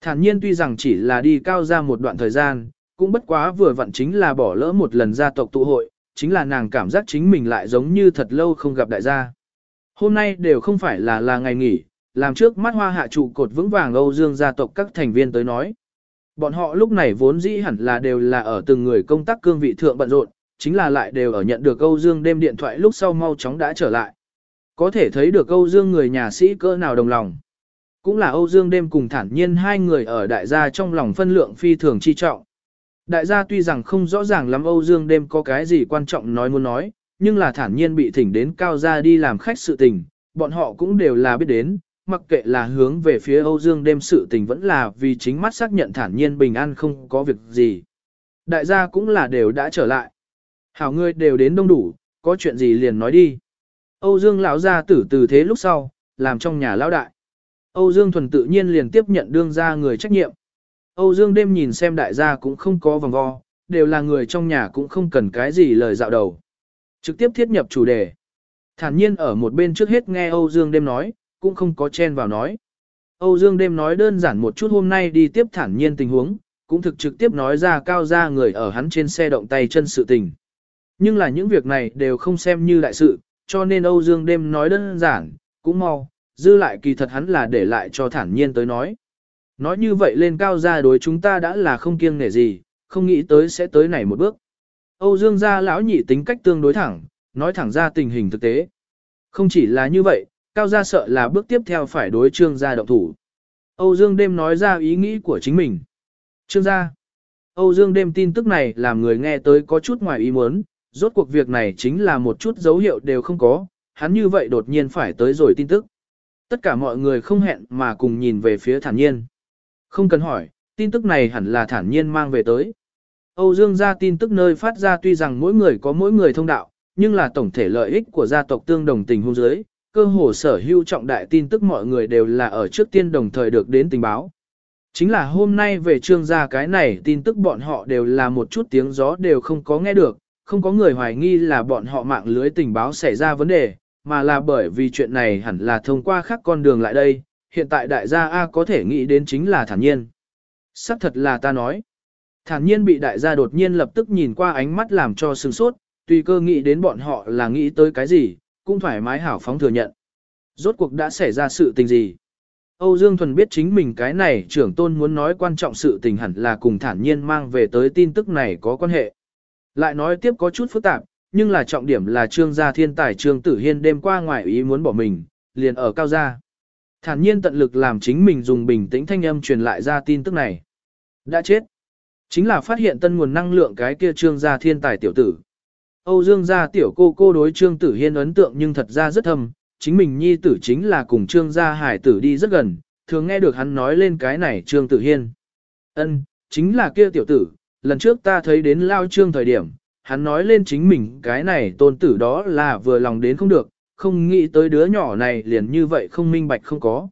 Thản nhiên tuy rằng chỉ là đi cao ra một đoạn thời gian, cũng bất quá vừa vặn chính là bỏ lỡ một lần gia tộc tụ hội, chính là nàng cảm giác chính mình lại giống như thật lâu không gặp đại gia. Hôm nay đều không phải là là ngày nghỉ, làm trước mắt hoa hạ trụ cột vững vàng Âu Dương gia tộc các thành viên tới nói. Bọn họ lúc này vốn dĩ hẳn là đều là ở từng người công tác cương vị thượng bận rộn, chính là lại đều ở nhận được Âu Dương đêm điện thoại lúc sau mau chóng đã trở lại. Có thể thấy được Âu Dương người nhà sĩ cỡ nào đồng lòng. Cũng là Âu Dương đêm cùng thản nhiên hai người ở đại gia trong lòng phân lượng phi thường chi trọng. Đại gia tuy rằng không rõ ràng lắm Âu Dương đêm có cái gì quan trọng nói muốn nói, nhưng là thản nhiên bị thỉnh đến cao gia đi làm khách sự tình, bọn họ cũng đều là biết đến, mặc kệ là hướng về phía Âu Dương đêm sự tình vẫn là vì chính mắt xác nhận thản nhiên bình an không có việc gì. Đại gia cũng là đều đã trở lại. Hảo ngươi đều đến đông đủ, có chuyện gì liền nói đi. Âu Dương lão gia tử từ thế lúc sau, làm trong nhà lão đại. Âu Dương thuần tự nhiên liền tiếp nhận đương ra người trách nhiệm. Âu Dương đêm nhìn xem đại gia cũng không có vòng vo, đều là người trong nhà cũng không cần cái gì lời dạo đầu. Trực tiếp thiết nhập chủ đề. Thản nhiên ở một bên trước hết nghe Âu Dương đêm nói, cũng không có chen vào nói. Âu Dương đêm nói đơn giản một chút hôm nay đi tiếp thản nhiên tình huống, cũng thực trực tiếp nói ra cao ra người ở hắn trên xe động tay chân sự tình. Nhưng là những việc này đều không xem như đại sự, cho nên Âu Dương đêm nói đơn giản, cũng mau, dư lại kỳ thật hắn là để lại cho thản nhiên tới nói. Nói như vậy lên cao gia đối chúng ta đã là không kiêng nể gì, không nghĩ tới sẽ tới này một bước. Âu Dương gia lão nhị tính cách tương đối thẳng, nói thẳng ra tình hình thực tế. Không chỉ là như vậy, cao gia sợ là bước tiếp theo phải đối trương gia động thủ. Âu Dương đêm nói ra ý nghĩ của chính mình. Trương gia. Âu Dương đêm tin tức này làm người nghe tới có chút ngoài ý muốn, rốt cuộc việc này chính là một chút dấu hiệu đều không có, hắn như vậy đột nhiên phải tới rồi tin tức. Tất cả mọi người không hẹn mà cùng nhìn về phía thản nhiên. Không cần hỏi, tin tức này hẳn là thản nhiên mang về tới. Âu Dương gia tin tức nơi phát ra tuy rằng mỗi người có mỗi người thông đạo, nhưng là tổng thể lợi ích của gia tộc tương đồng tình hôn giới, cơ hồ sở hữu trọng đại tin tức mọi người đều là ở trước tiên đồng thời được đến tình báo. Chính là hôm nay về trương gia cái này tin tức bọn họ đều là một chút tiếng gió đều không có nghe được, không có người hoài nghi là bọn họ mạng lưới tình báo xảy ra vấn đề, mà là bởi vì chuyện này hẳn là thông qua khác con đường lại đây, hiện tại đại gia A có thể nghĩ đến chính là thản nhiên. Sắc thật là ta nói. Thản nhiên bị đại gia đột nhiên lập tức nhìn qua ánh mắt làm cho sừng sốt, tùy cơ nghĩ đến bọn họ là nghĩ tới cái gì, cũng thoải mái hảo phóng thừa nhận. Rốt cuộc đã xảy ra sự tình gì? Âu Dương Thuần biết chính mình cái này trưởng tôn muốn nói quan trọng sự tình hẳn là cùng thản nhiên mang về tới tin tức này có quan hệ. Lại nói tiếp có chút phức tạp, nhưng là trọng điểm là trương gia thiên tài trương tử hiên đêm qua ngoài ý muốn bỏ mình, liền ở cao gia. Thản nhiên tận lực làm chính mình dùng bình tĩnh thanh âm truyền lại ra tin tức này. Đã chết. Chính là phát hiện tân nguồn năng lượng cái kia trương gia thiên tài tiểu tử. Âu Dương gia tiểu cô cô đối trương tử hiên ấn tượng nhưng thật ra rất thâm, chính mình nhi tử chính là cùng trương gia hải tử đi rất gần, thường nghe được hắn nói lên cái này trương tử hiên. Ân, chính là kia tiểu tử, lần trước ta thấy đến lao trương thời điểm, hắn nói lên chính mình cái này tôn tử đó là vừa lòng đến không được, không nghĩ tới đứa nhỏ này liền như vậy không minh bạch không có.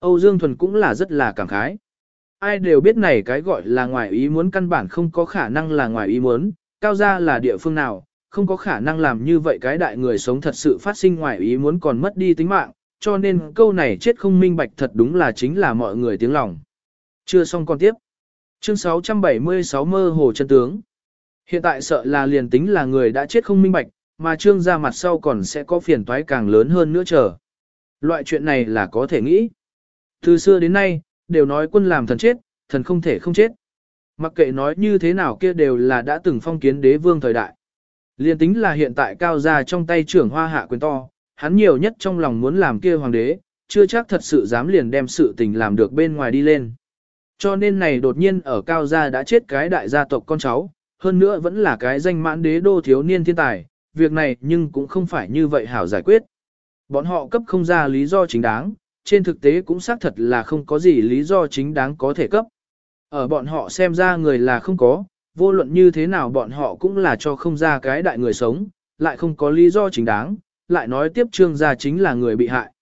Âu Dương Thuần cũng là rất là cảm khái. Ai đều biết này cái gọi là ngoài ý muốn căn bản không có khả năng là ngoài ý muốn, cao gia là địa phương nào, không có khả năng làm như vậy cái đại người sống thật sự phát sinh ngoài ý muốn còn mất đi tính mạng, cho nên câu này chết không minh bạch thật đúng là chính là mọi người tiếng lòng. Chưa xong còn tiếp. Chương 676 mơ hồ chân tướng. Hiện tại sợ là liền tính là người đã chết không minh bạch, mà trương ra mặt sau còn sẽ có phiền toái càng lớn hơn nữa chờ. Loại chuyện này là có thể nghĩ. Từ xưa đến nay, đều nói quân làm thần chết, thần không thể không chết. Mặc kệ nói như thế nào kia đều là đã từng phong kiến đế vương thời đại. Liên tính là hiện tại cao gia trong tay trưởng hoa hạ quyền to, hắn nhiều nhất trong lòng muốn làm kia hoàng đế, chưa chắc thật sự dám liền đem sự tình làm được bên ngoài đi lên. Cho nên này đột nhiên ở cao gia đã chết cái đại gia tộc con cháu, hơn nữa vẫn là cái danh mãn đế đô thiếu niên thiên tài, việc này nhưng cũng không phải như vậy hảo giải quyết. Bọn họ cấp không ra lý do chính đáng, trên thực tế cũng xác thật là không có gì lý do chính đáng có thể cấp. Ở bọn họ xem ra người là không có, vô luận như thế nào bọn họ cũng là cho không ra cái đại người sống, lại không có lý do chính đáng, lại nói tiếp trương gia chính là người bị hại.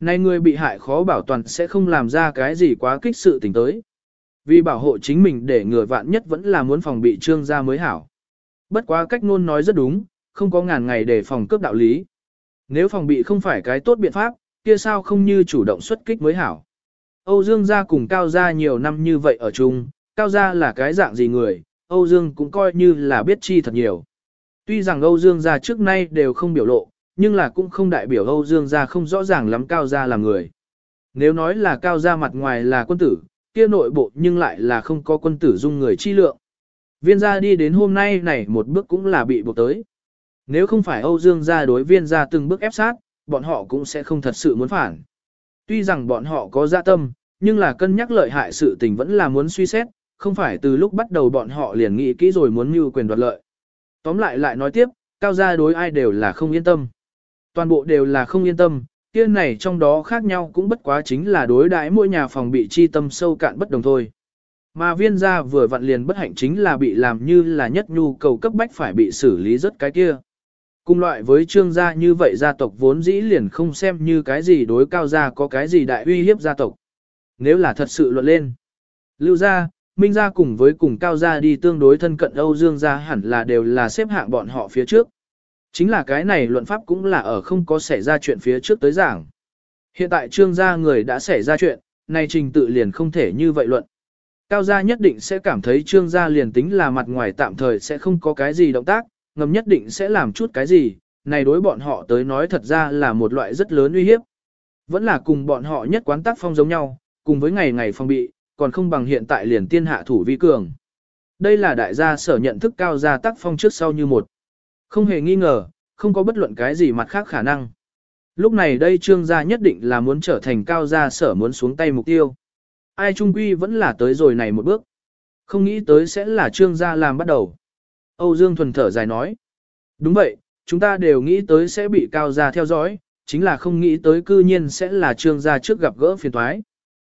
Nay người bị hại khó bảo toàn sẽ không làm ra cái gì quá kích sự tình tới. Vì bảo hộ chính mình để ngừa vạn nhất vẫn là muốn phòng bị trương gia mới hảo. Bất quá cách ngôn nói rất đúng, không có ngàn ngày để phòng cướp đạo lý. Nếu phòng bị không phải cái tốt biện pháp, kia sao không như chủ động xuất kích mới hảo. Âu Dương gia cùng Cao gia nhiều năm như vậy ở chung, Cao gia là cái dạng gì người, Âu Dương cũng coi như là biết chi thật nhiều. Tuy rằng Âu Dương gia trước nay đều không biểu lộ, nhưng là cũng không đại biểu Âu Dương gia không rõ ràng lắm Cao gia là người. Nếu nói là Cao gia mặt ngoài là quân tử, kia nội bộ nhưng lại là không có quân tử dung người chi lượng. Viên gia đi đến hôm nay này một bước cũng là bị buộc tới. Nếu không phải Âu Dương gia đối viên gia từng bước ép sát, bọn họ cũng sẽ không thật sự muốn phản. Tuy rằng bọn họ có dạ tâm, nhưng là cân nhắc lợi hại sự tình vẫn là muốn suy xét, không phải từ lúc bắt đầu bọn họ liền nghĩ kỹ rồi muốn mưu quyền đoạt lợi. Tóm lại lại nói tiếp, cao gia đối ai đều là không yên tâm. Toàn bộ đều là không yên tâm, kia này trong đó khác nhau cũng bất quá chính là đối đãi mỗi nhà phòng bị chi tâm sâu cạn bất đồng thôi. Mà viên gia vừa vặn liền bất hạnh chính là bị làm như là nhất nhu cầu cấp bách phải bị xử lý rất cái kia. Cùng loại với trương gia như vậy gia tộc vốn dĩ liền không xem như cái gì đối cao gia có cái gì đại uy hiếp gia tộc. Nếu là thật sự luận lên. Lưu gia, Minh gia cùng với cùng cao gia đi tương đối thân cận Âu Dương gia hẳn là đều là xếp hạng bọn họ phía trước. Chính là cái này luận pháp cũng là ở không có xảy ra chuyện phía trước tới giảng. Hiện tại trương gia người đã xảy ra chuyện, này trình tự liền không thể như vậy luận. Cao gia nhất định sẽ cảm thấy trương gia liền tính là mặt ngoài tạm thời sẽ không có cái gì động tác, ngầm nhất định sẽ làm chút cái gì, này đối bọn họ tới nói thật ra là một loại rất lớn uy hiếp. Vẫn là cùng bọn họ nhất quán tác phong giống nhau, cùng với ngày ngày phong bị, còn không bằng hiện tại liền tiên hạ thủ vi cường. Đây là đại gia sở nhận thức cao gia tác phong trước sau như một. Không hề nghi ngờ, không có bất luận cái gì mặt khác khả năng. Lúc này đây trương gia nhất định là muốn trở thành cao gia sở muốn xuống tay mục tiêu. Ai trung quy vẫn là tới rồi này một bước. Không nghĩ tới sẽ là trương gia làm bắt đầu. Âu Dương thuần thở dài nói. Đúng vậy, chúng ta đều nghĩ tới sẽ bị cao gia theo dõi, chính là không nghĩ tới cư nhiên sẽ là trương gia trước gặp gỡ phiền toái.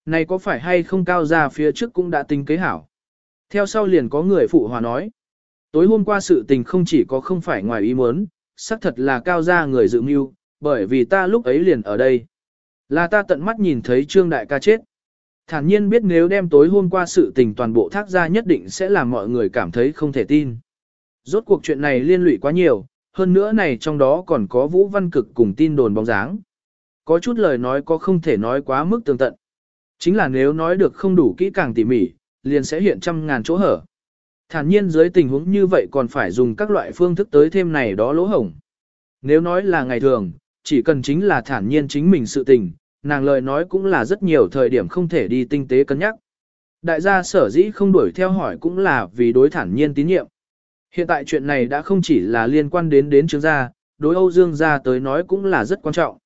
Này có phải hay không cao gia phía trước cũng đã tính kế hảo. Theo sau liền có người phụ hòa nói. Tối hôm qua sự tình không chỉ có không phải ngoài ý muốn, xác thật là cao gia người dự mưu, bởi vì ta lúc ấy liền ở đây. Là ta tận mắt nhìn thấy trương đại ca chết. Thản nhiên biết nếu đem tối hôm qua sự tình toàn bộ thác ra nhất định sẽ làm mọi người cảm thấy không thể tin. Rốt cuộc chuyện này liên lụy quá nhiều, hơn nữa này trong đó còn có Vũ Văn Cực cùng tin đồn bóng dáng. Có chút lời nói có không thể nói quá mức tường tận. Chính là nếu nói được không đủ kỹ càng tỉ mỉ, liền sẽ hiện trăm ngàn chỗ hở. Thản nhiên dưới tình huống như vậy còn phải dùng các loại phương thức tới thêm này đó lỗ hổng. Nếu nói là ngày thường, chỉ cần chính là thản nhiên chính mình sự tình, nàng lời nói cũng là rất nhiều thời điểm không thể đi tinh tế cân nhắc. Đại gia sở dĩ không đuổi theo hỏi cũng là vì đối thản nhiên tín nhiệm. Hiện tại chuyện này đã không chỉ là liên quan đến đến trương gia, đối Âu Dương gia tới nói cũng là rất quan trọng.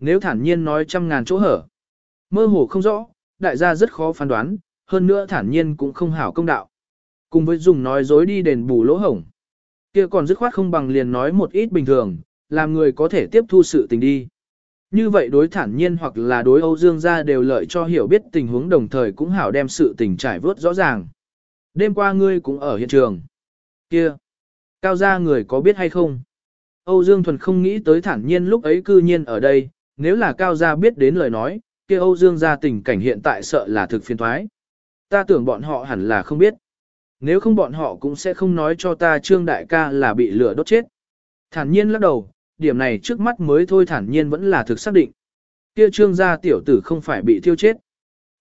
Nếu thản nhiên nói trăm ngàn chỗ hở, mơ hồ không rõ, đại gia rất khó phán đoán, hơn nữa thản nhiên cũng không hảo công đạo. Cùng với dùng nói dối đi đền bù lỗ hổng. kia còn dứt khoát không bằng liền nói một ít bình thường, làm người có thể tiếp thu sự tình đi. Như vậy đối thản nhiên hoặc là đối Âu Dương gia đều lợi cho hiểu biết tình huống đồng thời cũng hảo đem sự tình trải vớt rõ ràng. Đêm qua ngươi cũng ở hiện trường. Kia, cao gia người có biết hay không? Âu Dương Thuần không nghĩ tới thản nhiên lúc ấy cư nhiên ở đây, nếu là cao gia biết đến lời nói, kia Âu Dương gia tình cảnh hiện tại sợ là thực phiền toái Ta tưởng bọn họ hẳn là không biết. Nếu không bọn họ cũng sẽ không nói cho ta Trương Đại ca là bị lửa đốt chết. Thản nhiên lắc đầu, điểm này trước mắt mới thôi thản nhiên vẫn là thực xác định. Kia Trương gia tiểu tử không phải bị thiêu chết.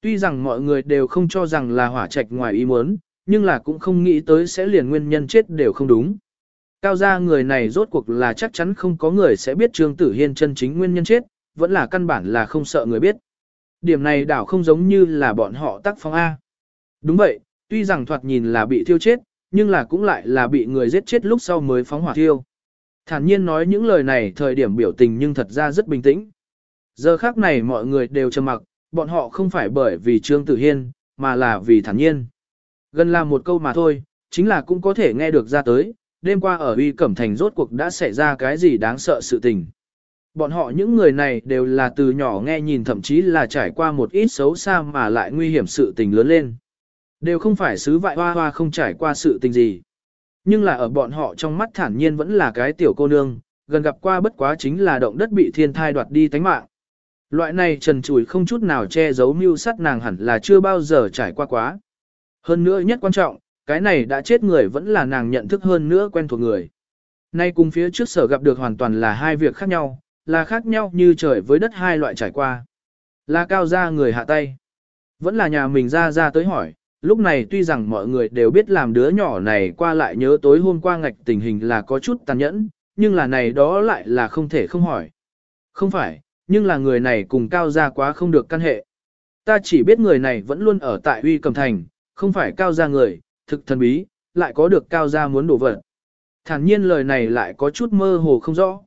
Tuy rằng mọi người đều không cho rằng là hỏa trạch ngoài ý muốn, nhưng là cũng không nghĩ tới sẽ liền nguyên nhân chết đều không đúng. Cao gia người này rốt cuộc là chắc chắn không có người sẽ biết Trương Tử Hiên chân chính nguyên nhân chết, vẫn là căn bản là không sợ người biết. Điểm này đảo không giống như là bọn họ tác phong A. Đúng vậy, tuy rằng thoạt nhìn là bị thiêu chết, nhưng là cũng lại là bị người giết chết lúc sau mới phóng hỏa thiêu. Thản nhiên nói những lời này thời điểm biểu tình nhưng thật ra rất bình tĩnh. Giờ khác này mọi người đều trầm mặc, bọn họ không phải bởi vì Trương Tử Hiên, mà là vì thản nhiên. Gần là một câu mà thôi, chính là cũng có thể nghe được ra tới, đêm qua ở uy cẩm thành rốt cuộc đã xảy ra cái gì đáng sợ sự tình. Bọn họ những người này đều là từ nhỏ nghe nhìn thậm chí là trải qua một ít xấu xa mà lại nguy hiểm sự tình lớn lên. Đều không phải sứ vại hoa hoa không trải qua sự tình gì. Nhưng là ở bọn họ trong mắt thản nhiên vẫn là cái tiểu cô nương, gần gặp qua bất quá chính là động đất bị thiên thai đoạt đi tánh mạng. Loại này trần trùi không chút nào che giấu mưu sát nàng hẳn là chưa bao giờ trải qua quá. Hơn nữa nhất quan trọng, cái này đã chết người vẫn là nàng nhận thức hơn nữa quen thuộc người. Nay cùng phía trước sở gặp được hoàn toàn là hai việc khác nhau, là khác nhau như trời với đất hai loại trải qua. Là cao gia người hạ tay. Vẫn là nhà mình ra ra tới hỏi, lúc này tuy rằng mọi người đều biết làm đứa nhỏ này qua lại nhớ tối hôm qua ngạch tình hình là có chút tàn nhẫn, nhưng là này đó lại là không thể không hỏi. Không phải, nhưng là người này cùng cao gia quá không được căn hệ. Ta chỉ biết người này vẫn luôn ở tại uy cầm thành, không phải cao gia người, thực thần bí, lại có được cao gia muốn đổ vật. Thản nhiên lời này lại có chút mơ hồ không rõ.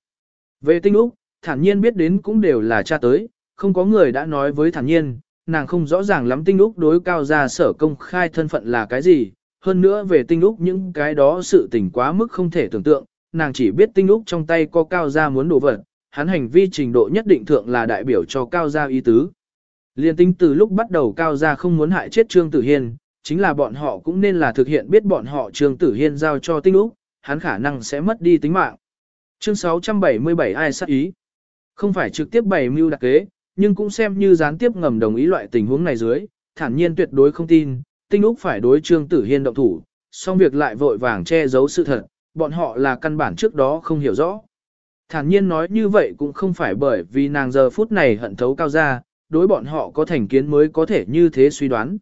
Về tinh Úc, thản nhiên biết đến cũng đều là cha tới, không có người đã nói với thản nhiên, nàng không rõ ràng lắm tinh Úc đối cao gia sở công khai thân phận là cái gì, hơn nữa về tinh Úc những cái đó sự tình quá mức không thể tưởng tượng, nàng chỉ biết tinh Úc trong tay có cao gia muốn đổ vật, hắn hành vi trình độ nhất định thượng là đại biểu cho cao gia ý tứ. Liên tính từ lúc bắt đầu cao gia không muốn hại chết Trương Tử Hiên, chính là bọn họ cũng nên là thực hiện biết bọn họ Trương Tử Hiên giao cho tinh Úc, hắn khả năng sẽ mất đi tính mạng. Chương 677 ai sát ý? Không phải trực tiếp bày mưu đặc kế, nhưng cũng xem như gián tiếp ngầm đồng ý loại tình huống này dưới, thản nhiên tuyệt đối không tin, tinh Úc phải đối Trương Tử Hiên động thủ, xong việc lại vội vàng che giấu sự thật, bọn họ là căn bản trước đó không hiểu rõ. Thản nhiên nói như vậy cũng không phải bởi vì nàng giờ phút này hận thấu cao ra, đối bọn họ có thành kiến mới có thể như thế suy đoán.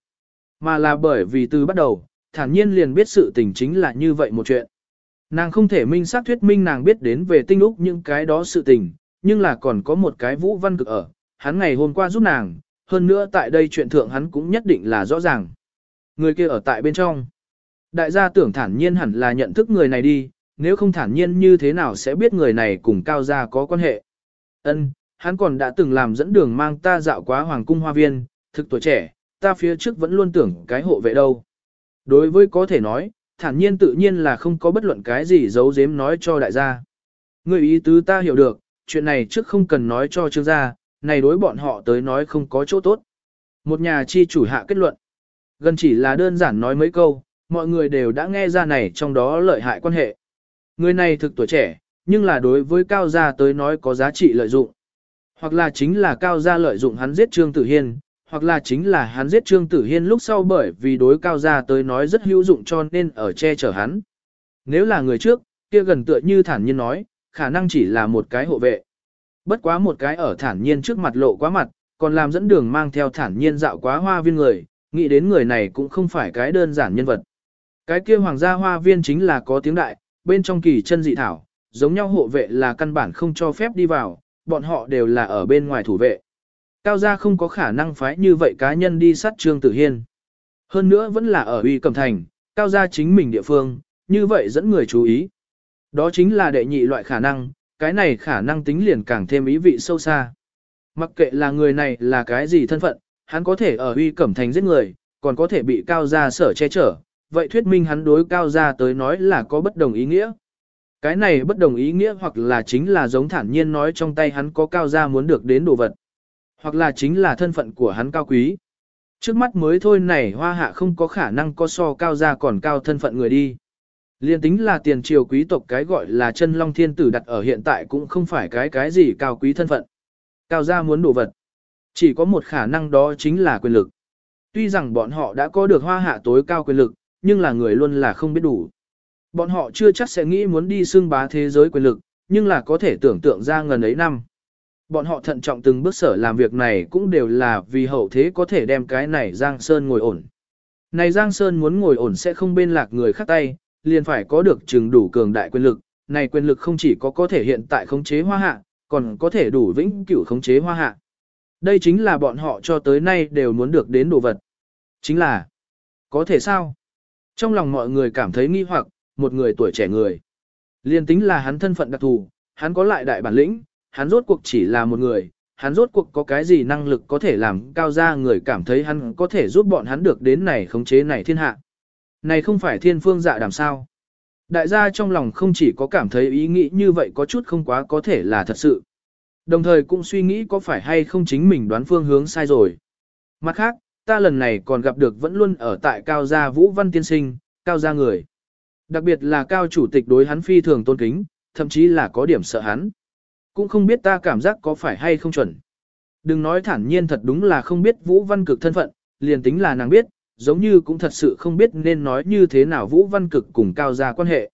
Mà là bởi vì từ bắt đầu, thản nhiên liền biết sự tình chính là như vậy một chuyện. Nàng không thể minh xác thuyết minh nàng biết đến về tinh úc những cái đó sự tình, nhưng là còn có một cái vũ văn cực ở, hắn ngày hôm qua giúp nàng, hơn nữa tại đây chuyện thượng hắn cũng nhất định là rõ ràng. Người kia ở tại bên trong. Đại gia tưởng thản nhiên hẳn là nhận thức người này đi, nếu không thản nhiên như thế nào sẽ biết người này cùng cao gia có quan hệ. Ân, hắn còn đã từng làm dẫn đường mang ta dạo quá hoàng cung hoa viên, thực tuổi trẻ, ta phía trước vẫn luôn tưởng cái hộ vệ đâu. Đối với có thể nói, thản nhiên tự nhiên là không có bất luận cái gì giấu giếm nói cho đại gia. Người ý tứ ta hiểu được, chuyện này trước không cần nói cho trương gia, này đối bọn họ tới nói không có chỗ tốt. Một nhà chi chủ hạ kết luận. Gần chỉ là đơn giản nói mấy câu, mọi người đều đã nghe ra này trong đó lợi hại quan hệ. Người này thực tuổi trẻ, nhưng là đối với cao gia tới nói có giá trị lợi dụng. Hoặc là chính là cao gia lợi dụng hắn giết Trương Tử Hiên, hoặc là chính là hắn giết Trương Tử Hiên lúc sau bởi vì đối cao gia tới nói rất hữu dụng cho nên ở che chở hắn. Nếu là người trước, kia gần tựa như thản nhiên nói, khả năng chỉ là một cái hộ vệ. Bất quá một cái ở thản nhiên trước mặt lộ quá mặt, còn làm dẫn đường mang theo thản nhiên dạo quá hoa viên người, nghĩ đến người này cũng không phải cái đơn giản nhân vật. Cái kia hoàng gia hoa viên chính là có tiếng đại, bên trong kỳ chân dị thảo, giống nhau hộ vệ là căn bản không cho phép đi vào, bọn họ đều là ở bên ngoài thủ vệ. Cao gia không có khả năng phái như vậy cá nhân đi sát Trương Tử Hiên. Hơn nữa vẫn là ở uy cầm thành, cao gia chính mình địa phương, như vậy dẫn người chú ý. Đó chính là đệ nhị loại khả năng, cái này khả năng tính liền càng thêm ý vị sâu xa. Mặc kệ là người này là cái gì thân phận, hắn có thể ở uy cẩm thành giết người, còn có thể bị cao gia sở che chở, vậy thuyết minh hắn đối cao gia tới nói là có bất đồng ý nghĩa. Cái này bất đồng ý nghĩa hoặc là chính là giống thản nhiên nói trong tay hắn có cao gia muốn được đến đồ vật, hoặc là chính là thân phận của hắn cao quý. Trước mắt mới thôi này hoa hạ không có khả năng có so cao gia còn cao thân phận người đi. Liên tính là tiền triều quý tộc cái gọi là chân long thiên tử đặt ở hiện tại cũng không phải cái cái gì cao quý thân phận. Cao gia muốn đồ vật. Chỉ có một khả năng đó chính là quyền lực. Tuy rằng bọn họ đã có được hoa hạ tối cao quyền lực, nhưng là người luôn là không biết đủ. Bọn họ chưa chắc sẽ nghĩ muốn đi xưng bá thế giới quyền lực, nhưng là có thể tưởng tượng ra ngần ấy năm. Bọn họ thận trọng từng bước sở làm việc này cũng đều là vì hậu thế có thể đem cái này Giang Sơn ngồi ổn. Này Giang Sơn muốn ngồi ổn sẽ không bên lạc người khác tay, liền phải có được chừng đủ cường đại quyền lực. Này quyền lực không chỉ có có thể hiện tại khống chế hoa hạ, còn có thể đủ vĩnh cửu khống chế hoa hạ. Đây chính là bọn họ cho tới nay đều muốn được đến đồ vật. Chính là, có thể sao? Trong lòng mọi người cảm thấy nghi hoặc, một người tuổi trẻ người. Liên tính là hắn thân phận đặc thù, hắn có lại đại bản lĩnh, hắn rốt cuộc chỉ là một người, hắn rốt cuộc có cái gì năng lực có thể làm cao ra người cảm thấy hắn có thể giúp bọn hắn được đến này khống chế này thiên hạ. Này không phải thiên phương dạ đàm sao. Đại gia trong lòng không chỉ có cảm thấy ý nghĩ như vậy có chút không quá có thể là thật sự. Đồng thời cũng suy nghĩ có phải hay không chính mình đoán phương hướng sai rồi. Mặt khác, ta lần này còn gặp được vẫn luôn ở tại Cao Gia Vũ Văn Tiên Sinh, Cao Gia người. Đặc biệt là Cao Chủ tịch đối hắn phi thường tôn kính, thậm chí là có điểm sợ hắn. Cũng không biết ta cảm giác có phải hay không chuẩn. Đừng nói thản nhiên thật đúng là không biết Vũ Văn Cực thân phận, liền tính là nàng biết, giống như cũng thật sự không biết nên nói như thế nào Vũ Văn Cực cùng Cao Gia quan hệ.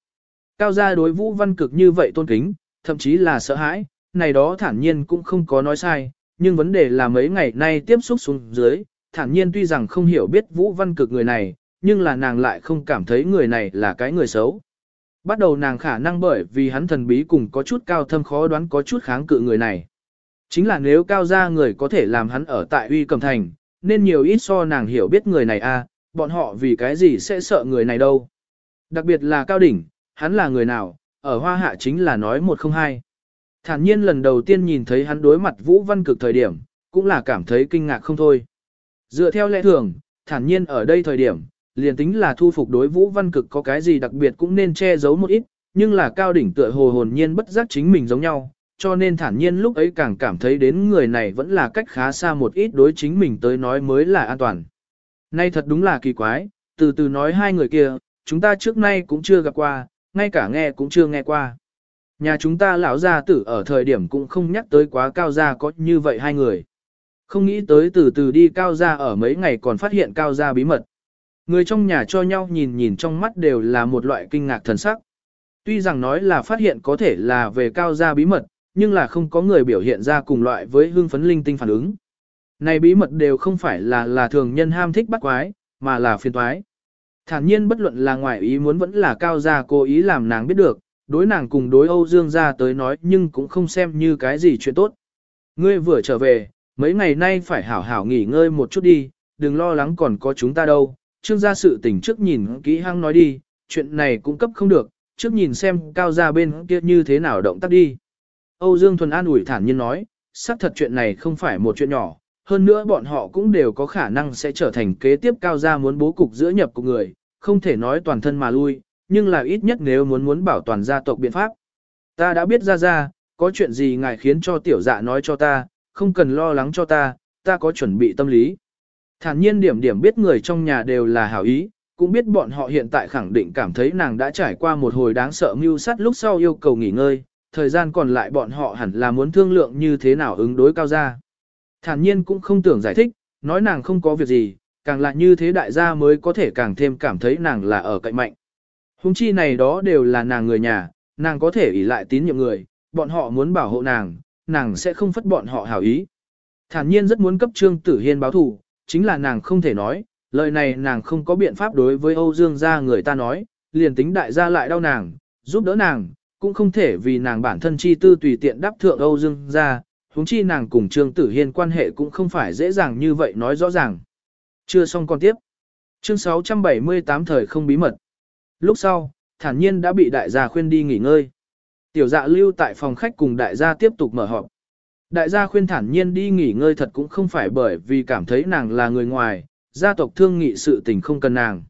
Cao Gia đối Vũ Văn Cực như vậy tôn kính, thậm chí là sợ hãi, này đó thản nhiên cũng không có nói sai, nhưng vấn đề là mấy ngày nay tiếp xúc xuống dưới, thản nhiên tuy rằng không hiểu biết Vũ Văn Cực người này, nhưng là nàng lại không cảm thấy người này là cái người xấu. Bắt đầu nàng khả năng bởi vì hắn thần bí cùng có chút cao thâm khó đoán có chút kháng cự người này. Chính là nếu cao gia người có thể làm hắn ở tại uy cầm thành, nên nhiều ít so nàng hiểu biết người này a, bọn họ vì cái gì sẽ sợ người này đâu. Đặc biệt là cao đỉnh, hắn là người nào, ở hoa hạ chính là nói một không hai. Thản nhiên lần đầu tiên nhìn thấy hắn đối mặt Vũ Văn Cực thời điểm, cũng là cảm thấy kinh ngạc không thôi. Dựa theo lẽ thường, thản nhiên ở đây thời điểm, liền tính là thu phục đối Vũ Văn Cực có cái gì đặc biệt cũng nên che giấu một ít, nhưng là cao đỉnh tựa hồ hồn nhiên bất giác chính mình giống nhau, cho nên thản nhiên lúc ấy càng cảm thấy đến người này vẫn là cách khá xa một ít đối chính mình tới nói mới là an toàn. Nay thật đúng là kỳ quái, từ từ nói hai người kia, chúng ta trước nay cũng chưa gặp qua, ngay cả nghe cũng chưa nghe qua. Nhà chúng ta lão gia tử ở thời điểm cũng không nhắc tới quá cao gia có như vậy hai người. Không nghĩ tới từ từ đi cao gia ở mấy ngày còn phát hiện cao gia bí mật. Người trong nhà cho nhau nhìn nhìn trong mắt đều là một loại kinh ngạc thần sắc. Tuy rằng nói là phát hiện có thể là về cao gia bí mật, nhưng là không có người biểu hiện ra cùng loại với hương phấn linh tinh phản ứng. Này bí mật đều không phải là là thường nhân ham thích bắt quái, mà là phiền toái. Thản nhiên bất luận là ngoại ý muốn vẫn là cao gia cố ý làm nàng biết được, đối nàng cùng đối Âu Dương gia tới nói nhưng cũng không xem như cái gì chuyện tốt. Ngươi vừa trở về, mấy ngày nay phải hảo hảo nghỉ ngơi một chút đi, đừng lo lắng còn có chúng ta đâu. Trương gia sự tình trước nhìn kỹ hăng nói đi, chuyện này cũng cấp không được, trước nhìn xem cao gia bên kia như thế nào động tác đi. Âu Dương Thuần an ủi thản nhiên nói, xác thật chuyện này không phải một chuyện nhỏ, hơn nữa bọn họ cũng đều có khả năng sẽ trở thành kế tiếp cao gia muốn bố cục giữa nhập của người, không thể nói toàn thân mà lui, nhưng là ít nhất nếu muốn muốn bảo toàn gia tộc biện pháp. Ta đã biết ra ra, có chuyện gì ngài khiến cho tiểu dạ nói cho ta, không cần lo lắng cho ta, ta có chuẩn bị tâm lý. Thản nhiên điểm điểm biết người trong nhà đều là hảo ý, cũng biết bọn họ hiện tại khẳng định cảm thấy nàng đã trải qua một hồi đáng sợ mưu sát lúc sau yêu cầu nghỉ ngơi, thời gian còn lại bọn họ hẳn là muốn thương lượng như thế nào ứng đối cao gia. Thản nhiên cũng không tưởng giải thích, nói nàng không có việc gì, càng là như thế đại gia mới có thể càng thêm cảm thấy nàng là ở cạnh mạnh. Hùng chi này đó đều là nàng người nhà, nàng có thể ủy lại tín nhiệm người, bọn họ muốn bảo hộ nàng, nàng sẽ không phất bọn họ hảo ý. Thản nhiên rất muốn cấp Trương Tử Hiên báo thù, chính là nàng không thể nói, lời này nàng không có biện pháp đối với Âu Dương gia người ta nói, liền tính đại gia lại đau nàng, giúp đỡ nàng, cũng không thể vì nàng bản thân chi tư tùy tiện đáp thượng Âu Dương gia, huống chi nàng cùng Trương Tử Hiên quan hệ cũng không phải dễ dàng như vậy nói rõ ràng. Chưa xong con tiếp. Chương 678 thời không bí mật. Lúc sau, thản nhiên đã bị đại gia khuyên đi nghỉ ngơi. Tiểu dạ lưu tại phòng khách cùng đại gia tiếp tục mở họp. Đại gia khuyên thản nhiên đi nghỉ ngơi thật cũng không phải bởi vì cảm thấy nàng là người ngoài, gia tộc thương nghị sự tình không cần nàng.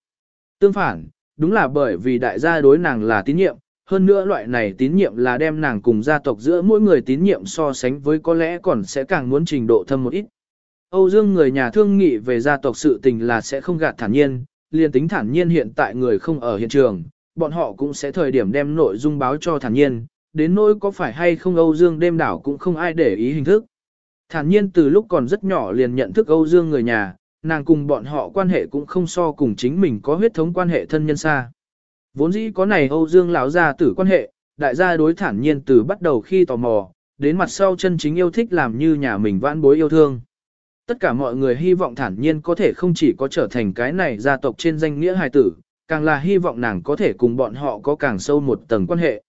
Tương phản, đúng là bởi vì đại gia đối nàng là tín nhiệm, hơn nữa loại này tín nhiệm là đem nàng cùng gia tộc giữa mỗi người tín nhiệm so sánh với có lẽ còn sẽ càng muốn trình độ thâm một ít. Âu Dương người nhà thương nghị về gia tộc sự tình là sẽ không gạt thản nhiên, liền tính thản nhiên hiện tại người không ở hiện trường, bọn họ cũng sẽ thời điểm đem nội dung báo cho thản nhiên, đến nỗi có phải hay không Âu Dương đêm đảo cũng không ai để ý hình thức. Thản nhiên từ lúc còn rất nhỏ liền nhận thức Âu Dương người nhà, nàng cùng bọn họ quan hệ cũng không so cùng chính mình có huyết thống quan hệ thân nhân xa. Vốn dĩ có này Âu Dương lão gia tử quan hệ, đại gia đối thản nhiên từ bắt đầu khi tò mò, đến mặt sau chân chính yêu thích làm như nhà mình vãn bối yêu thương. Tất cả mọi người hy vọng thản nhiên có thể không chỉ có trở thành cái này gia tộc trên danh nghĩa hài tử, càng là hy vọng nàng có thể cùng bọn họ có càng sâu một tầng quan hệ.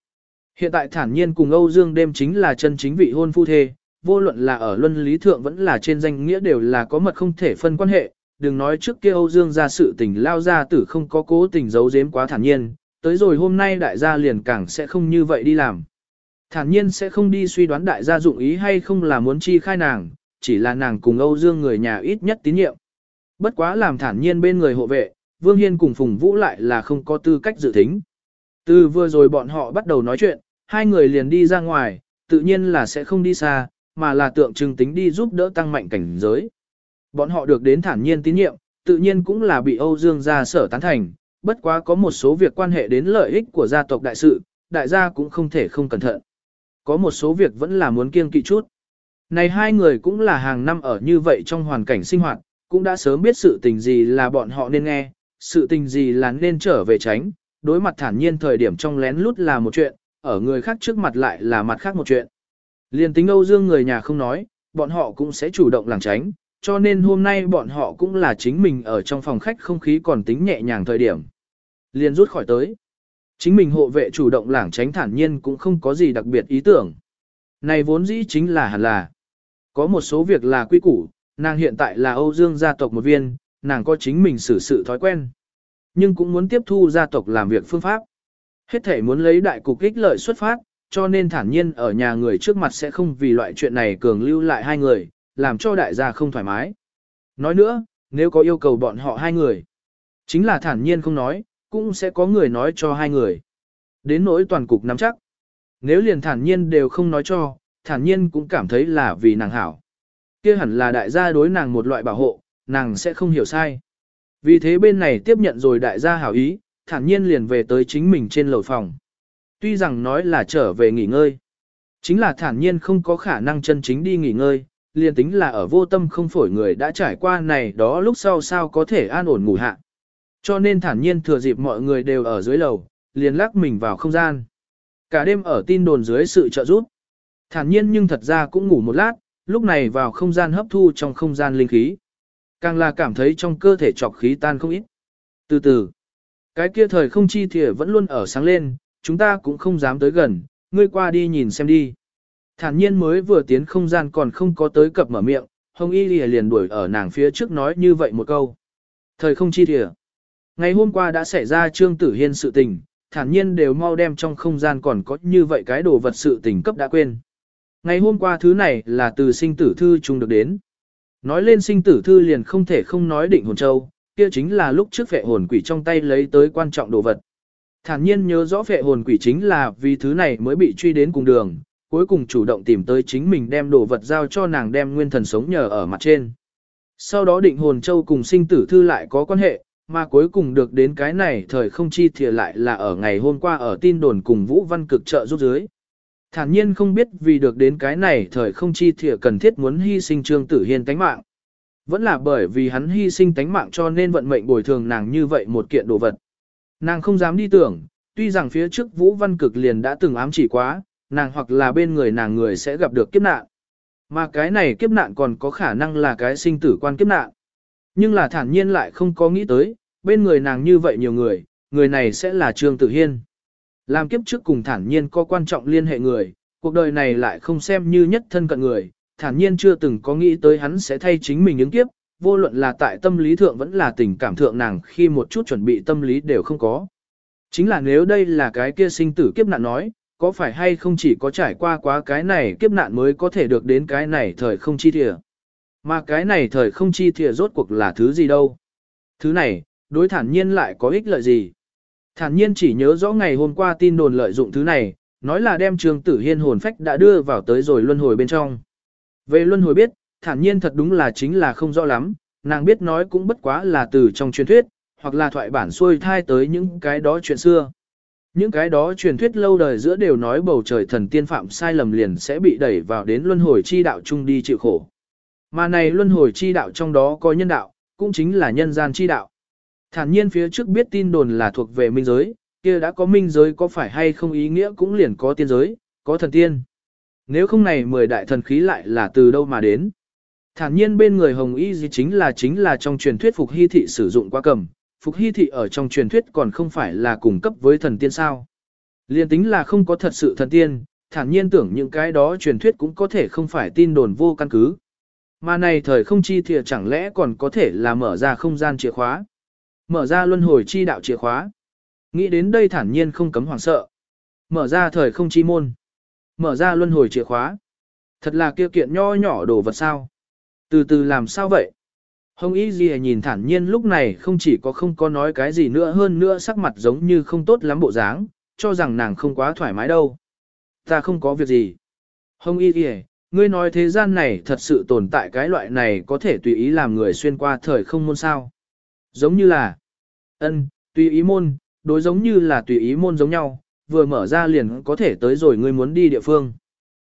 Hiện tại thản nhiên cùng Âu Dương đêm chính là chân chính vị hôn phu thê, vô luận là ở luân lý thượng vẫn là trên danh nghĩa đều là có mật không thể phân quan hệ, đừng nói trước kia Âu Dương ra sự tình lao ra tử không có cố tình giấu giếm quá thản nhiên, tới rồi hôm nay đại gia liền càng sẽ không như vậy đi làm. Thản nhiên sẽ không đi suy đoán đại gia dụng ý hay không là muốn chi khai nàng, chỉ là nàng cùng Âu Dương người nhà ít nhất tín nhiệm. Bất quá làm thản nhiên bên người hộ vệ, Vương Hiên cùng Phùng Vũ lại là không có tư cách dự tính. Từ vừa rồi bọn họ bắt đầu nói chuyện, hai người liền đi ra ngoài, tự nhiên là sẽ không đi xa, mà là tượng trưng tính đi giúp đỡ tăng mạnh cảnh giới. Bọn họ được đến thản nhiên tín nhiệm, tự nhiên cũng là bị Âu Dương gia sở tán thành, bất quá có một số việc quan hệ đến lợi ích của gia tộc đại sự, đại gia cũng không thể không cẩn thận. Có một số việc vẫn là muốn kiêng kỵ chút. Này hai người cũng là hàng năm ở như vậy trong hoàn cảnh sinh hoạt, cũng đã sớm biết sự tình gì là bọn họ nên nghe, sự tình gì là nên trở về tránh, đối mặt thản nhiên thời điểm trong lén lút là một chuyện, ở người khác trước mặt lại là mặt khác một chuyện. Liên tính Âu Dương người nhà không nói, bọn họ cũng sẽ chủ động làng tránh, cho nên hôm nay bọn họ cũng là chính mình ở trong phòng khách không khí còn tính nhẹ nhàng thời điểm. Liền rút khỏi tới. Chính mình hộ vệ chủ động lảng tránh thản nhiên cũng không có gì đặc biệt ý tưởng. Này vốn dĩ chính là hẳn là. Có một số việc là quy củ, nàng hiện tại là Âu Dương gia tộc một viên, nàng có chính mình xử sự thói quen. Nhưng cũng muốn tiếp thu gia tộc làm việc phương pháp. Hết thể muốn lấy đại cục ích lợi xuất phát, cho nên thản nhiên ở nhà người trước mặt sẽ không vì loại chuyện này cường lưu lại hai người, làm cho đại gia không thoải mái. Nói nữa, nếu có yêu cầu bọn họ hai người, chính là thản nhiên không nói, cũng sẽ có người nói cho hai người. Đến nỗi toàn cục nắm chắc. Nếu liền thản nhiên đều không nói cho, thản nhiên cũng cảm thấy là vì nàng hảo. kia hẳn là đại gia đối nàng một loại bảo hộ, nàng sẽ không hiểu sai. Vì thế bên này tiếp nhận rồi đại gia hảo ý, thản nhiên liền về tới chính mình trên lầu phòng. Tuy rằng nói là trở về nghỉ ngơi, chính là thản nhiên không có khả năng chân chính đi nghỉ ngơi, liền tính là ở vô tâm không phổi người đã trải qua này đó lúc sau sao có thể an ổn ngủ hạ. Cho nên thản nhiên thừa dịp mọi người đều ở dưới lầu, liền lắc mình vào không gian. Cả đêm ở tin đồn dưới sự trợ giúp. Thản nhiên nhưng thật ra cũng ngủ một lát, lúc này vào không gian hấp thu trong không gian linh khí. Càng là cảm thấy trong cơ thể trọc khí tan không ít. Từ từ, cái kia thời không chi thìa vẫn luôn ở sáng lên, chúng ta cũng không dám tới gần, ngươi qua đi nhìn xem đi. Thản nhiên mới vừa tiến không gian còn không có tới cập mở miệng, Hồng Y Lìa liền đuổi ở nàng phía trước nói như vậy một câu. Thời không chi thìa. Ngày hôm qua đã xảy ra Trương Tử Hiên sự tình, thản nhiên đều mau đem trong không gian còn có như vậy cái đồ vật sự tình cấp đã quên. Ngày hôm qua thứ này là từ sinh tử thư chung được đến. Nói lên sinh tử thư liền không thể không nói định hồn châu, kia chính là lúc trước vệ hồn quỷ trong tay lấy tới quan trọng đồ vật. Thản nhiên nhớ rõ vệ hồn quỷ chính là vì thứ này mới bị truy đến cùng đường, cuối cùng chủ động tìm tới chính mình đem đồ vật giao cho nàng đem nguyên thần sống nhờ ở mặt trên. Sau đó định hồn châu cùng sinh tử thư lại có quan hệ, mà cuối cùng được đến cái này thời không chi thìa lại là ở ngày hôm qua ở tin đồn cùng Vũ Văn cực trợ giúp dưới. Thản nhiên không biết vì được đến cái này thời không chi thìa cần thiết muốn hy sinh Trương Tử Hiên tánh mạng. Vẫn là bởi vì hắn hy sinh tánh mạng cho nên vận mệnh bồi thường nàng như vậy một kiện đồ vật. Nàng không dám đi tưởng, tuy rằng phía trước Vũ Văn Cực liền đã từng ám chỉ quá, nàng hoặc là bên người nàng người sẽ gặp được kiếp nạn. Mà cái này kiếp nạn còn có khả năng là cái sinh tử quan kiếp nạn. Nhưng là thản nhiên lại không có nghĩ tới, bên người nàng như vậy nhiều người, người này sẽ là Trương Tử Hiên. Làm kiếp trước cùng thản nhiên có quan trọng liên hệ người, cuộc đời này lại không xem như nhất thân cận người, thản nhiên chưa từng có nghĩ tới hắn sẽ thay chính mình ứng kiếp, vô luận là tại tâm lý thượng vẫn là tình cảm thượng nàng khi một chút chuẩn bị tâm lý đều không có. Chính là nếu đây là cái kia sinh tử kiếp nạn nói, có phải hay không chỉ có trải qua quá cái này kiếp nạn mới có thể được đến cái này thời không chi thìa. Mà cái này thời không chi thìa rốt cuộc là thứ gì đâu. Thứ này, đối thản nhiên lại có ích lợi gì. Thản nhiên chỉ nhớ rõ ngày hôm qua tin đồn lợi dụng thứ này, nói là đem trường tử hiên hồn phách đã đưa vào tới rồi luân hồi bên trong. Về luân hồi biết, thản nhiên thật đúng là chính là không rõ lắm, nàng biết nói cũng bất quá là từ trong truyền thuyết, hoặc là thoại bản xuôi thai tới những cái đó chuyện xưa. Những cái đó truyền thuyết lâu đời giữa đều nói bầu trời thần tiên phạm sai lầm liền sẽ bị đẩy vào đến luân hồi chi đạo chung đi chịu khổ. Mà này luân hồi chi đạo trong đó có nhân đạo, cũng chính là nhân gian chi đạo. Thản nhiên phía trước biết tin đồn là thuộc về minh giới, kia đã có minh giới có phải hay không ý nghĩa cũng liền có tiên giới, có thần tiên. Nếu không này mười đại thần khí lại là từ đâu mà đến. Thản nhiên bên người hồng y gì chính là chính là trong truyền thuyết phục hy thị sử dụng qua cầm, phục hy thị ở trong truyền thuyết còn không phải là cùng cấp với thần tiên sao. Liên tính là không có thật sự thần tiên, thản nhiên tưởng những cái đó truyền thuyết cũng có thể không phải tin đồn vô căn cứ. Mà này thời không chi thìa chẳng lẽ còn có thể là mở ra không gian chìa khóa. Mở ra luân hồi chi đạo chìa khóa. Nghĩ đến đây thản nhiên không cấm hoảng sợ. Mở ra thời không chi môn. Mở ra luân hồi chìa khóa. Thật là kia kiện nho nhỏ đồ vật sao. Từ từ làm sao vậy? Hồng Y Ghi nhìn thản nhiên lúc này không chỉ có không có nói cái gì nữa hơn nữa sắc mặt giống như không tốt lắm bộ dáng, cho rằng nàng không quá thoải mái đâu. Ta không có việc gì. Hồng Y Ghi, ngươi nói thế gian này thật sự tồn tại cái loại này có thể tùy ý làm người xuyên qua thời không môn sao. Giống như là, ân, tùy ý môn, đối giống như là tùy ý môn giống nhau, vừa mở ra liền có thể tới rồi ngươi muốn đi địa phương.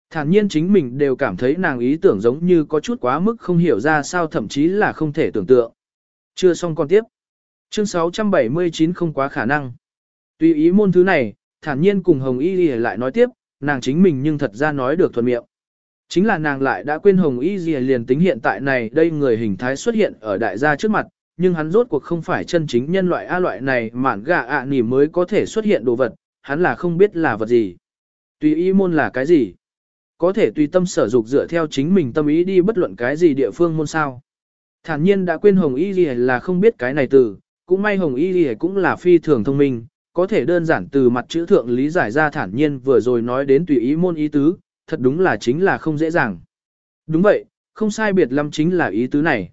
Thản nhiên chính mình đều cảm thấy nàng ý tưởng giống như có chút quá mức không hiểu ra sao thậm chí là không thể tưởng tượng. Chưa xong con tiếp. Chương 679 không quá khả năng. Tùy ý môn thứ này, thản nhiên cùng Hồng Y lại nói tiếp, nàng chính mình nhưng thật ra nói được thuận miệng. Chính là nàng lại đã quên Hồng Y Dì liền tính hiện tại này đây người hình thái xuất hiện ở đại gia trước mặt, nhưng hắn rốt cuộc không phải chân chính nhân loại A loại này mản gà ạ nỉ mới có thể xuất hiện đồ vật, hắn là không biết là vật gì. Tùy ý môn là cái gì? Có thể tùy tâm sở dục dựa theo chính mình tâm ý đi bất luận cái gì địa phương môn sao. Thản nhiên đã quên Hồng Y Ghi là không biết cái này từ, cũng may Hồng Y Ghi cũng là phi thường thông minh, có thể đơn giản từ mặt chữ thượng lý giải ra thản nhiên vừa rồi nói đến tùy ý môn ý tứ, thật đúng là chính là không dễ dàng. Đúng vậy, không sai biệt lắm chính là ý tứ này.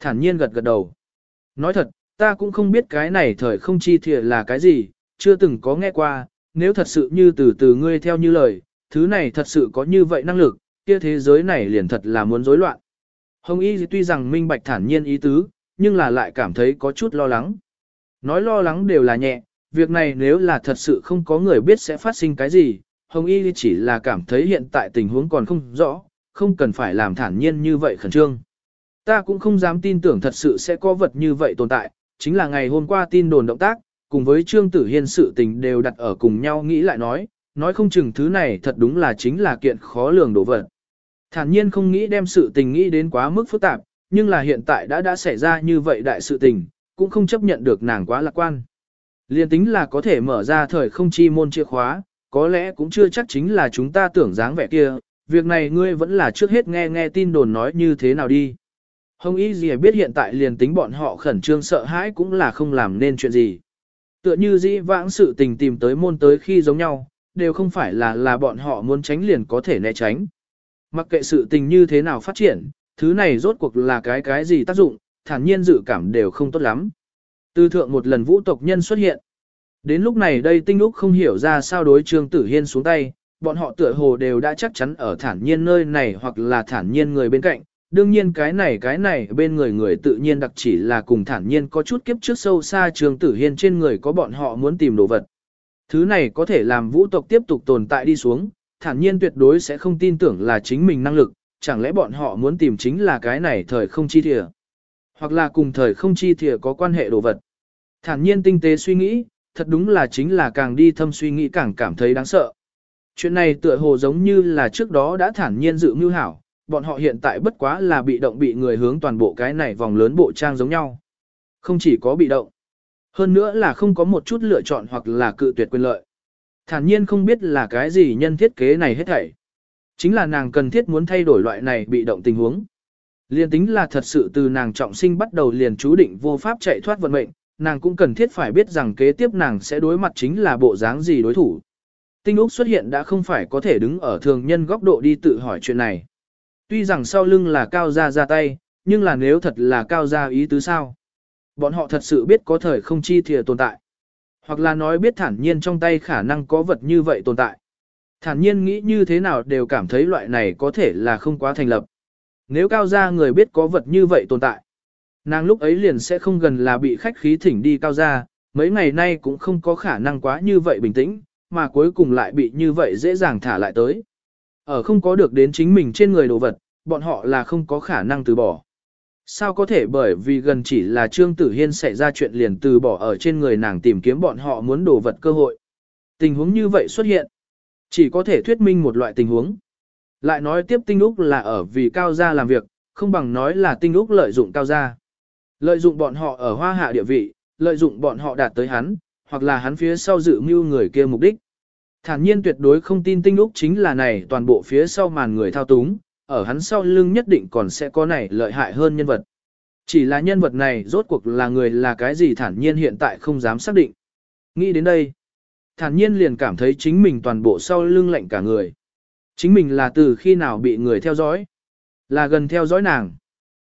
Thản nhiên gật gật đầu. Nói thật, ta cũng không biết cái này thời không chi thiệt là cái gì, chưa từng có nghe qua, nếu thật sự như từ từ ngươi theo như lời, thứ này thật sự có như vậy năng lực, kia thế giới này liền thật là muốn rối loạn. Hồng Y tuy rằng minh bạch thản nhiên ý tứ, nhưng là lại cảm thấy có chút lo lắng. Nói lo lắng đều là nhẹ, việc này nếu là thật sự không có người biết sẽ phát sinh cái gì, Hồng Y chỉ là cảm thấy hiện tại tình huống còn không rõ, không cần phải làm thản nhiên như vậy khẩn trương. Ta cũng không dám tin tưởng thật sự sẽ có vật như vậy tồn tại, chính là ngày hôm qua tin đồn động tác, cùng với Trương Tử Hiên sự tình đều đặt ở cùng nhau nghĩ lại nói, nói không chừng thứ này thật đúng là chính là kiện khó lường đổ vật. Thản nhiên không nghĩ đem sự tình nghĩ đến quá mức phức tạp, nhưng là hiện tại đã đã xảy ra như vậy đại sự tình, cũng không chấp nhận được nàng quá lạc quan. Liên tính là có thể mở ra thời không chi môn chìa khóa, có lẽ cũng chưa chắc chính là chúng ta tưởng dáng vẻ kia, việc này ngươi vẫn là trước hết nghe nghe tin đồn nói như thế nào đi. Hồng Y gì biết hiện tại liền tính bọn họ khẩn trương sợ hãi cũng là không làm nên chuyện gì. Tựa như dĩ vãng sự tình tìm tới môn tới khi giống nhau, đều không phải là là bọn họ muốn tránh liền có thể né tránh. Mặc kệ sự tình như thế nào phát triển, thứ này rốt cuộc là cái cái gì tác dụng, thản nhiên dự cảm đều không tốt lắm. Từ thượng một lần vũ tộc nhân xuất hiện. Đến lúc này đây tinh lúc không hiểu ra sao đối trương tử hiên xuống tay, bọn họ tựa hồ đều đã chắc chắn ở thản nhiên nơi này hoặc là thản nhiên người bên cạnh. Đương nhiên cái này cái này bên người người tự nhiên đặc chỉ là cùng thản nhiên có chút kiếp trước sâu xa trương tử hiên trên người có bọn họ muốn tìm đồ vật. Thứ này có thể làm vũ tộc tiếp tục tồn tại đi xuống, thản nhiên tuyệt đối sẽ không tin tưởng là chính mình năng lực, chẳng lẽ bọn họ muốn tìm chính là cái này thời không chi thìa, hoặc là cùng thời không chi thìa có quan hệ đồ vật. Thản nhiên tinh tế suy nghĩ, thật đúng là chính là càng đi thâm suy nghĩ càng cảm thấy đáng sợ. Chuyện này tựa hồ giống như là trước đó đã thản nhiên dự mưu hảo, bọn họ hiện tại bất quá là bị động bị người hướng toàn bộ cái này vòng lớn bộ trang giống nhau. Không chỉ có bị động, hơn nữa là không có một chút lựa chọn hoặc là cự tuyệt quyền lợi. Thản nhiên không biết là cái gì nhân thiết kế này hết thảy. Chính là nàng cần thiết muốn thay đổi loại này bị động tình huống. Liên tính là thật sự từ nàng trọng sinh bắt đầu liền chú định vô pháp chạy thoát vận mệnh, nàng cũng cần thiết phải biết rằng kế tiếp nàng sẽ đối mặt chính là bộ dáng gì đối thủ. Tinh Úc xuất hiện đã không phải có thể đứng ở thường nhân góc độ đi tự hỏi chuyện này. Tuy rằng sau lưng là cao gia ra tay, nhưng là nếu thật là cao gia ý tứ sao? Bọn họ thật sự biết có thời không chi thìa tồn tại. Hoặc là nói biết thản nhiên trong tay khả năng có vật như vậy tồn tại. Thản nhiên nghĩ như thế nào đều cảm thấy loại này có thể là không quá thành lập. Nếu cao gia người biết có vật như vậy tồn tại, nàng lúc ấy liền sẽ không gần là bị khách khí thỉnh đi cao gia, mấy ngày nay cũng không có khả năng quá như vậy bình tĩnh, mà cuối cùng lại bị như vậy dễ dàng thả lại tới. Ở không có được đến chính mình trên người đồ vật, bọn họ là không có khả năng từ bỏ. Sao có thể bởi vì gần chỉ là Trương Tử Hiên xảy ra chuyện liền từ bỏ ở trên người nàng tìm kiếm bọn họ muốn đồ vật cơ hội. Tình huống như vậy xuất hiện. Chỉ có thể thuyết minh một loại tình huống. Lại nói tiếp tinh úc là ở vì cao gia làm việc, không bằng nói là tinh úc lợi dụng cao gia. Lợi dụng bọn họ ở hoa hạ địa vị, lợi dụng bọn họ đạt tới hắn, hoặc là hắn phía sau dự mưu người kia mục đích. Thản nhiên tuyệt đối không tin tinh úc chính là này toàn bộ phía sau màn người thao túng, ở hắn sau lưng nhất định còn sẽ có này lợi hại hơn nhân vật. Chỉ là nhân vật này rốt cuộc là người là cái gì thản nhiên hiện tại không dám xác định. Nghĩ đến đây, thản nhiên liền cảm thấy chính mình toàn bộ sau lưng lạnh cả người. Chính mình là từ khi nào bị người theo dõi, là gần theo dõi nàng,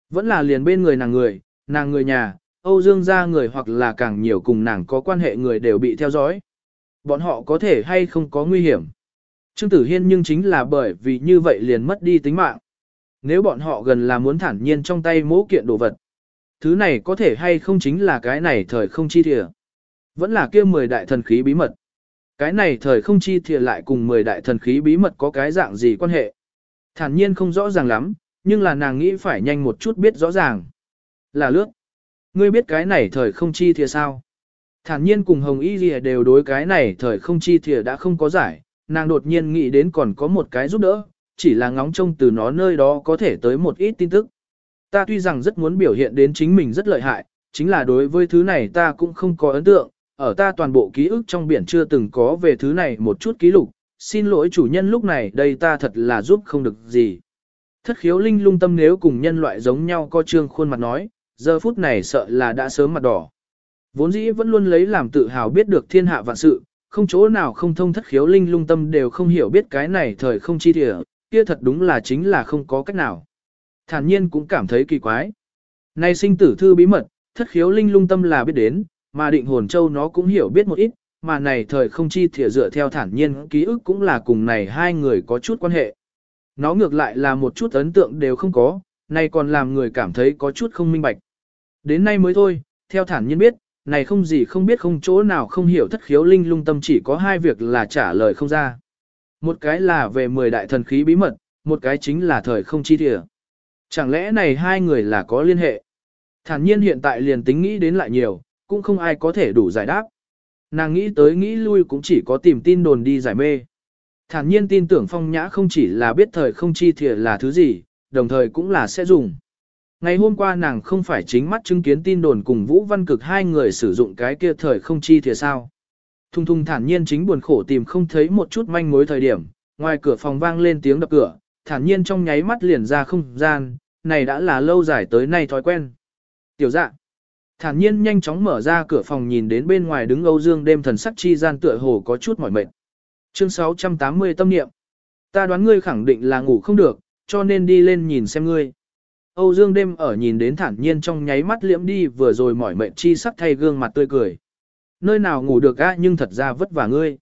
vẫn là liền bên người nàng người, nàng người nhà, Âu Dương gia người hoặc là càng nhiều cùng nàng có quan hệ người đều bị theo dõi. Bọn họ có thể hay không có nguy hiểm. Trương Tử Hiên nhưng chính là bởi vì như vậy liền mất đi tính mạng. Nếu bọn họ gần là muốn thản nhiên trong tay mỗ kiện đồ vật. Thứ này có thể hay không chính là cái này thời không chi thìa. Vẫn là kia mười đại thần khí bí mật. Cái này thời không chi thìa lại cùng mười đại thần khí bí mật có cái dạng gì quan hệ. Thản nhiên không rõ ràng lắm, nhưng là nàng nghĩ phải nhanh một chút biết rõ ràng. Là lướt. Ngươi biết cái này thời không chi thìa sao? Thản nhiên cùng Hồng Y Lìa đều đối cái này thời không chi thìa đã không có giải, nàng đột nhiên nghĩ đến còn có một cái giúp đỡ, chỉ là ngóng trông từ nó nơi đó có thể tới một ít tin tức. Ta tuy rằng rất muốn biểu hiện đến chính mình rất lợi hại, chính là đối với thứ này ta cũng không có ấn tượng, ở ta toàn bộ ký ức trong biển chưa từng có về thứ này một chút ký lục, xin lỗi chủ nhân lúc này đây ta thật là giúp không được gì. Thất khiếu linh lung tâm nếu cùng nhân loại giống nhau co trương khuôn mặt nói, giờ phút này sợ là đã sớm mặt đỏ. Vốn dĩ vẫn luôn lấy làm tự hào biết được thiên hạ vạn sự, không chỗ nào không thông thất khiếu linh lung tâm đều không hiểu biết cái này thời không chi địa, kia thật đúng là chính là không có cách nào. Thản nhiên cũng cảm thấy kỳ quái. Nay sinh tử thư bí mật, thất khiếu linh lung tâm là biết đến, mà định hồn châu nó cũng hiểu biết một ít, mà này thời không chi thỉa dựa theo thản nhiên ký ức cũng là cùng này hai người có chút quan hệ. Nó ngược lại là một chút ấn tượng đều không có, nay còn làm người cảm thấy có chút không minh bạch. Đến nay mới thôi, theo thản nhiên biết, này không gì không biết không chỗ nào không hiểu thất khiếu linh lung tâm chỉ có hai việc là trả lời không ra. Một cái là về mười đại thần khí bí mật, một cái chính là thời không chi thỉa. Chẳng lẽ này hai người là có liên hệ? Thản nhiên hiện tại liền tính nghĩ đến lại nhiều, cũng không ai có thể đủ giải đáp. Nàng nghĩ tới nghĩ lui cũng chỉ có tìm tin đồn đi giải mê. Thản nhiên tin tưởng phong nhã không chỉ là biết thời không chi thiệt là thứ gì, đồng thời cũng là sẽ dùng. Ngày hôm qua nàng không phải chính mắt chứng kiến tin đồn cùng Vũ Văn Cực hai người sử dụng cái kia thời không chi thì sao. Thung thung thản nhiên chính buồn khổ tìm không thấy một chút manh mối thời điểm, ngoài cửa phòng vang lên tiếng đập cửa, thản nhiên trong nháy mắt liền ra không gian, này đã là lâu dài tới nay thói quen. Tiểu dạ, thản nhiên nhanh chóng mở ra cửa phòng nhìn đến bên ngoài đứng Âu Dương đêm thần sắc chi gian tựa hồ có chút mỏi mệt. Chương 680 tâm niệm. Ta đoán ngươi khẳng định là ngủ không được, cho nên đi lên nhìn xem ngươi. Âu Dương đêm ở nhìn đến thản nhiên trong nháy mắt liễm đi vừa rồi mỏi mệt chi sắc thay gương mặt tươi cười. Nơi nào ngủ được á nhưng thật ra vất vả ngươi.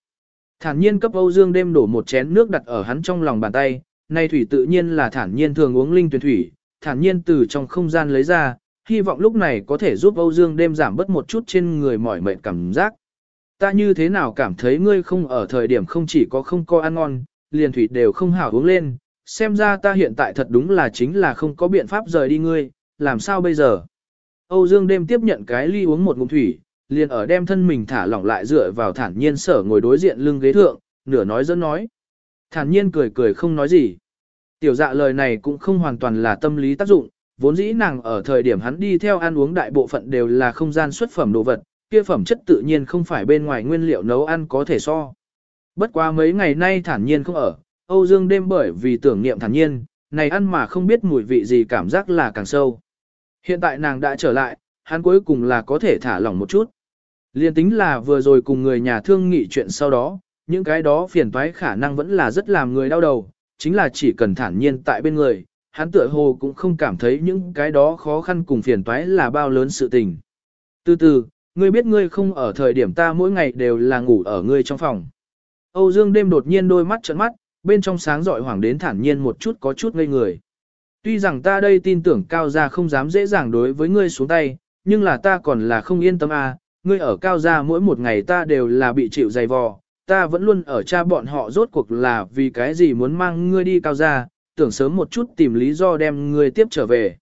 Thản nhiên cấp Âu Dương đêm đổ một chén nước đặt ở hắn trong lòng bàn tay, nay thủy tự nhiên là thản nhiên thường uống linh tuyển thủy, thản nhiên từ trong không gian lấy ra, hy vọng lúc này có thể giúp Âu Dương đêm giảm bớt một chút trên người mỏi mệt cảm giác. Ta như thế nào cảm thấy ngươi không ở thời điểm không chỉ có không có ăn ngon, liền thủy đều không hảo uống lên, xem ra ta hiện tại thật đúng là chính là không có biện pháp rời đi ngươi, làm sao bây giờ? Âu Dương đêm tiếp nhận cái ly uống một ngụm thủy, liền ở đem thân mình thả lỏng lại dựa vào thản nhiên sở ngồi đối diện lưng ghế thượng, nửa nói dẫn nói. Thản nhiên cười cười không nói gì. Tiểu dạ lời này cũng không hoàn toàn là tâm lý tác dụng, vốn dĩ nàng ở thời điểm hắn đi theo ăn uống đại bộ phận đều là không gian xuất phẩm đồ vật, kia phẩm chất tự nhiên không phải bên ngoài nguyên liệu nấu ăn có thể so. Bất quá mấy ngày nay thản nhiên không ở, Âu Dương đêm bởi vì tưởng niệm thản nhiên, này ăn mà không biết mùi vị gì cảm giác là càng sâu. Hiện tại nàng đã trở lại, hắn cuối cùng là có thể thả lỏng một chút. Liên tính là vừa rồi cùng người nhà thương nghị chuyện sau đó, những cái đó phiền toái khả năng vẫn là rất làm người đau đầu, chính là chỉ cần thản nhiên tại bên người, hắn tựa hồ cũng không cảm thấy những cái đó khó khăn cùng phiền toái là bao lớn sự tình. Từ từ, ngươi biết ngươi không ở thời điểm ta mỗi ngày đều là ngủ ở ngươi trong phòng. Âu Dương đêm đột nhiên đôi mắt trợn mắt, bên trong sáng dọi hoàng đến thản nhiên một chút có chút ngây người. Tuy rằng ta đây tin tưởng cao gia không dám dễ dàng đối với ngươi xuống tay, nhưng là ta còn là không yên tâm à, ngươi ở cao gia mỗi một ngày ta đều là bị chịu dày vò, ta vẫn luôn ở cha bọn họ rốt cuộc là vì cái gì muốn mang ngươi đi cao gia, tưởng sớm một chút tìm lý do đem ngươi tiếp trở về.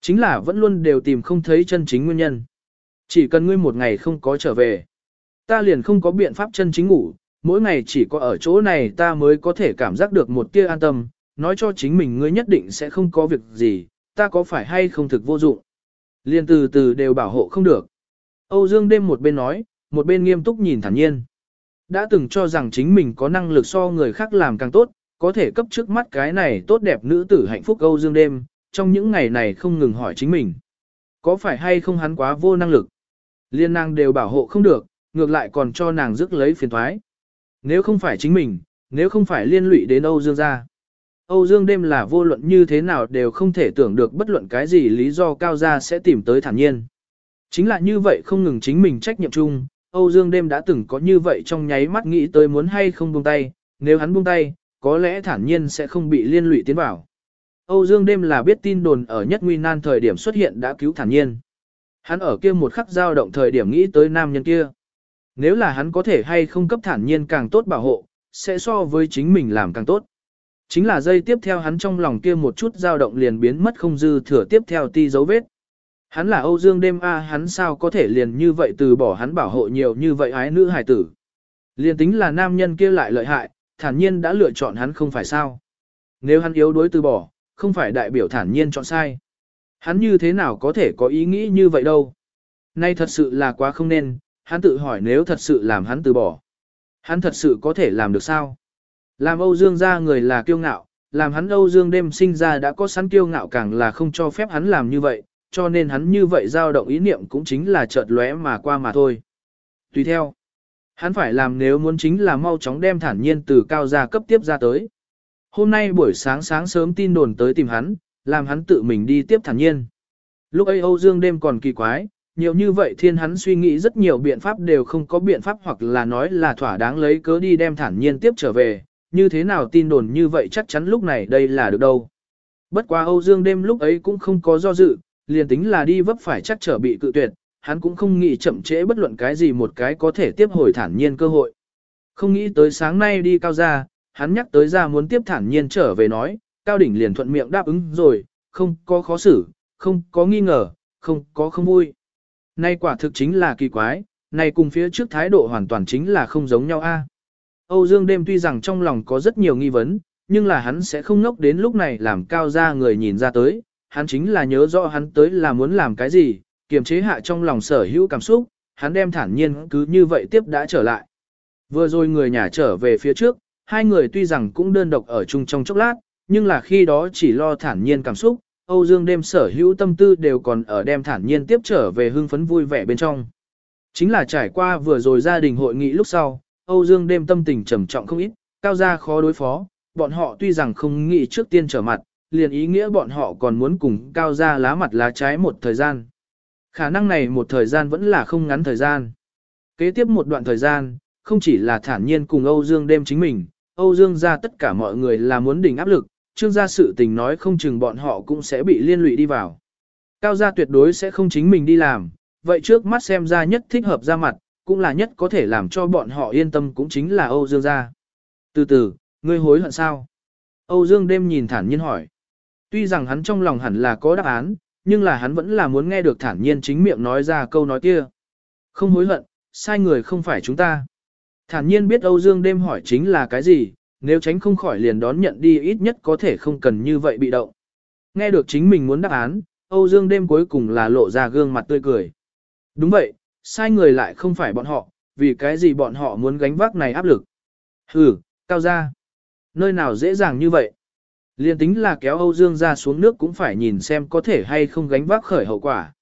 Chính là vẫn luôn đều tìm không thấy chân chính nguyên nhân. Chỉ cần ngươi một ngày không có trở về, ta liền không có biện pháp chân chính ngủ, mỗi ngày chỉ có ở chỗ này ta mới có thể cảm giác được một tia an tâm, nói cho chính mình ngươi nhất định sẽ không có việc gì, ta có phải hay không thực vô dụng. Liên từ từ đều bảo hộ không được. Âu Dương đêm một bên nói, một bên nghiêm túc nhìn thản nhiên. Đã từng cho rằng chính mình có năng lực so người khác làm càng tốt, có thể cấp trước mắt cái này tốt đẹp nữ tử hạnh phúc Âu Dương đêm, trong những ngày này không ngừng hỏi chính mình. Có phải hay không hắn quá vô năng lực? Liên năng đều bảo hộ không được, ngược lại còn cho nàng rước lấy phiền thoái. Nếu không phải chính mình, nếu không phải liên lụy đến Âu Dương gia. Âu Dương đêm là vô luận như thế nào đều không thể tưởng được bất luận cái gì lý do cao gia sẽ tìm tới thản nhiên. Chính là như vậy không ngừng chính mình trách nhiệm chung, Âu Dương đêm đã từng có như vậy trong nháy mắt nghĩ tới muốn hay không buông tay, nếu hắn buông tay, có lẽ thản nhiên sẽ không bị liên lụy tiến vào. Âu Dương đêm là biết tin đồn ở nhất nguy nan thời điểm xuất hiện đã cứu thản nhiên. Hắn ở kia một khắc dao động thời điểm nghĩ tới nam nhân kia. Nếu là hắn có thể hay không cấp thản nhiên càng tốt bảo hộ, sẽ so với chính mình làm càng tốt. Chính là dây tiếp theo hắn trong lòng kia một chút dao động liền biến mất không dư thừa tiếp theo ti dấu vết. Hắn là Âu Dương đêm A hắn sao có thể liền như vậy từ bỏ hắn bảo hộ nhiều như vậy ái nữ hải tử. Liền tính là nam nhân kia lại lợi hại, thản nhiên đã lựa chọn hắn không phải sao. nếu hắn yếu đuối từ bỏ, không phải đại biểu thản nhiên chọn sai. Hắn như thế nào có thể có ý nghĩ như vậy đâu. Nay thật sự là quá không nên, hắn tự hỏi nếu thật sự làm hắn từ bỏ. Hắn thật sự có thể làm được sao? Làm Âu Dương ra người là kiêu ngạo, làm hắn Âu Dương đêm sinh ra đã có sẵn kiêu ngạo càng là không cho phép hắn làm như vậy, cho nên hắn như vậy dao động ý niệm cũng chính là chợt lóe mà qua mà thôi. Tùy theo, hắn phải làm nếu muốn chính là mau chóng đem thản nhiên từ cao gia cấp tiếp ra tới. Hôm nay buổi sáng sáng sớm tin đồn tới tìm hắn, làm hắn tự mình đi tiếp thản nhiên. Lúc ấy Âu Dương đêm còn kỳ quái, nhiều như vậy thiên hắn suy nghĩ rất nhiều biện pháp đều không có biện pháp hoặc là nói là thỏa đáng lấy cớ đi đem thản nhiên tiếp trở về, như thế nào tin đồn như vậy chắc chắn lúc này đây là được đâu. Bất quá Âu Dương đêm lúc ấy cũng không có do dự, liền tính là đi vấp phải chắc trở bị cự tuyệt, hắn cũng không nghĩ chậm trễ bất luận cái gì một cái có thể tiếp hồi thản nhiên cơ hội. Không nghĩ tới sáng nay đi cao ra, hắn nhắc tới ra muốn tiếp thản nhiên trở về nói, cao đỉnh liền thuận miệng đáp ứng rồi, không có khó xử, không có nghi ngờ, không có không vui. Nay quả thực chính là kỳ quái, này cùng phía trước thái độ hoàn toàn chính là không giống nhau a. Âu Dương đêm tuy rằng trong lòng có rất nhiều nghi vấn, nhưng là hắn sẽ không ngốc đến lúc này làm cao ra người nhìn ra tới, hắn chính là nhớ rõ hắn tới là muốn làm cái gì, kiềm chế hạ trong lòng sở hữu cảm xúc, hắn đem thản nhiên cứ như vậy tiếp đã trở lại. Vừa rồi người nhà trở về phía trước, hai người tuy rằng cũng đơn độc ở chung trong chốc lát, nhưng là khi đó chỉ lo thản nhiên cảm xúc, Âu Dương đêm sở hữu tâm tư đều còn ở đem thản nhiên tiếp trở về hưng phấn vui vẻ bên trong. Chính là trải qua vừa rồi gia đình hội nghị lúc sau, Âu Dương đêm tâm tình trầm trọng không ít, cao gia khó đối phó, bọn họ tuy rằng không nghĩ trước tiên trở mặt, liền ý nghĩa bọn họ còn muốn cùng cao gia lá mặt lá trái một thời gian. Khả năng này một thời gian vẫn là không ngắn thời gian. Kế tiếp một đoạn thời gian, không chỉ là thản nhiên cùng Âu Dương đêm chính mình, Âu Dương gia tất cả mọi người là muốn đỉnh áp lực, trương gia sự tình nói không chừng bọn họ cũng sẽ bị liên lụy đi vào. Cao gia tuyệt đối sẽ không chính mình đi làm, vậy trước mắt xem ra nhất thích hợp ra mặt, cũng là nhất có thể làm cho bọn họ yên tâm cũng chính là Âu Dương gia. Từ từ, ngươi hối hận sao? Âu Dương đêm nhìn thản nhiên hỏi. Tuy rằng hắn trong lòng hẳn là có đáp án, nhưng là hắn vẫn là muốn nghe được thản nhiên chính miệng nói ra câu nói kia. Không hối hận, sai người không phải chúng ta. Thản nhiên biết Âu Dương đêm hỏi chính là cái gì, nếu tránh không khỏi liền đón nhận đi ít nhất có thể không cần như vậy bị động. Nghe được chính mình muốn đáp án, Âu Dương đêm cuối cùng là lộ ra gương mặt tươi cười. Đúng vậy, sai người lại không phải bọn họ, vì cái gì bọn họ muốn gánh vác này áp lực. Hừ, cao ra. Nơi nào dễ dàng như vậy? Liên tính là kéo Âu Dương ra xuống nước cũng phải nhìn xem có thể hay không gánh vác khởi hậu quả.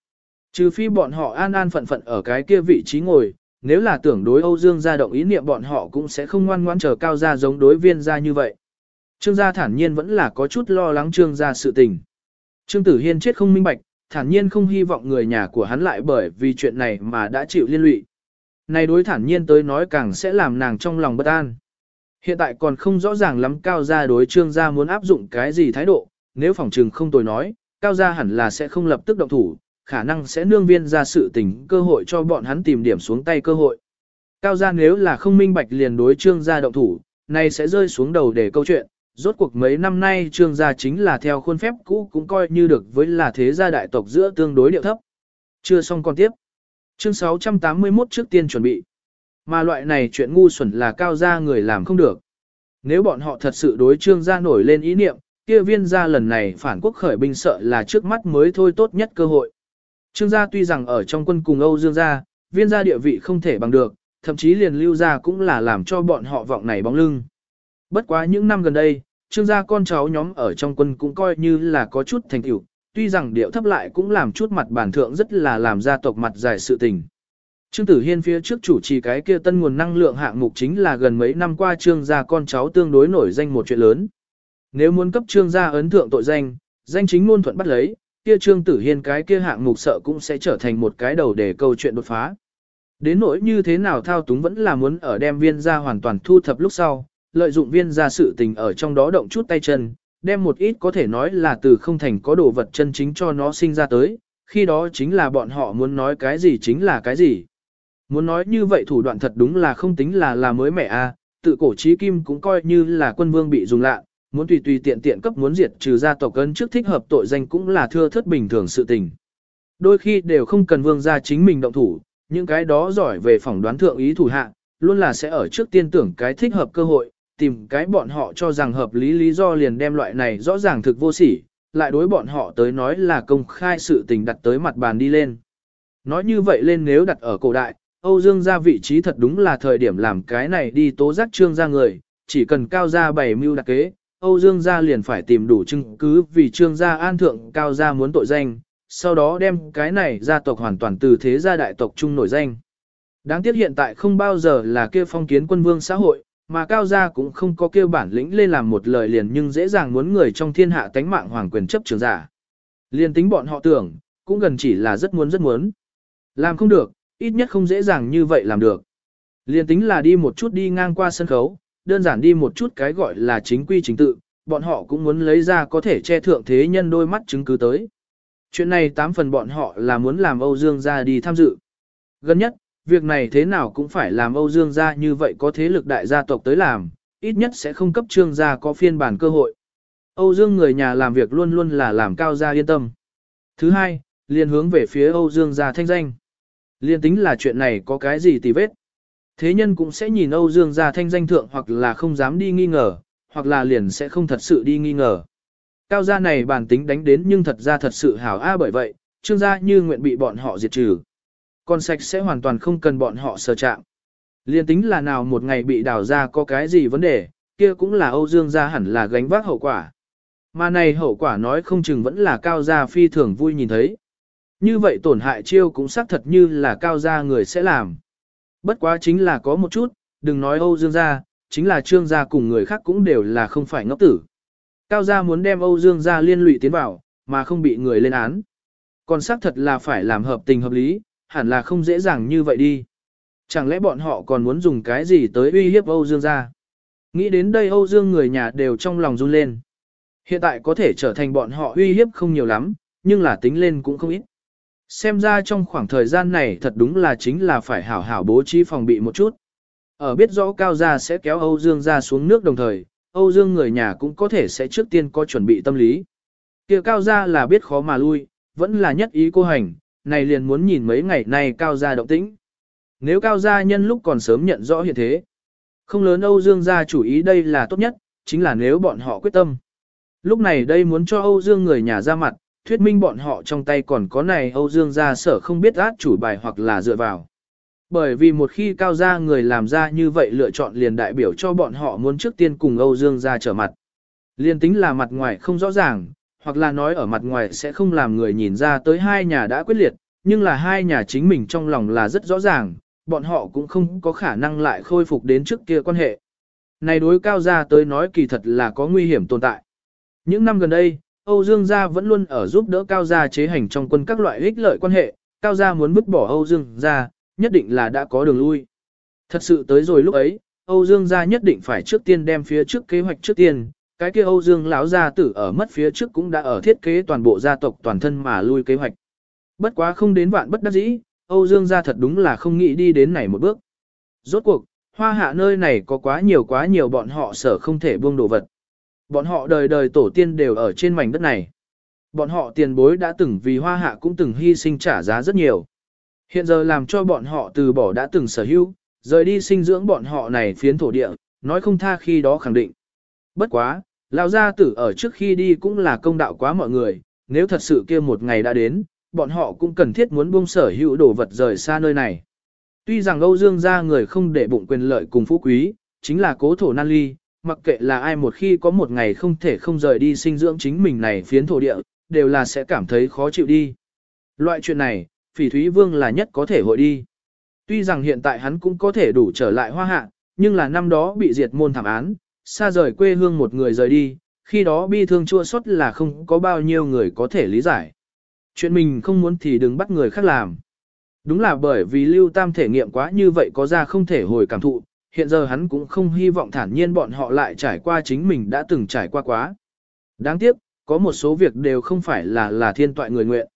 Trừ phi bọn họ an an phận phận ở cái kia vị trí ngồi, nếu là tưởng đối Âu Dương gia động ý niệm bọn họ cũng sẽ không ngoan ngoãn chờ cao gia giống đối viên gia như vậy. Trương gia thản nhiên vẫn là có chút lo lắng trương gia sự tình. Trương Tử Hiên chết không minh bạch, thản nhiên không hy vọng người nhà của hắn lại bởi vì chuyện này mà đã chịu liên lụy. Này đối thản nhiên tới nói càng sẽ làm nàng trong lòng bất an. Hiện tại còn không rõ ràng lắm cao gia đối trương gia muốn áp dụng cái gì thái độ, nếu phòng trừng không tồi nói, cao gia hẳn là sẽ không lập tức động thủ, khả năng sẽ nương viên ra sự tình cơ hội cho bọn hắn tìm điểm xuống tay cơ hội. Cao gia nếu là không minh bạch liền đối trương gia động thủ, này sẽ rơi xuống đầu để câu chuyện, rốt cuộc mấy năm nay trương gia chính là theo khuôn phép cũ cũng coi như được với là thế gia đại tộc giữa tương đối điệu thấp. Chưa xong còn tiếp. Chương 681 trước tiên chuẩn bị. Mà loại này chuyện ngu xuẩn là cao gia người làm không được. Nếu bọn họ thật sự đối trương gia nổi lên ý niệm, kia viên gia lần này phản quốc khởi binh sợ là trước mắt mới thôi tốt nhất cơ hội. Trương gia tuy rằng ở trong quân cùng Âu Dương gia, viên gia địa vị không thể bằng được, thậm chí liền lưu gia cũng là làm cho bọn họ vọng này bóng lưng. Bất quá những năm gần đây, trương gia con cháu nhóm ở trong quân cũng coi như là có chút thành tựu, tuy rằng điệu thấp lại cũng làm chút mặt bản thượng rất là làm gia tộc mặt dài sự tình. Trương Tử Hiên phía trước chủ trì cái kia tân nguồn năng lượng hạng mục chính là gần mấy năm qua trương gia con cháu tương đối nổi danh một chuyện lớn. Nếu muốn cấp trương gia ấn thượng tội danh, danh chính ngôn thuận bắt lấy, kia Trương Tử Hiên cái kia hạng mục sợ cũng sẽ trở thành một cái đầu để câu chuyện đột phá. Đến nỗi như thế nào thao túng vẫn là muốn ở đem viên ra hoàn toàn thu thập lúc sau, lợi dụng viên ra sự tình ở trong đó động chút tay chân, đem một ít có thể nói là từ không thành có đồ vật chân chính cho nó sinh ra tới, khi đó chính là bọn họ muốn nói cái gì chính là cái gì. Muốn nói như vậy thủ đoạn thật đúng là không tính là là mới mẻ a, à, tự cổ trí kim cũng coi như là quân vương bị dùng lạ, muốn tùy tùy tiện tiện cấp muốn diệt trừ gia tộc cân trước thích hợp tội danh cũng là thưa thất bình thường sự tình. Đôi khi đều không cần vương gia chính mình động thủ, những cái đó giỏi về phỏng đoán thượng ý thủ hạ, luôn là sẽ ở trước tiên tưởng cái thích hợp cơ hội, tìm cái bọn họ cho rằng hợp lý lý do liền đem loại này rõ ràng thực vô sỉ, lại đối bọn họ tới nói là công khai sự tình đặt tới mặt bàn đi lên. Nói như vậy lên nếu đặt ở cổ đại, Âu Dương gia vị trí thật đúng là thời điểm làm cái này đi tố giác trương gia người, chỉ cần cao gia bảy mưu đặc kế, Âu Dương gia liền phải tìm đủ chứng cứ vì trương gia an thượng cao gia muốn tội danh, sau đó đem cái này gia tộc hoàn toàn từ thế gia đại tộc chung nổi danh. Đáng tiếc hiện tại không bao giờ là kia phong kiến quân vương xã hội, mà cao gia cũng không có kêu bản lĩnh lên làm một lời liền nhưng dễ dàng muốn người trong thiên hạ tánh mạng hoàng quyền chấp trường giả. Liên tính bọn họ tưởng, cũng gần chỉ là rất muốn rất muốn. Làm không được, ít nhất không dễ dàng như vậy làm được. Liên tính là đi một chút đi ngang qua sân khấu, đơn giản đi một chút cái gọi là chính quy chính tự, bọn họ cũng muốn lấy ra có thể che thượng thế nhân đôi mắt chứng cứ tới. Chuyện này tám phần bọn họ là muốn làm Âu Dương gia đi tham dự. Gần nhất, việc này thế nào cũng phải làm Âu Dương gia như vậy có thế lực đại gia tộc tới làm, ít nhất sẽ không cấp trương gia có phiên bản cơ hội. Âu Dương người nhà làm việc luôn luôn là làm cao gia yên tâm. Thứ hai, liền hướng về phía Âu Dương gia thanh danh. Liên tính là chuyện này có cái gì tì vết. Thế nhân cũng sẽ nhìn Âu Dương gia thanh danh thượng hoặc là không dám đi nghi ngờ, hoặc là liền sẽ không thật sự đi nghi ngờ. Cao gia này bản tính đánh đến nhưng thật ra thật sự hảo a bởi vậy, trương gia như nguyện bị bọn họ diệt trừ. Con sạch sẽ hoàn toàn không cần bọn họ sờ chạm. Liên tính là nào một ngày bị đào ra có cái gì vấn đề, kia cũng là Âu Dương gia hẳn là gánh vác hậu quả. Mà này hậu quả nói không chừng vẫn là cao gia phi thường vui nhìn thấy. Như vậy tổn hại chiêu cũng xác thật như là cao gia người sẽ làm. Bất quá chính là có một chút, đừng nói Âu Dương gia, chính là trương gia cùng người khác cũng đều là không phải ngốc tử. Cao gia muốn đem Âu Dương gia liên lụy tiến vào, mà không bị người lên án. Còn xác thật là phải làm hợp tình hợp lý, hẳn là không dễ dàng như vậy đi. Chẳng lẽ bọn họ còn muốn dùng cái gì tới uy hiếp Âu Dương gia? Nghĩ đến đây Âu Dương người nhà đều trong lòng run lên. Hiện tại có thể trở thành bọn họ uy hiếp không nhiều lắm, nhưng là tính lên cũng không ít. Xem ra trong khoảng thời gian này thật đúng là chính là phải hảo hảo bố trí phòng bị một chút. Ở biết rõ Cao Gia sẽ kéo Âu Dương ra xuống nước đồng thời, Âu Dương người nhà cũng có thể sẽ trước tiên có chuẩn bị tâm lý. kia Cao Gia là biết khó mà lui, vẫn là nhất ý cô hành, này liền muốn nhìn mấy ngày nay Cao Gia động tĩnh. Nếu Cao Gia nhân lúc còn sớm nhận rõ hiện thế, không lớn Âu Dương gia chủ ý đây là tốt nhất, chính là nếu bọn họ quyết tâm. Lúc này đây muốn cho Âu Dương người nhà ra mặt, thuyết minh bọn họ trong tay còn có này Âu Dương gia sở không biết át chủ bài hoặc là dựa vào. Bởi vì một khi cao gia người làm ra như vậy lựa chọn liền đại biểu cho bọn họ muốn trước tiên cùng Âu Dương gia trở mặt. Liên tính là mặt ngoài không rõ ràng, hoặc là nói ở mặt ngoài sẽ không làm người nhìn ra tới hai nhà đã quyết liệt, nhưng là hai nhà chính mình trong lòng là rất rõ ràng, bọn họ cũng không có khả năng lại khôi phục đến trước kia quan hệ. Này đối cao gia tới nói kỳ thật là có nguy hiểm tồn tại. Những năm gần đây, Âu Dương gia vẫn luôn ở giúp đỡ Cao gia chế hành trong quân các loại ích lợi quan hệ, Cao gia muốn vứt bỏ Âu Dương gia, nhất định là đã có đường lui. Thật sự tới rồi lúc ấy, Âu Dương gia nhất định phải trước tiên đem phía trước kế hoạch trước tiên, cái kia Âu Dương lão gia tử ở mất phía trước cũng đã ở thiết kế toàn bộ gia tộc toàn thân mà lui kế hoạch. Bất quá không đến vạn bất đắc dĩ, Âu Dương gia thật đúng là không nghĩ đi đến này một bước. Rốt cuộc, hoa hạ nơi này có quá nhiều quá nhiều bọn họ sở không thể buông đồ vật. Bọn họ đời đời tổ tiên đều ở trên mảnh đất này. Bọn họ tiền bối đã từng vì hoa hạ cũng từng hy sinh trả giá rất nhiều. Hiện giờ làm cho bọn họ từ bỏ đã từng sở hữu, rời đi sinh dưỡng bọn họ này phiến thổ địa, nói không tha khi đó khẳng định. Bất quá, lão gia tử ở trước khi đi cũng là công đạo quá mọi người, nếu thật sự kia một ngày đã đến, bọn họ cũng cần thiết muốn buông sở hữu đồ vật rời xa nơi này. Tuy rằng Âu Dương gia người không để bụng quyền lợi cùng phú quý, chính là cố thổ nan ly, mặc kệ là ai một khi có một ngày không thể không rời đi sinh dưỡng chính mình này phiến thổ địa, đều là sẽ cảm thấy khó chịu đi. Loại chuyện này, phỉ thúy vương là nhất có thể hội đi. Tuy rằng hiện tại hắn cũng có thể đủ trở lại hoa hạ, nhưng là năm đó bị diệt môn thảm án, xa rời quê hương một người rời đi, khi đó bi thương chua xót là không có bao nhiêu người có thể lý giải. Chuyện mình không muốn thì đừng bắt người khác làm. Đúng là bởi vì Lưu Tam thể nghiệm quá như vậy có ra không thể hồi cảm thụ, hiện giờ hắn cũng không hy vọng thản nhiên bọn họ lại trải qua chính mình đã từng trải qua quá. Đáng tiếc, có một số việc đều không phải là là thiên toại người nguyện.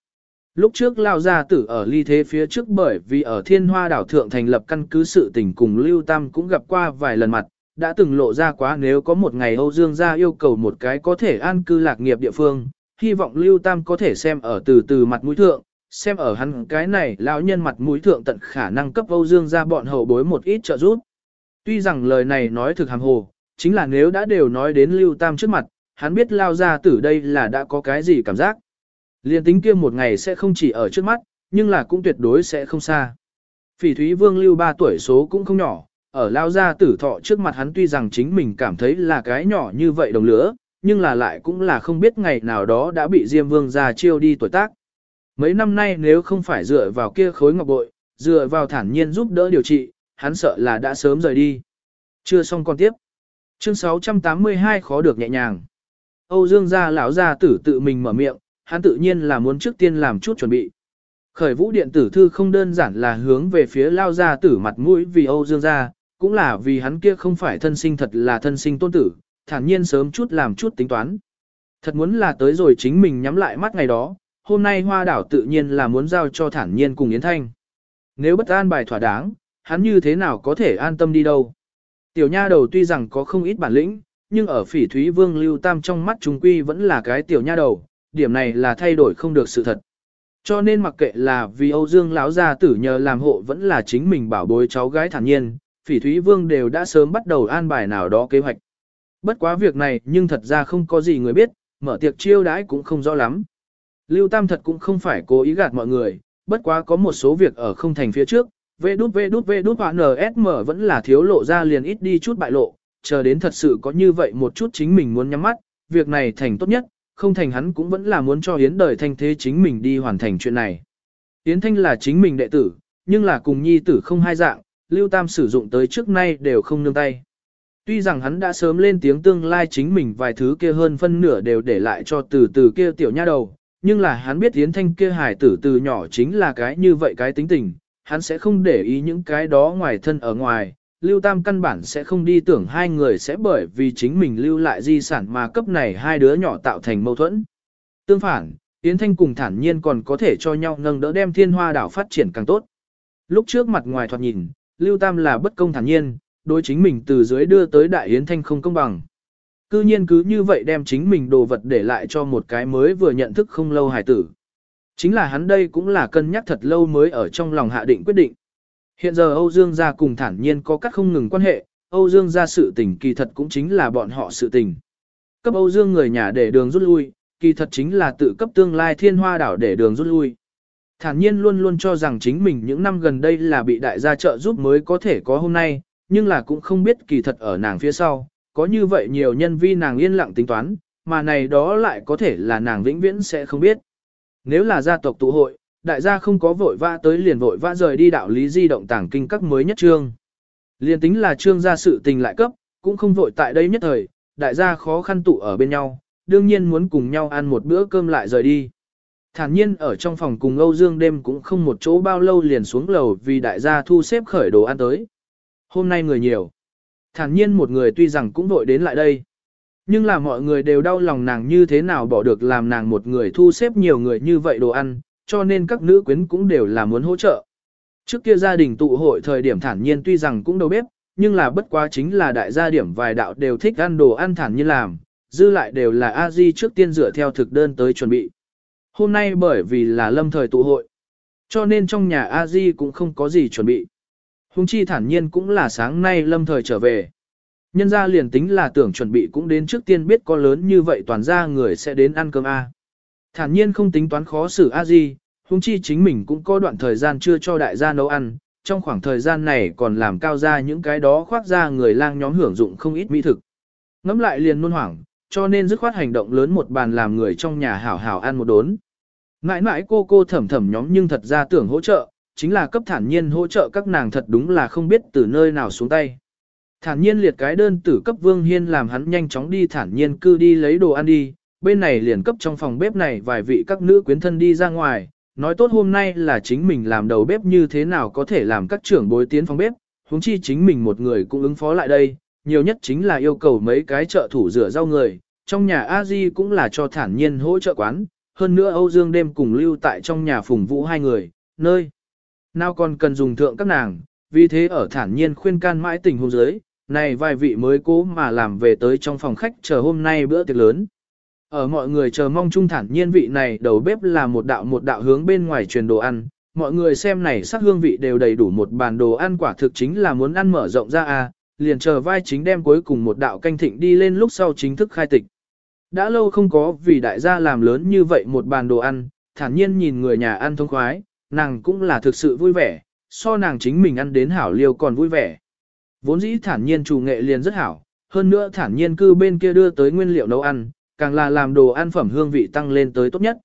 Lúc trước Lao Gia Tử ở ly thế phía trước bởi vì ở thiên hoa đảo thượng thành lập căn cứ sự tình cùng Lưu Tam cũng gặp qua vài lần mặt, đã từng lộ ra quá nếu có một ngày Âu Dương gia yêu cầu một cái có thể an cư lạc nghiệp địa phương, hy vọng Lưu Tam có thể xem ở từ từ mặt mũi thượng, xem ở hắn cái này lão nhân mặt mũi thượng tận khả năng cấp Âu Dương gia bọn hậu bối một ít trợ giúp. Tuy rằng lời này nói thực hàm hồ, Chính là nếu đã đều nói đến Lưu Tam trước mặt, hắn biết lao ra tử đây là đã có cái gì cảm giác. Liên tính kia một ngày sẽ không chỉ ở trước mắt, nhưng là cũng tuyệt đối sẽ không xa. Phỉ Thúy Vương Lưu 3 tuổi số cũng không nhỏ, ở lao ra tử thọ trước mặt hắn tuy rằng chính mình cảm thấy là cái nhỏ như vậy đồng lửa, nhưng là lại cũng là không biết ngày nào đó đã bị Diêm Vương ra chiêu đi tuổi tác. Mấy năm nay nếu không phải dựa vào kia khối ngọc bội, dựa vào thản nhiên giúp đỡ điều trị, hắn sợ là đã sớm rời đi. Chưa xong còn tiếp. Chương 682 khó được nhẹ nhàng. Âu Dương gia lão gia tử tự mình mở miệng, hắn tự nhiên là muốn trước tiên làm chút chuẩn bị. Khởi vũ điện tử thư không đơn giản là hướng về phía lao gia tử mặt mũi vì Âu Dương gia, cũng là vì hắn kia không phải thân sinh thật là thân sinh tôn tử, thản nhiên sớm chút làm chút tính toán. Thật muốn là tới rồi chính mình nhắm lại mắt ngày đó, hôm nay hoa đảo tự nhiên là muốn giao cho thản nhiên cùng Yến Thanh. Nếu bất an bài thỏa đáng, hắn như thế nào có thể an tâm đi đâu. Tiểu nha đầu tuy rằng có không ít bản lĩnh, nhưng ở phỉ thúy vương lưu tam trong mắt trung quy vẫn là cái tiểu nha đầu, điểm này là thay đổi không được sự thật. Cho nên mặc kệ là vì Âu Dương lão gia tử nhờ làm hộ vẫn là chính mình bảo bối cháu gái thản nhiên, phỉ thúy vương đều đã sớm bắt đầu an bài nào đó kế hoạch. Bất quá việc này nhưng thật ra không có gì người biết, mở tiệc chiêu đãi cũng không rõ lắm. Lưu Tam thật cũng không phải cố ý gạt mọi người, bất quá có một số việc ở không thành phía trước, vê đút vê đút vê đút và NSM vẫn là thiếu lộ ra liền ít đi chút bại lộ, chờ đến thật sự có như vậy một chút chính mình muốn nhắm mắt, việc này thành tốt nhất, không thành hắn cũng vẫn là muốn cho Yến đời thanh thế chính mình đi hoàn thành chuyện này. Yến Thanh là chính mình đệ tử, nhưng là cùng nhi tử không hai dạng, Lưu Tam sử dụng tới trước nay đều không nương tay. Tuy rằng hắn đã sớm lên tiếng tương lai chính mình vài thứ kia hơn phân nửa đều để lại cho từ từ kia tiểu nha đầu, nhưng là hắn biết Yến Thanh kia hải tử từ nhỏ chính là cái như vậy cái tính tình, hắn sẽ không để ý những cái đó ngoài thân ở ngoài, Lưu Tam căn bản sẽ không đi tưởng hai người sẽ bởi vì chính mình lưu lại di sản mà cấp này hai đứa nhỏ tạo thành mâu thuẫn. Tương phản, Yến Thanh cùng thản nhiên còn có thể cho nhau nâng đỡ đem thiên hoa đảo phát triển càng tốt. Lúc trước mặt ngoài thoạt nhìn, Lưu Tam là bất công thản nhiên, đối chính mình từ dưới đưa tới đại Yến Thanh không công bằng. Cư nhiên cứ như vậy đem chính mình đồ vật để lại cho một cái mới vừa nhận thức không lâu hài tử. Chính là hắn đây cũng là cân nhắc thật lâu mới ở trong lòng hạ định quyết định. Hiện giờ Âu Dương gia cùng thản nhiên có các không ngừng quan hệ, Âu Dương gia sự tình kỳ thật cũng chính là bọn họ sự tình. Cấp Âu Dương người nhà để đường rút lui, kỳ thật chính là tự cấp tương lai thiên hoa đảo để đường rút lui. Thản nhiên luôn luôn cho rằng chính mình những năm gần đây là bị đại gia trợ giúp mới có thể có hôm nay, nhưng là cũng không biết kỳ thật ở nàng phía sau, có như vậy nhiều nhân vi nàng yên lặng tính toán, mà này đó lại có thể là nàng vĩnh viễn sẽ không biết. Nếu là gia tộc tụ hội, đại gia không có vội vã tới liền vội vã rời đi đạo lý di động tàng kinh các mới nhất trương. Liên tính là trương gia sự tình lại cấp, cũng không vội tại đây nhất thời, đại gia khó khăn tụ ở bên nhau, đương nhiên muốn cùng nhau ăn một bữa cơm lại rời đi. Thản nhiên ở trong phòng cùng Âu Dương đêm cũng không một chỗ bao lâu liền xuống lầu vì đại gia thu xếp khởi đồ ăn tới. Hôm nay người nhiều. Thản nhiên một người tuy rằng cũng vội đến lại đây. Nhưng là mọi người đều đau lòng nàng như thế nào bỏ được làm nàng một người thu xếp nhiều người như vậy đồ ăn, cho nên các nữ quyến cũng đều là muốn hỗ trợ. Trước kia gia đình tụ hội thời điểm thản nhiên tuy rằng cũng đầu bếp, nhưng là bất quá chính là đại gia điểm vài đạo đều thích ăn đồ ăn thản nhiên làm, dư lại đều là a di trước tiên dựa theo thực đơn tới chuẩn bị. Hôm nay bởi vì là lâm thời tụ hội, cho nên trong nhà a di cũng không có gì chuẩn bị. Hùng chi thản nhiên cũng là sáng nay lâm thời trở về. Nhân ra liền tính là tưởng chuẩn bị cũng đến trước tiên biết có lớn như vậy toàn ra người sẽ đến ăn cơm A. Thản nhiên không tính toán khó xử A gì, huống chi chính mình cũng có đoạn thời gian chưa cho đại gia nấu ăn, trong khoảng thời gian này còn làm cao ra những cái đó khoác ra người lang nhóm hưởng dụng không ít mỹ thực. Ngắm lại liền nôn hoảng, cho nên dứt khoát hành động lớn một bàn làm người trong nhà hảo hảo ăn một đốn. Mãi mãi cô cô thẩm thẩm nhóm nhưng thật ra tưởng hỗ trợ, chính là cấp thản nhiên hỗ trợ các nàng thật đúng là không biết từ nơi nào xuống tay. Thản nhiên liệt cái đơn tử cấp Vương Hiên làm hắn nhanh chóng đi thản nhiên cư đi lấy đồ ăn đi, bên này liền cấp trong phòng bếp này vài vị các nữ quyến thân đi ra ngoài, nói tốt hôm nay là chính mình làm đầu bếp như thế nào có thể làm các trưởng bối tiến phòng bếp, huống chi chính mình một người cũng ứng phó lại đây, nhiều nhất chính là yêu cầu mấy cái trợ thủ rửa rau người, trong nhà a di cũng là cho thản nhiên hỗ trợ quán, hơn nữa Âu Dương đêm cùng lưu tại trong nhà phùng vũ hai người, nơi nào còn cần dùng thượng các nàng, vì thế ở thản nhiên khuyên can mãi tình hôn giới, này vài vị mới cố mà làm về tới trong phòng khách chờ hôm nay bữa tiệc lớn. Ở mọi người chờ mong trung thản nhiên vị này đầu bếp là một đạo một đạo hướng bên ngoài truyền đồ ăn, mọi người xem này sắc hương vị đều đầy đủ một bàn đồ ăn quả thực chính là muốn ăn mở rộng ra à, liền chờ vai chính đem cuối cùng một đạo canh thịnh đi lên lúc sau chính thức khai tịch. Đã lâu không có vì đại gia làm lớn như vậy một bàn đồ ăn, thản nhiên nhìn người nhà ăn thông khoái, nàng cũng là thực sự vui vẻ, so nàng chính mình ăn đến hảo liêu còn vui vẻ. Vốn dĩ thản nhiên chủ nghệ liền rất hảo, hơn nữa thản nhiên cư bên kia đưa tới nguyên liệu nấu ăn, càng là làm đồ ăn phẩm hương vị tăng lên tới tốt nhất.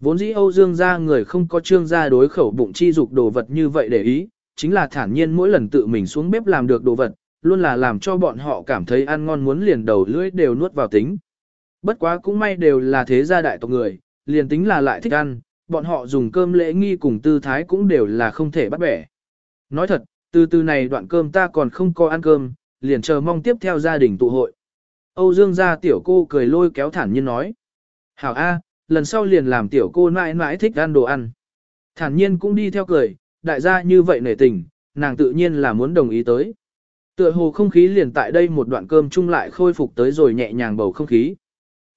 Vốn dĩ Âu Dương gia người không có trương gia đối khẩu bụng chi dục đồ vật như vậy để ý, chính là thản nhiên mỗi lần tự mình xuống bếp làm được đồ vật, luôn là làm cho bọn họ cảm thấy ăn ngon muốn liền đầu lưỡi đều nuốt vào tính. Bất quá cũng may đều là thế gia đại tộc người, liền tính là lại thích ăn, bọn họ dùng cơm lễ nghi cùng tư thái cũng đều là không thể bắt bẻ. Nói thật, từ từ này đoạn cơm ta còn không có ăn cơm, liền chờ mong tiếp theo gia đình tụ hội. Âu Dương gia tiểu cô cười lôi kéo thản nhiên nói. Hảo A, lần sau liền làm tiểu cô mãi mãi thích ăn đồ ăn. Thản nhiên cũng đi theo cười, đại gia như vậy nể tình, nàng tự nhiên là muốn đồng ý tới. Tựa hồ không khí liền tại đây một đoạn cơm chung lại khôi phục tới rồi nhẹ nhàng bầu không khí.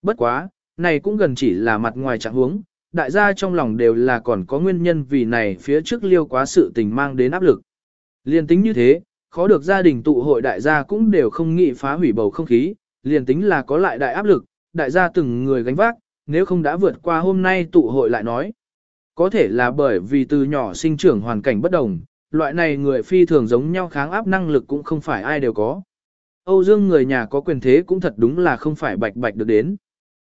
Bất quá, này cũng gần chỉ là mặt ngoài trạng huống, đại gia trong lòng đều là còn có nguyên nhân vì này phía trước liêu quá sự tình mang đến áp lực. Liên tính như thế, khó được gia đình tụ hội đại gia cũng đều không nghĩ phá hủy bầu không khí, liền tính là có lại đại áp lực, đại gia từng người gánh vác, nếu không đã vượt qua hôm nay tụ hội lại nói. Có thể là bởi vì từ nhỏ sinh trưởng hoàn cảnh bất đồng, loại này người phi thường giống nhau kháng áp năng lực cũng không phải ai đều có. Âu Dương người nhà có quyền thế cũng thật đúng là không phải bạch bạch được đến.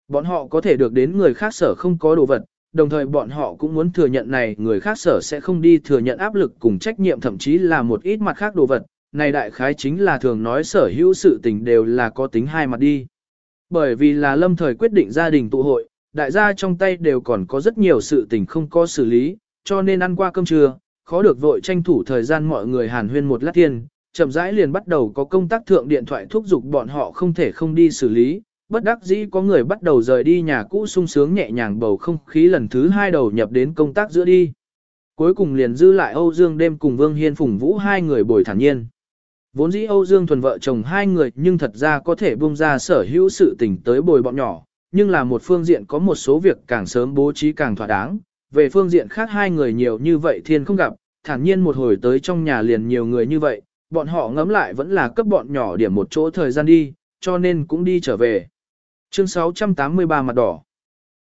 Bọn họ có thể được đến người khác sở không có đồ vật, đồng thời bọn họ cũng muốn thừa nhận này người khác sở sẽ không đi thừa nhận áp lực cùng trách nhiệm thậm chí là một ít mặt khác đồ vật. Này đại khái chính là thường nói sở hữu sự tình đều là có tính hai mặt đi. Bởi vì là lâm thời quyết định gia đình tụ hội, đại gia trong tay đều còn có rất nhiều sự tình không có xử lý, cho nên ăn qua cơm trưa, khó được vội tranh thủ thời gian mọi người hàn huyên một lát thiên, chậm rãi liền bắt đầu có công tác thượng điện thoại thúc giục bọn họ không thể không đi xử lý, bất đắc dĩ có người bắt đầu rời đi nhà cũ sung sướng nhẹ nhàng bầu không khí lần thứ hai đầu nhập đến công tác giữa đi. Cuối cùng liền dư lại Âu Dương đêm cùng Vương Hiên Phùng Vũ hai người bồi thản nhiên. Vốn dĩ Âu Dương thuần vợ chồng hai người nhưng thật ra có thể buông ra sở hữu sự tình tới bồi bọn nhỏ, nhưng là một phương diện có một số việc càng sớm bố trí càng thỏa đáng, về phương diện khác hai người nhiều như vậy thiên không gặp, thản nhiên một hồi tới trong nhà liền nhiều người như vậy, bọn họ ngấm lại vẫn là cấp bọn nhỏ điểm một chỗ thời gian đi, cho nên cũng đi trở về. Chương 683 mặt đỏ.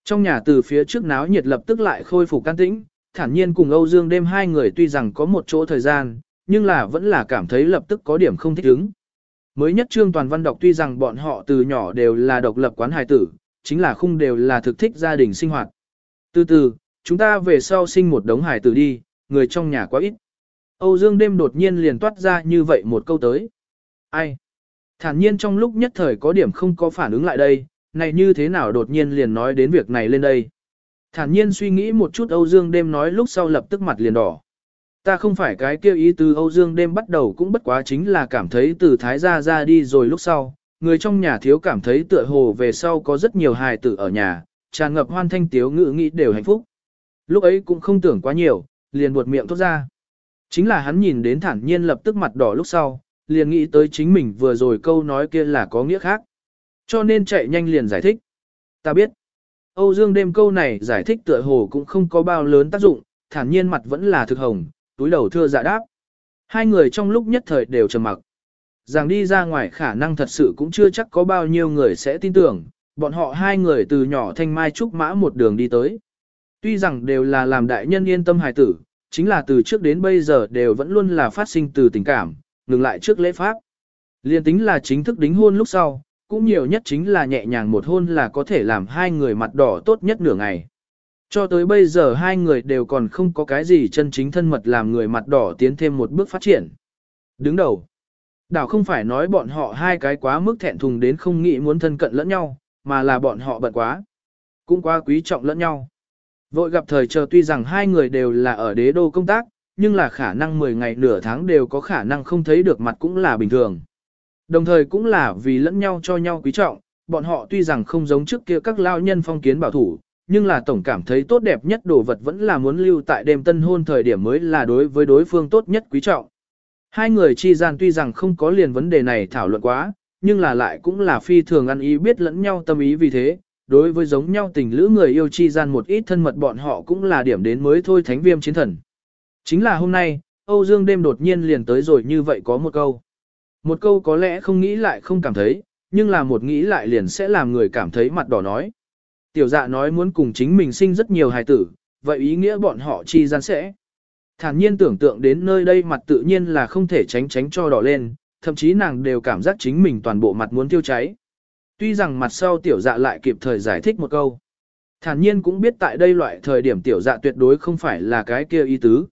Trong nhà từ phía trước náo nhiệt lập tức lại khôi phục can tĩnh, thản nhiên cùng Âu Dương đêm hai người tuy rằng có một chỗ thời gian, nhưng là vẫn là cảm thấy lập tức có điểm không thích ứng. Mới nhất trương toàn văn đọc tuy rằng bọn họ từ nhỏ đều là độc lập quán hài tử, chính là không đều là thực thích gia đình sinh hoạt. Từ từ, chúng ta về sau sinh một đống hài tử đi, người trong nhà quá ít. Âu Dương đêm đột nhiên liền toát ra như vậy một câu tới. Ai? Thản nhiên trong lúc nhất thời có điểm không có phản ứng lại đây, này như thế nào đột nhiên liền nói đến việc này lên đây. Thản nhiên suy nghĩ một chút Âu Dương đêm nói lúc sau lập tức mặt liền đỏ. Ta không phải cái kêu ý từ Âu Dương đêm bắt đầu cũng bất quá chính là cảm thấy từ Thái gia ra đi rồi lúc sau, người trong nhà thiếu cảm thấy tựa hồ về sau có rất nhiều hài tử ở nhà, tràn ngập hoan thanh tiếu ngữ nghĩ đều hạnh phúc. Lúc ấy cũng không tưởng quá nhiều, liền buột miệng thốt ra. Chính là hắn nhìn đến thản nhiên lập tức mặt đỏ lúc sau, liền nghĩ tới chính mình vừa rồi câu nói kia là có nghĩa khác. Cho nên chạy nhanh liền giải thích. Ta biết. Âu Dương đêm câu này giải thích tựa hồ cũng không có bao lớn tác dụng, thản nhiên mặt vẫn là thực hồng, túi đầu thưa dạ đáp. Hai người trong lúc nhất thời đều trầm mặc. Rằng đi ra ngoài khả năng thật sự cũng chưa chắc có bao nhiêu người sẽ tin tưởng, bọn họ hai người từ nhỏ thanh mai trúc mã một đường đi tới. Tuy rằng đều là làm đại nhân yên tâm hài tử, chính là từ trước đến bây giờ đều vẫn luôn là phát sinh từ tình cảm, ngừng lại trước lễ pháp. Liên tính là chính thức đính hôn lúc sau, cũng nhiều nhất chính là nhẹ nhàng một hôn là có thể làm hai người mặt đỏ tốt nhất nửa ngày. Cho tới bây giờ hai người đều còn không có cái gì chân chính thân mật làm người mặt đỏ tiến thêm một bước phát triển. Đứng đầu, đảo không phải nói bọn họ hai cái quá mức thẹn thùng đến không nghĩ muốn thân cận lẫn nhau, mà là bọn họ bận quá. Cũng quá quý trọng lẫn nhau. Vội gặp thời chờ tuy rằng hai người đều là ở đế đô công tác, nhưng là khả năng 10 ngày nửa tháng đều có khả năng không thấy được mặt cũng là bình thường. Đồng thời cũng là vì lẫn nhau cho nhau quý trọng, bọn họ tuy rằng không giống trước kia các lao nhân phong kiến bảo thủ, nhưng là tổng cảm thấy tốt đẹp nhất đồ vật vẫn là muốn lưu tại đêm tân hôn thời điểm mới là đối với đối phương tốt nhất quý trọng. Hai người chi gian tuy rằng không có liền vấn đề này thảo luận quá, nhưng là lại cũng là phi thường ăn ý biết lẫn nhau tâm ý vì thế, đối với giống nhau tình lữ người yêu chi gian một ít thân mật bọn họ cũng là điểm đến mới thôi thánh viêm chiến thần. Chính là hôm nay, Âu Dương đêm đột nhiên liền tới rồi như vậy có một câu. Một câu có lẽ không nghĩ lại không cảm thấy, nhưng là một nghĩ lại liền sẽ làm người cảm thấy mặt đỏ nói. Tiểu dạ nói muốn cùng chính mình sinh rất nhiều hài tử, vậy ý nghĩa bọn họ chi gian sẽ. Thản nhiên tưởng tượng đến nơi đây mặt tự nhiên là không thể tránh tránh cho đỏ lên, thậm chí nàng đều cảm giác chính mình toàn bộ mặt muốn tiêu cháy. Tuy rằng mặt sau tiểu dạ lại kịp thời giải thích một câu. Thản nhiên cũng biết tại đây loại thời điểm tiểu dạ tuyệt đối không phải là cái kia ý tứ.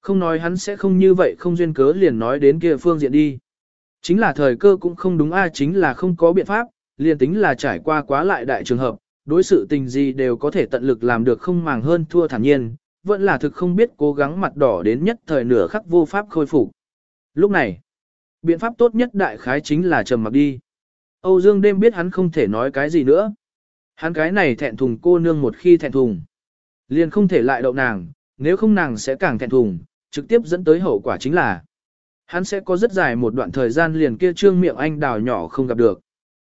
Không nói hắn sẽ không như vậy không duyên cớ liền nói đến kia phương diện đi. Chính là thời cơ cũng không đúng a chính là không có biện pháp, liền tính là trải qua quá lại đại trường hợp, đối sự tình gì đều có thể tận lực làm được không màng hơn thua thản nhiên, vẫn là thực không biết cố gắng mặt đỏ đến nhất thời nửa khắc vô pháp khôi phục. Lúc này, biện pháp tốt nhất đại khái chính là trầm mặc đi. Âu Dương đêm biết hắn không thể nói cái gì nữa. Hắn cái này thẹn thùng cô nương một khi thẹn thùng, liền không thể lại đậu nàng, nếu không nàng sẽ càng thẹn thùng, trực tiếp dẫn tới hậu quả chính là hắn sẽ có rất dài một đoạn thời gian liền kia trương miệng anh đào nhỏ không gặp được.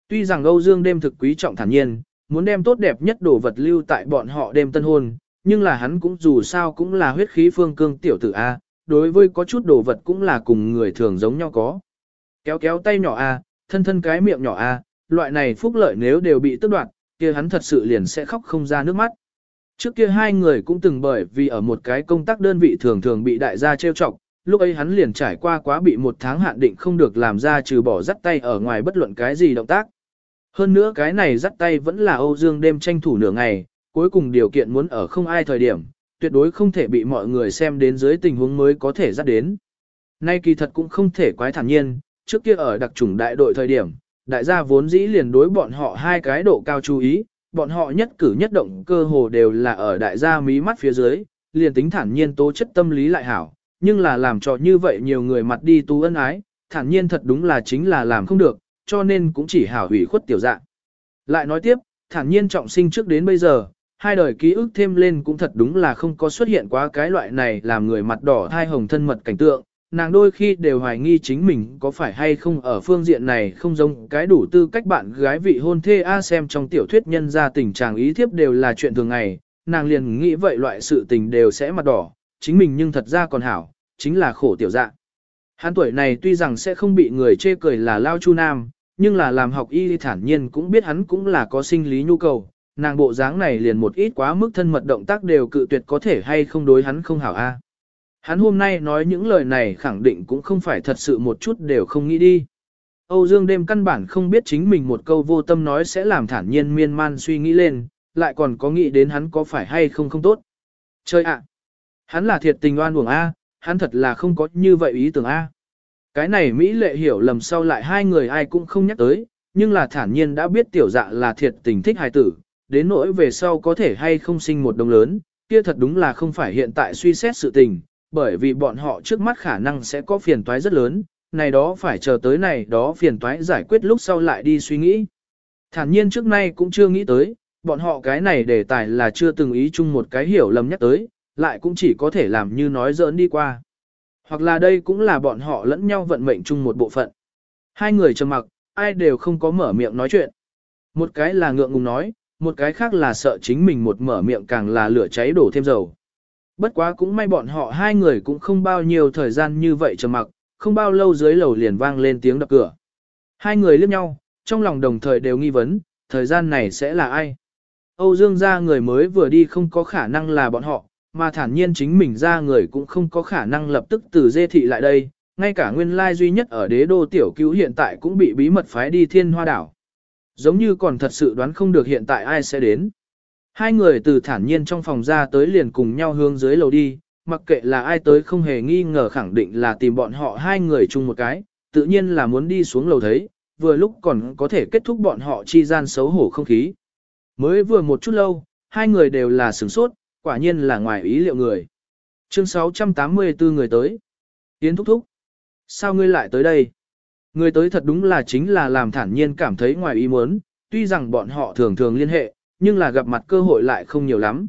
Tuy rằng Âu Dương đêm thực quý trọng thản nhiên, muốn đem tốt đẹp nhất đồ vật lưu tại bọn họ đêm tân hôn, nhưng là hắn cũng dù sao cũng là huyết khí phương cương tiểu tử A, đối với có chút đồ vật cũng là cùng người thường giống nhau có. Kéo kéo tay nhỏ A, thân thân cái miệng nhỏ A, loại này phúc lợi nếu đều bị tước đoạt, kia hắn thật sự liền sẽ khóc không ra nước mắt. Trước kia hai người cũng từng bởi vì ở một cái công tác đơn vị thường thường bị đại gia trêu chọc, lúc ấy hắn liền trải qua quá bị một tháng hạn định không được làm ra trừ bỏ dắt tay ở ngoài bất luận cái gì động tác. Hơn nữa cái này dắt tay vẫn là Âu Dương đêm tranh thủ nửa ngày, cuối cùng điều kiện muốn ở không ai thời điểm, tuyệt đối không thể bị mọi người xem đến dưới tình huống mới có thể dắt đến. Nay kỳ thật cũng không thể quái thản nhiên, trước kia ở đặc chủng đại đội thời điểm, đại gia vốn dĩ liền đối bọn họ hai cái độ cao chú ý, bọn họ nhất cử nhất động cơ hồ đều là ở đại gia mí mắt phía dưới, liền tính thản nhiên tố chất tâm lý lại hảo, nhưng là làm cho như vậy nhiều người mặt đi tu ân ái, thản nhiên thật đúng là chính là làm không được, cho nên cũng chỉ hảo hủy khuất tiểu dạng. Lại nói tiếp, thản nhiên trọng sinh trước đến bây giờ, hai đời ký ức thêm lên cũng thật đúng là không có xuất hiện quá cái loại này làm người mặt đỏ thai hồng thân mật cảnh tượng, nàng đôi khi đều hoài nghi chính mình có phải hay không ở phương diện này không giống cái đủ tư cách bạn gái vị hôn thê A xem trong tiểu thuyết nhân ra tình trạng ý thiếp đều là chuyện thường ngày, nàng liền nghĩ vậy loại sự tình đều sẽ mặt đỏ, chính mình nhưng thật ra còn hảo, chính là khổ tiểu dạ. Hắn tuổi này tuy rằng sẽ không bị người chê cười là lao chu nam, nhưng là làm học y thản nhiên cũng biết hắn cũng là có sinh lý nhu cầu, nàng bộ dáng này liền một ít quá mức thân mật động tác đều cự tuyệt có thể hay không đối hắn không hảo a. Hắn hôm nay nói những lời này khẳng định cũng không phải thật sự một chút đều không nghĩ đi. Âu Dương đêm căn bản không biết chính mình một câu vô tâm nói sẽ làm thản nhiên miên man suy nghĩ lên, lại còn có nghĩ đến hắn có phải hay không không tốt. Chơi ạ! Hắn là thiệt tình oan uổng A, hắn thật là không có như vậy ý tưởng A. Cái này Mỹ lệ hiểu lầm sau lại hai người ai cũng không nhắc tới, nhưng là thản nhiên đã biết tiểu dạ là thiệt tình thích hài tử, đến nỗi về sau có thể hay không sinh một đồng lớn, kia thật đúng là không phải hiện tại suy xét sự tình, bởi vì bọn họ trước mắt khả năng sẽ có phiền toái rất lớn, này đó phải chờ tới này đó phiền toái giải quyết lúc sau lại đi suy nghĩ. Thản nhiên trước nay cũng chưa nghĩ tới, bọn họ cái này đề tài là chưa từng ý chung một cái hiểu lầm nhắc tới, lại cũng chỉ có thể làm như nói giỡn đi qua. Hoặc là đây cũng là bọn họ lẫn nhau vận mệnh chung một bộ phận. Hai người trầm mặc, ai đều không có mở miệng nói chuyện. Một cái là ngượng ngùng nói, một cái khác là sợ chính mình một mở miệng càng là lửa cháy đổ thêm dầu. Bất quá cũng may bọn họ hai người cũng không bao nhiêu thời gian như vậy trầm mặc, không bao lâu dưới lầu liền vang lên tiếng đập cửa. Hai người liếc nhau, trong lòng đồng thời đều nghi vấn, thời gian này sẽ là ai? Âu Dương gia người mới vừa đi không có khả năng là bọn họ, mà thản nhiên chính mình ra người cũng không có khả năng lập tức từ dê thị lại đây, ngay cả nguyên lai duy nhất ở đế đô tiểu cứu hiện tại cũng bị bí mật phái đi thiên hoa đảo. Giống như còn thật sự đoán không được hiện tại ai sẽ đến. Hai người từ thản nhiên trong phòng ra tới liền cùng nhau hướng dưới lầu đi, mặc kệ là ai tới không hề nghi ngờ khẳng định là tìm bọn họ hai người chung một cái, tự nhiên là muốn đi xuống lầu thấy, vừa lúc còn có thể kết thúc bọn họ chi gian xấu hổ không khí. Mới vừa một chút lâu, hai người đều là sửng sốt, quả nhiên là ngoài ý liệu người. Chương 684 người tới. Tiến thúc thúc. Sao ngươi lại tới đây? Người tới thật đúng là chính là làm thản nhiên cảm thấy ngoài ý muốn, tuy rằng bọn họ thường thường liên hệ, nhưng là gặp mặt cơ hội lại không nhiều lắm.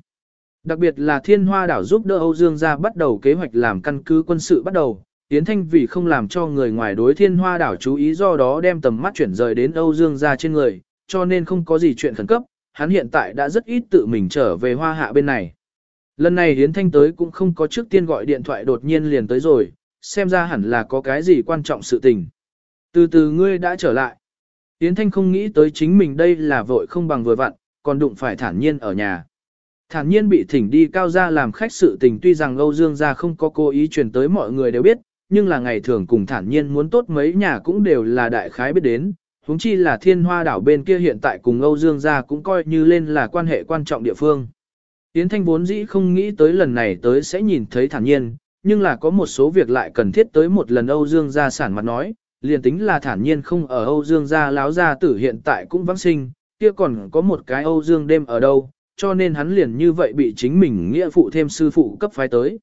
Đặc biệt là thiên hoa đảo giúp đỡ Âu Dương gia bắt đầu kế hoạch làm căn cứ quân sự bắt đầu, Yến Thanh vì không làm cho người ngoài đối thiên hoa đảo chú ý do đó đem tầm mắt chuyển rời đến Âu Dương gia trên người, cho nên không có gì chuyện khẩn cấp, hắn hiện tại đã rất ít tự mình trở về hoa hạ bên này. Lần này Yến Thanh tới cũng không có trước tiên gọi điện thoại đột nhiên liền tới rồi, xem ra hẳn là có cái gì quan trọng sự tình. Từ từ ngươi đã trở lại. Yến Thanh không nghĩ tới chính mình đây là vội không bằng vừa vặn, còn đụng phải thản nhiên ở nhà. Thản nhiên bị thỉnh đi cao gia làm khách sự tình tuy rằng Âu Dương gia không có cố ý truyền tới mọi người đều biết, nhưng là ngày thường cùng thản nhiên muốn tốt mấy nhà cũng đều là đại khái biết đến, huống chi là thiên hoa đảo bên kia hiện tại cùng Âu Dương gia cũng coi như lên là quan hệ quan trọng địa phương. Yến Thanh vốn dĩ không nghĩ tới lần này tới sẽ nhìn thấy thản nhiên, nhưng là có một số việc lại cần thiết tới một lần Âu Dương gia sản mặt nói, liền tính là thản nhiên không ở Âu Dương gia láo gia tử hiện tại cũng vắng sinh, kia còn có một cái Âu Dương đêm ở đâu, cho nên hắn liền như vậy bị chính mình nghĩa phụ thêm sư phụ cấp phái tới.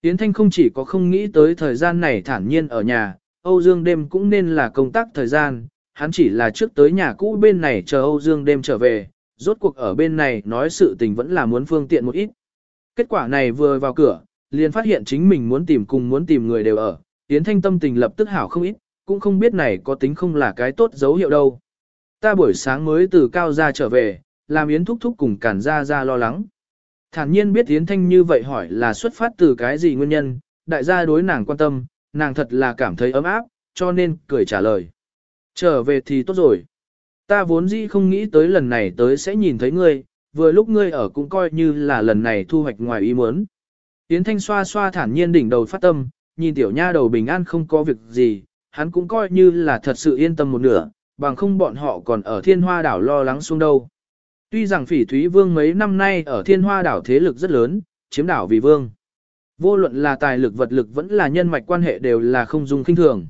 Yến Thanh không chỉ có không nghĩ tới thời gian này thản nhiên ở nhà, Âu Dương đêm cũng nên là công tác thời gian, hắn chỉ là trước tới nhà cũ bên này chờ Âu Dương đêm trở về, rốt cuộc ở bên này nói sự tình vẫn là muốn phương tiện một ít. Kết quả này vừa vào cửa, liền phát hiện chính mình muốn tìm cùng muốn tìm người đều ở, Yến Thanh tâm tình lập tức hảo không ít, cũng không biết này có tính không là cái tốt dấu hiệu đâu. Ta buổi sáng mới từ cao ra trở về, làm Yến thúc thúc cùng cản ra ra lo lắng. Thản nhiên biết Yến Thanh như vậy hỏi là xuất phát từ cái gì nguyên nhân, đại gia đối nàng quan tâm, nàng thật là cảm thấy ấm áp, cho nên cười trả lời. Trở về thì tốt rồi. Ta vốn dĩ không nghĩ tới lần này tới sẽ nhìn thấy ngươi, vừa lúc ngươi ở cũng coi như là lần này thu hoạch ngoài ý muốn. Yến Thanh xoa xoa thản nhiên đỉnh đầu phát tâm, nhìn tiểu nha đầu bình an không có việc gì, hắn cũng coi như là thật sự yên tâm một nửa, bằng không bọn họ còn ở thiên hoa đảo lo lắng xuống đâu. Tuy rằng phỉ thúy vương mấy năm nay ở thiên hoa đảo thế lực rất lớn, chiếm đảo vì vương. Vô luận là tài lực vật lực vẫn là nhân mạch quan hệ đều là không dùng kinh thường.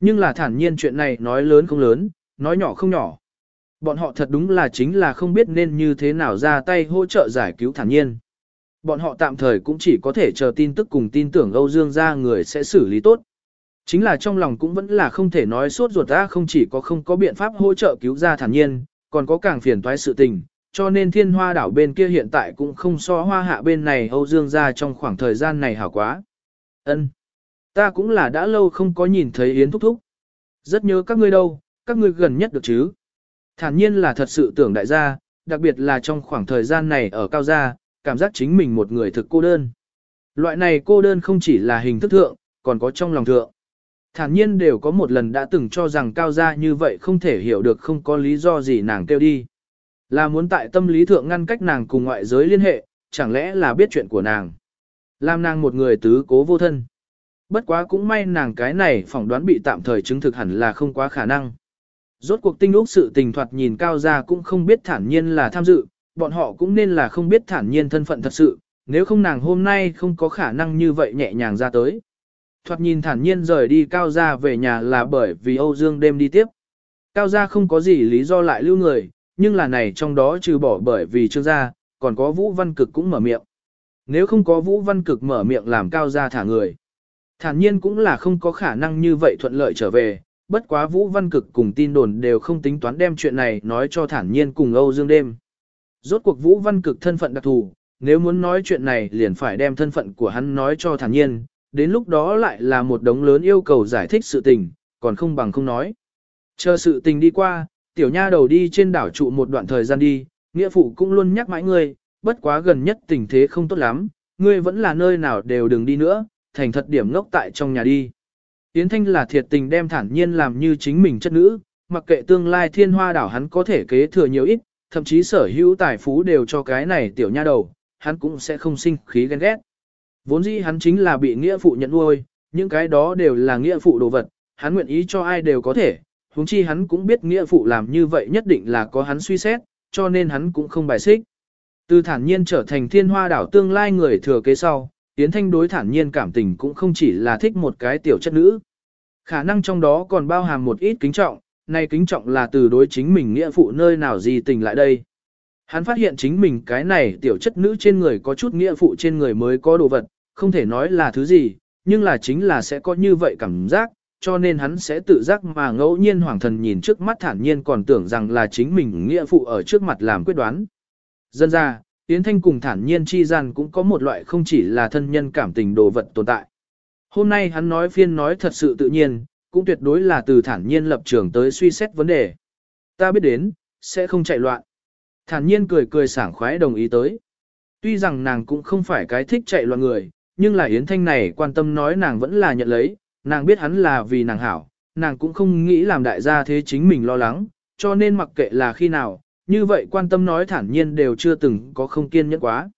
Nhưng là thản nhiên chuyện này nói lớn không lớn, nói nhỏ không nhỏ. Bọn họ thật đúng là chính là không biết nên như thế nào ra tay hỗ trợ giải cứu thản nhiên. Bọn họ tạm thời cũng chỉ có thể chờ tin tức cùng tin tưởng Âu Dương ra người sẽ xử lý tốt. Chính là trong lòng cũng vẫn là không thể nói suốt ruột ra không chỉ có không có biện pháp hỗ trợ cứu ra thản nhiên, còn có càng phiền toái sự tình, cho nên thiên hoa đảo bên kia hiện tại cũng không so hoa hạ bên này Âu Dương ra trong khoảng thời gian này hảo quá. ân Ta cũng là đã lâu không có nhìn thấy Yến Thúc Thúc. Rất nhớ các ngươi đâu, các ngươi gần nhất được chứ. Thản nhiên là thật sự tưởng đại gia, đặc biệt là trong khoảng thời gian này ở cao gia, cảm giác chính mình một người thực cô đơn. Loại này cô đơn không chỉ là hình thức thượng, còn có trong lòng thượng. Thản nhiên đều có một lần đã từng cho rằng cao gia như vậy không thể hiểu được không có lý do gì nàng kêu đi. Là muốn tại tâm lý thượng ngăn cách nàng cùng ngoại giới liên hệ, chẳng lẽ là biết chuyện của nàng. Làm nàng một người tứ cố vô thân. Bất quá cũng may nàng cái này phỏng đoán bị tạm thời chứng thực hẳn là không quá khả năng. Rốt cuộc tinh úc sự tình thoạt nhìn cao gia cũng không biết thản nhiên là tham dự, bọn họ cũng nên là không biết thản nhiên thân phận thật sự, nếu không nàng hôm nay không có khả năng như vậy nhẹ nhàng ra tới. Thoạt nhìn thản nhiên rời đi cao gia về nhà là bởi vì Âu Dương đêm đi tiếp. Cao gia không có gì lý do lại lưu người, nhưng là này trong đó trừ bỏ bởi vì trương gia, còn có Vũ Văn Cực cũng mở miệng. Nếu không có Vũ Văn Cực mở miệng làm cao gia thả người. Thản nhiên cũng là không có khả năng như vậy thuận lợi trở về, bất quá Vũ Văn Cực cùng tin đồn đều không tính toán đem chuyện này nói cho thản nhiên cùng Âu Dương đêm. Rốt cuộc Vũ Văn Cực thân phận đặc thù, nếu muốn nói chuyện này liền phải đem thân phận của hắn nói cho thản nhiên, đến lúc đó lại là một đống lớn yêu cầu giải thích sự tình, còn không bằng không nói. Chờ sự tình đi qua, tiểu nha đầu đi trên đảo trụ một đoạn thời gian đi, nghĩa phụ cũng luôn nhắc mãi ngươi, bất quá gần nhất tình thế không tốt lắm, ngươi vẫn là nơi nào đều đừng đi nữa, thành thật điểm ngốc tại trong nhà đi. Yến Thanh là thiệt tình đem thản nhiên làm như chính mình chất nữ, mặc kệ tương lai thiên hoa đảo hắn có thể kế thừa nhiều ít, thậm chí sở hữu tài phú đều cho cái này tiểu nha đầu, hắn cũng sẽ không sinh khí ghen ghét. Vốn dĩ hắn chính là bị nghĩa phụ nhận nuôi, những cái đó đều là nghĩa phụ đồ vật, hắn nguyện ý cho ai đều có thể, huống chi hắn cũng biết nghĩa phụ làm như vậy nhất định là có hắn suy xét, cho nên hắn cũng không bài xích. Từ thản nhiên trở thành thiên hoa đảo tương lai người thừa kế sau, Yến Thanh đối thản nhiên cảm tình cũng không chỉ là thích một cái tiểu chất nữ. Khả năng trong đó còn bao hàm một ít kính trọng, này kính trọng là từ đối chính mình nghĩa phụ nơi nào gì tình lại đây. Hắn phát hiện chính mình cái này tiểu chất nữ trên người có chút nghĩa phụ trên người mới có đồ vật, không thể nói là thứ gì, nhưng là chính là sẽ có như vậy cảm giác, cho nên hắn sẽ tự giác mà ngẫu nhiên hoàng thần nhìn trước mắt thản nhiên còn tưởng rằng là chính mình nghĩa phụ ở trước mặt làm quyết đoán. Dân ra, Yến Thanh cùng thản nhiên chi gian cũng có một loại không chỉ là thân nhân cảm tình đồ vật tồn tại. Hôm nay hắn nói phiên nói thật sự tự nhiên, cũng tuyệt đối là từ thản nhiên lập trường tới suy xét vấn đề. Ta biết đến, sẽ không chạy loạn. Thản nhiên cười cười sảng khoái đồng ý tới. Tuy rằng nàng cũng không phải cái thích chạy loạn người, nhưng là Yến Thanh này quan tâm nói nàng vẫn là nhận lấy, nàng biết hắn là vì nàng hảo, nàng cũng không nghĩ làm đại gia thế chính mình lo lắng, cho nên mặc kệ là khi nào, như vậy quan tâm nói thản nhiên đều chưa từng có không kiên nhẫn quá.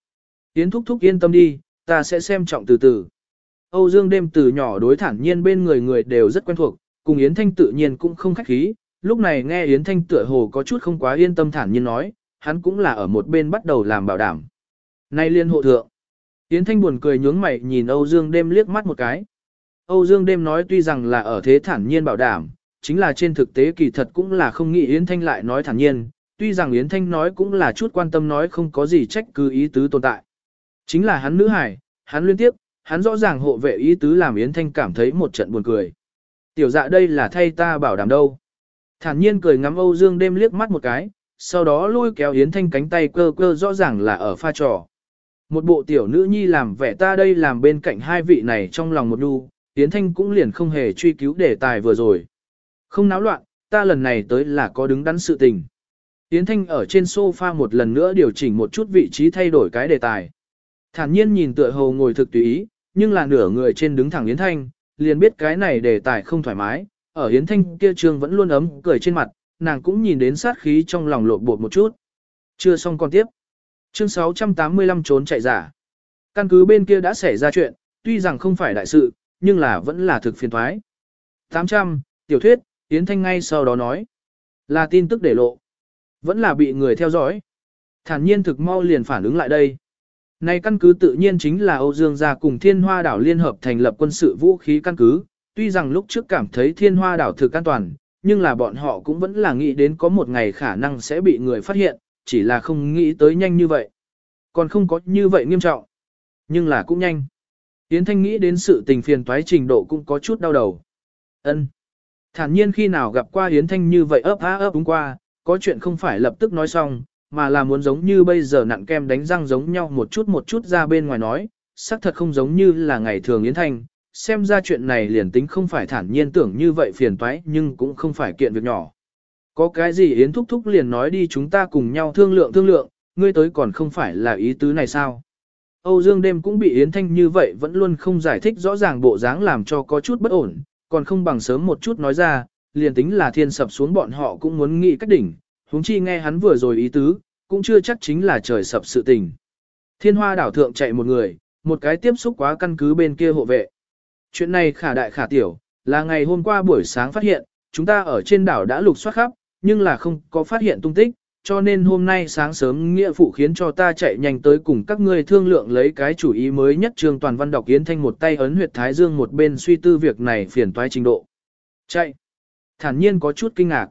Yến thúc thúc yên tâm đi, ta sẽ xem trọng từ từ. Âu Dương đêm từ nhỏ đối thản nhiên bên người người đều rất quen thuộc, cùng Yến Thanh tự nhiên cũng không khách khí, lúc này nghe Yến Thanh tựa hồ có chút không quá yên tâm thản nhiên nói, hắn cũng là ở một bên bắt đầu làm bảo đảm. Nay liên hộ thượng. Yến Thanh buồn cười nhướng mày nhìn Âu Dương đêm liếc mắt một cái. Âu Dương đêm nói tuy rằng là ở thế thản nhiên bảo đảm, chính là trên thực tế kỳ thật cũng là không nghĩ Yến Thanh lại nói thản nhiên, tuy rằng Yến Thanh nói cũng là chút quan tâm nói không có gì trách cứ ý tứ tồn tại. Chính là hắn nữ hải, hắn liên tiếp, hắn rõ ràng hộ vệ ý tứ làm Yến Thanh cảm thấy một trận buồn cười. Tiểu dạ đây là thay ta bảo đảm đâu. Thản nhiên cười ngắm Âu Dương đêm liếc mắt một cái, sau đó lôi kéo Yến Thanh cánh tay cơ cơ rõ ràng là ở pha trò. Một bộ tiểu nữ nhi làm vẻ ta đây làm bên cạnh hai vị này trong lòng một đu, Yến Thanh cũng liền không hề truy cứu đề tài vừa rồi. Không náo loạn, ta lần này tới là có đứng đắn sự tình. Yến Thanh ở trên sofa một lần nữa điều chỉnh một chút vị trí thay đổi cái đề tài. Thản nhiên nhìn tựa hồ ngồi thực tùy ý, nhưng là nửa người trên đứng thẳng Yến Thanh, liền biết cái này đề tài không thoải mái, ở Yến Thanh kia trường vẫn luôn ấm cười trên mặt, nàng cũng nhìn đến sát khí trong lòng lộn bột một chút. Chưa xong còn tiếp. Chương 685 trốn chạy giả. Căn cứ bên kia đã xảy ra chuyện, tuy rằng không phải đại sự, nhưng là vẫn là thực phiền thoái. 800, tiểu thuyết, Yến Thanh ngay sau đó nói. Là tin tức để lộ. Vẫn là bị người theo dõi. Thản nhiên thực mau liền phản ứng lại đây. Này căn cứ tự nhiên chính là Âu Dương gia cùng Thiên Hoa đảo liên hợp thành lập quân sự vũ khí căn cứ, tuy rằng lúc trước cảm thấy Thiên Hoa đảo thực an toàn, nhưng là bọn họ cũng vẫn là nghĩ đến có một ngày khả năng sẽ bị người phát hiện, chỉ là không nghĩ tới nhanh như vậy. Còn không có như vậy nghiêm trọng, nhưng là cũng nhanh. Yến Thanh nghĩ đến sự tình phiền toái trình độ cũng có chút đau đầu. Ân. Thản nhiên khi nào gặp qua Yến Thanh như vậy ấp há ấp đúng qua, có chuyện không phải lập tức nói xong, mà là muốn giống như bây giờ nặn kem đánh răng giống nhau một chút một chút ra bên ngoài nói, xác thật không giống như là ngày thường Yến Thanh, xem ra chuyện này liền tính không phải thản nhiên tưởng như vậy phiền toái nhưng cũng không phải kiện việc nhỏ. Có cái gì Yến thúc thúc liền nói đi chúng ta cùng nhau thương lượng thương lượng, ngươi tới còn không phải là ý tứ này sao? Âu Dương đêm cũng bị Yến Thanh như vậy vẫn luôn không giải thích rõ ràng bộ dáng làm cho có chút bất ổn, còn không bằng sớm một chút nói ra, liền tính là thiên sập xuống bọn họ cũng muốn nghĩ cách đỉnh, huống chi nghe hắn vừa rồi ý tứ, cũng chưa chắc chính là trời sập sự tình. Thiên hoa đảo thượng chạy một người, một cái tiếp xúc quá căn cứ bên kia hộ vệ. Chuyện này khả đại khả tiểu, là ngày hôm qua buổi sáng phát hiện, chúng ta ở trên đảo đã lục soát khắp, nhưng là không có phát hiện tung tích, cho nên hôm nay sáng sớm nghĩa phụ khiến cho ta chạy nhanh tới cùng các ngươi thương lượng lấy cái chủ ý mới nhất trường toàn văn đọc yến thanh một tay ấn huyệt thái dương một bên suy tư việc này phiền toái trình độ. Chạy. Thản nhiên có chút kinh ngạc.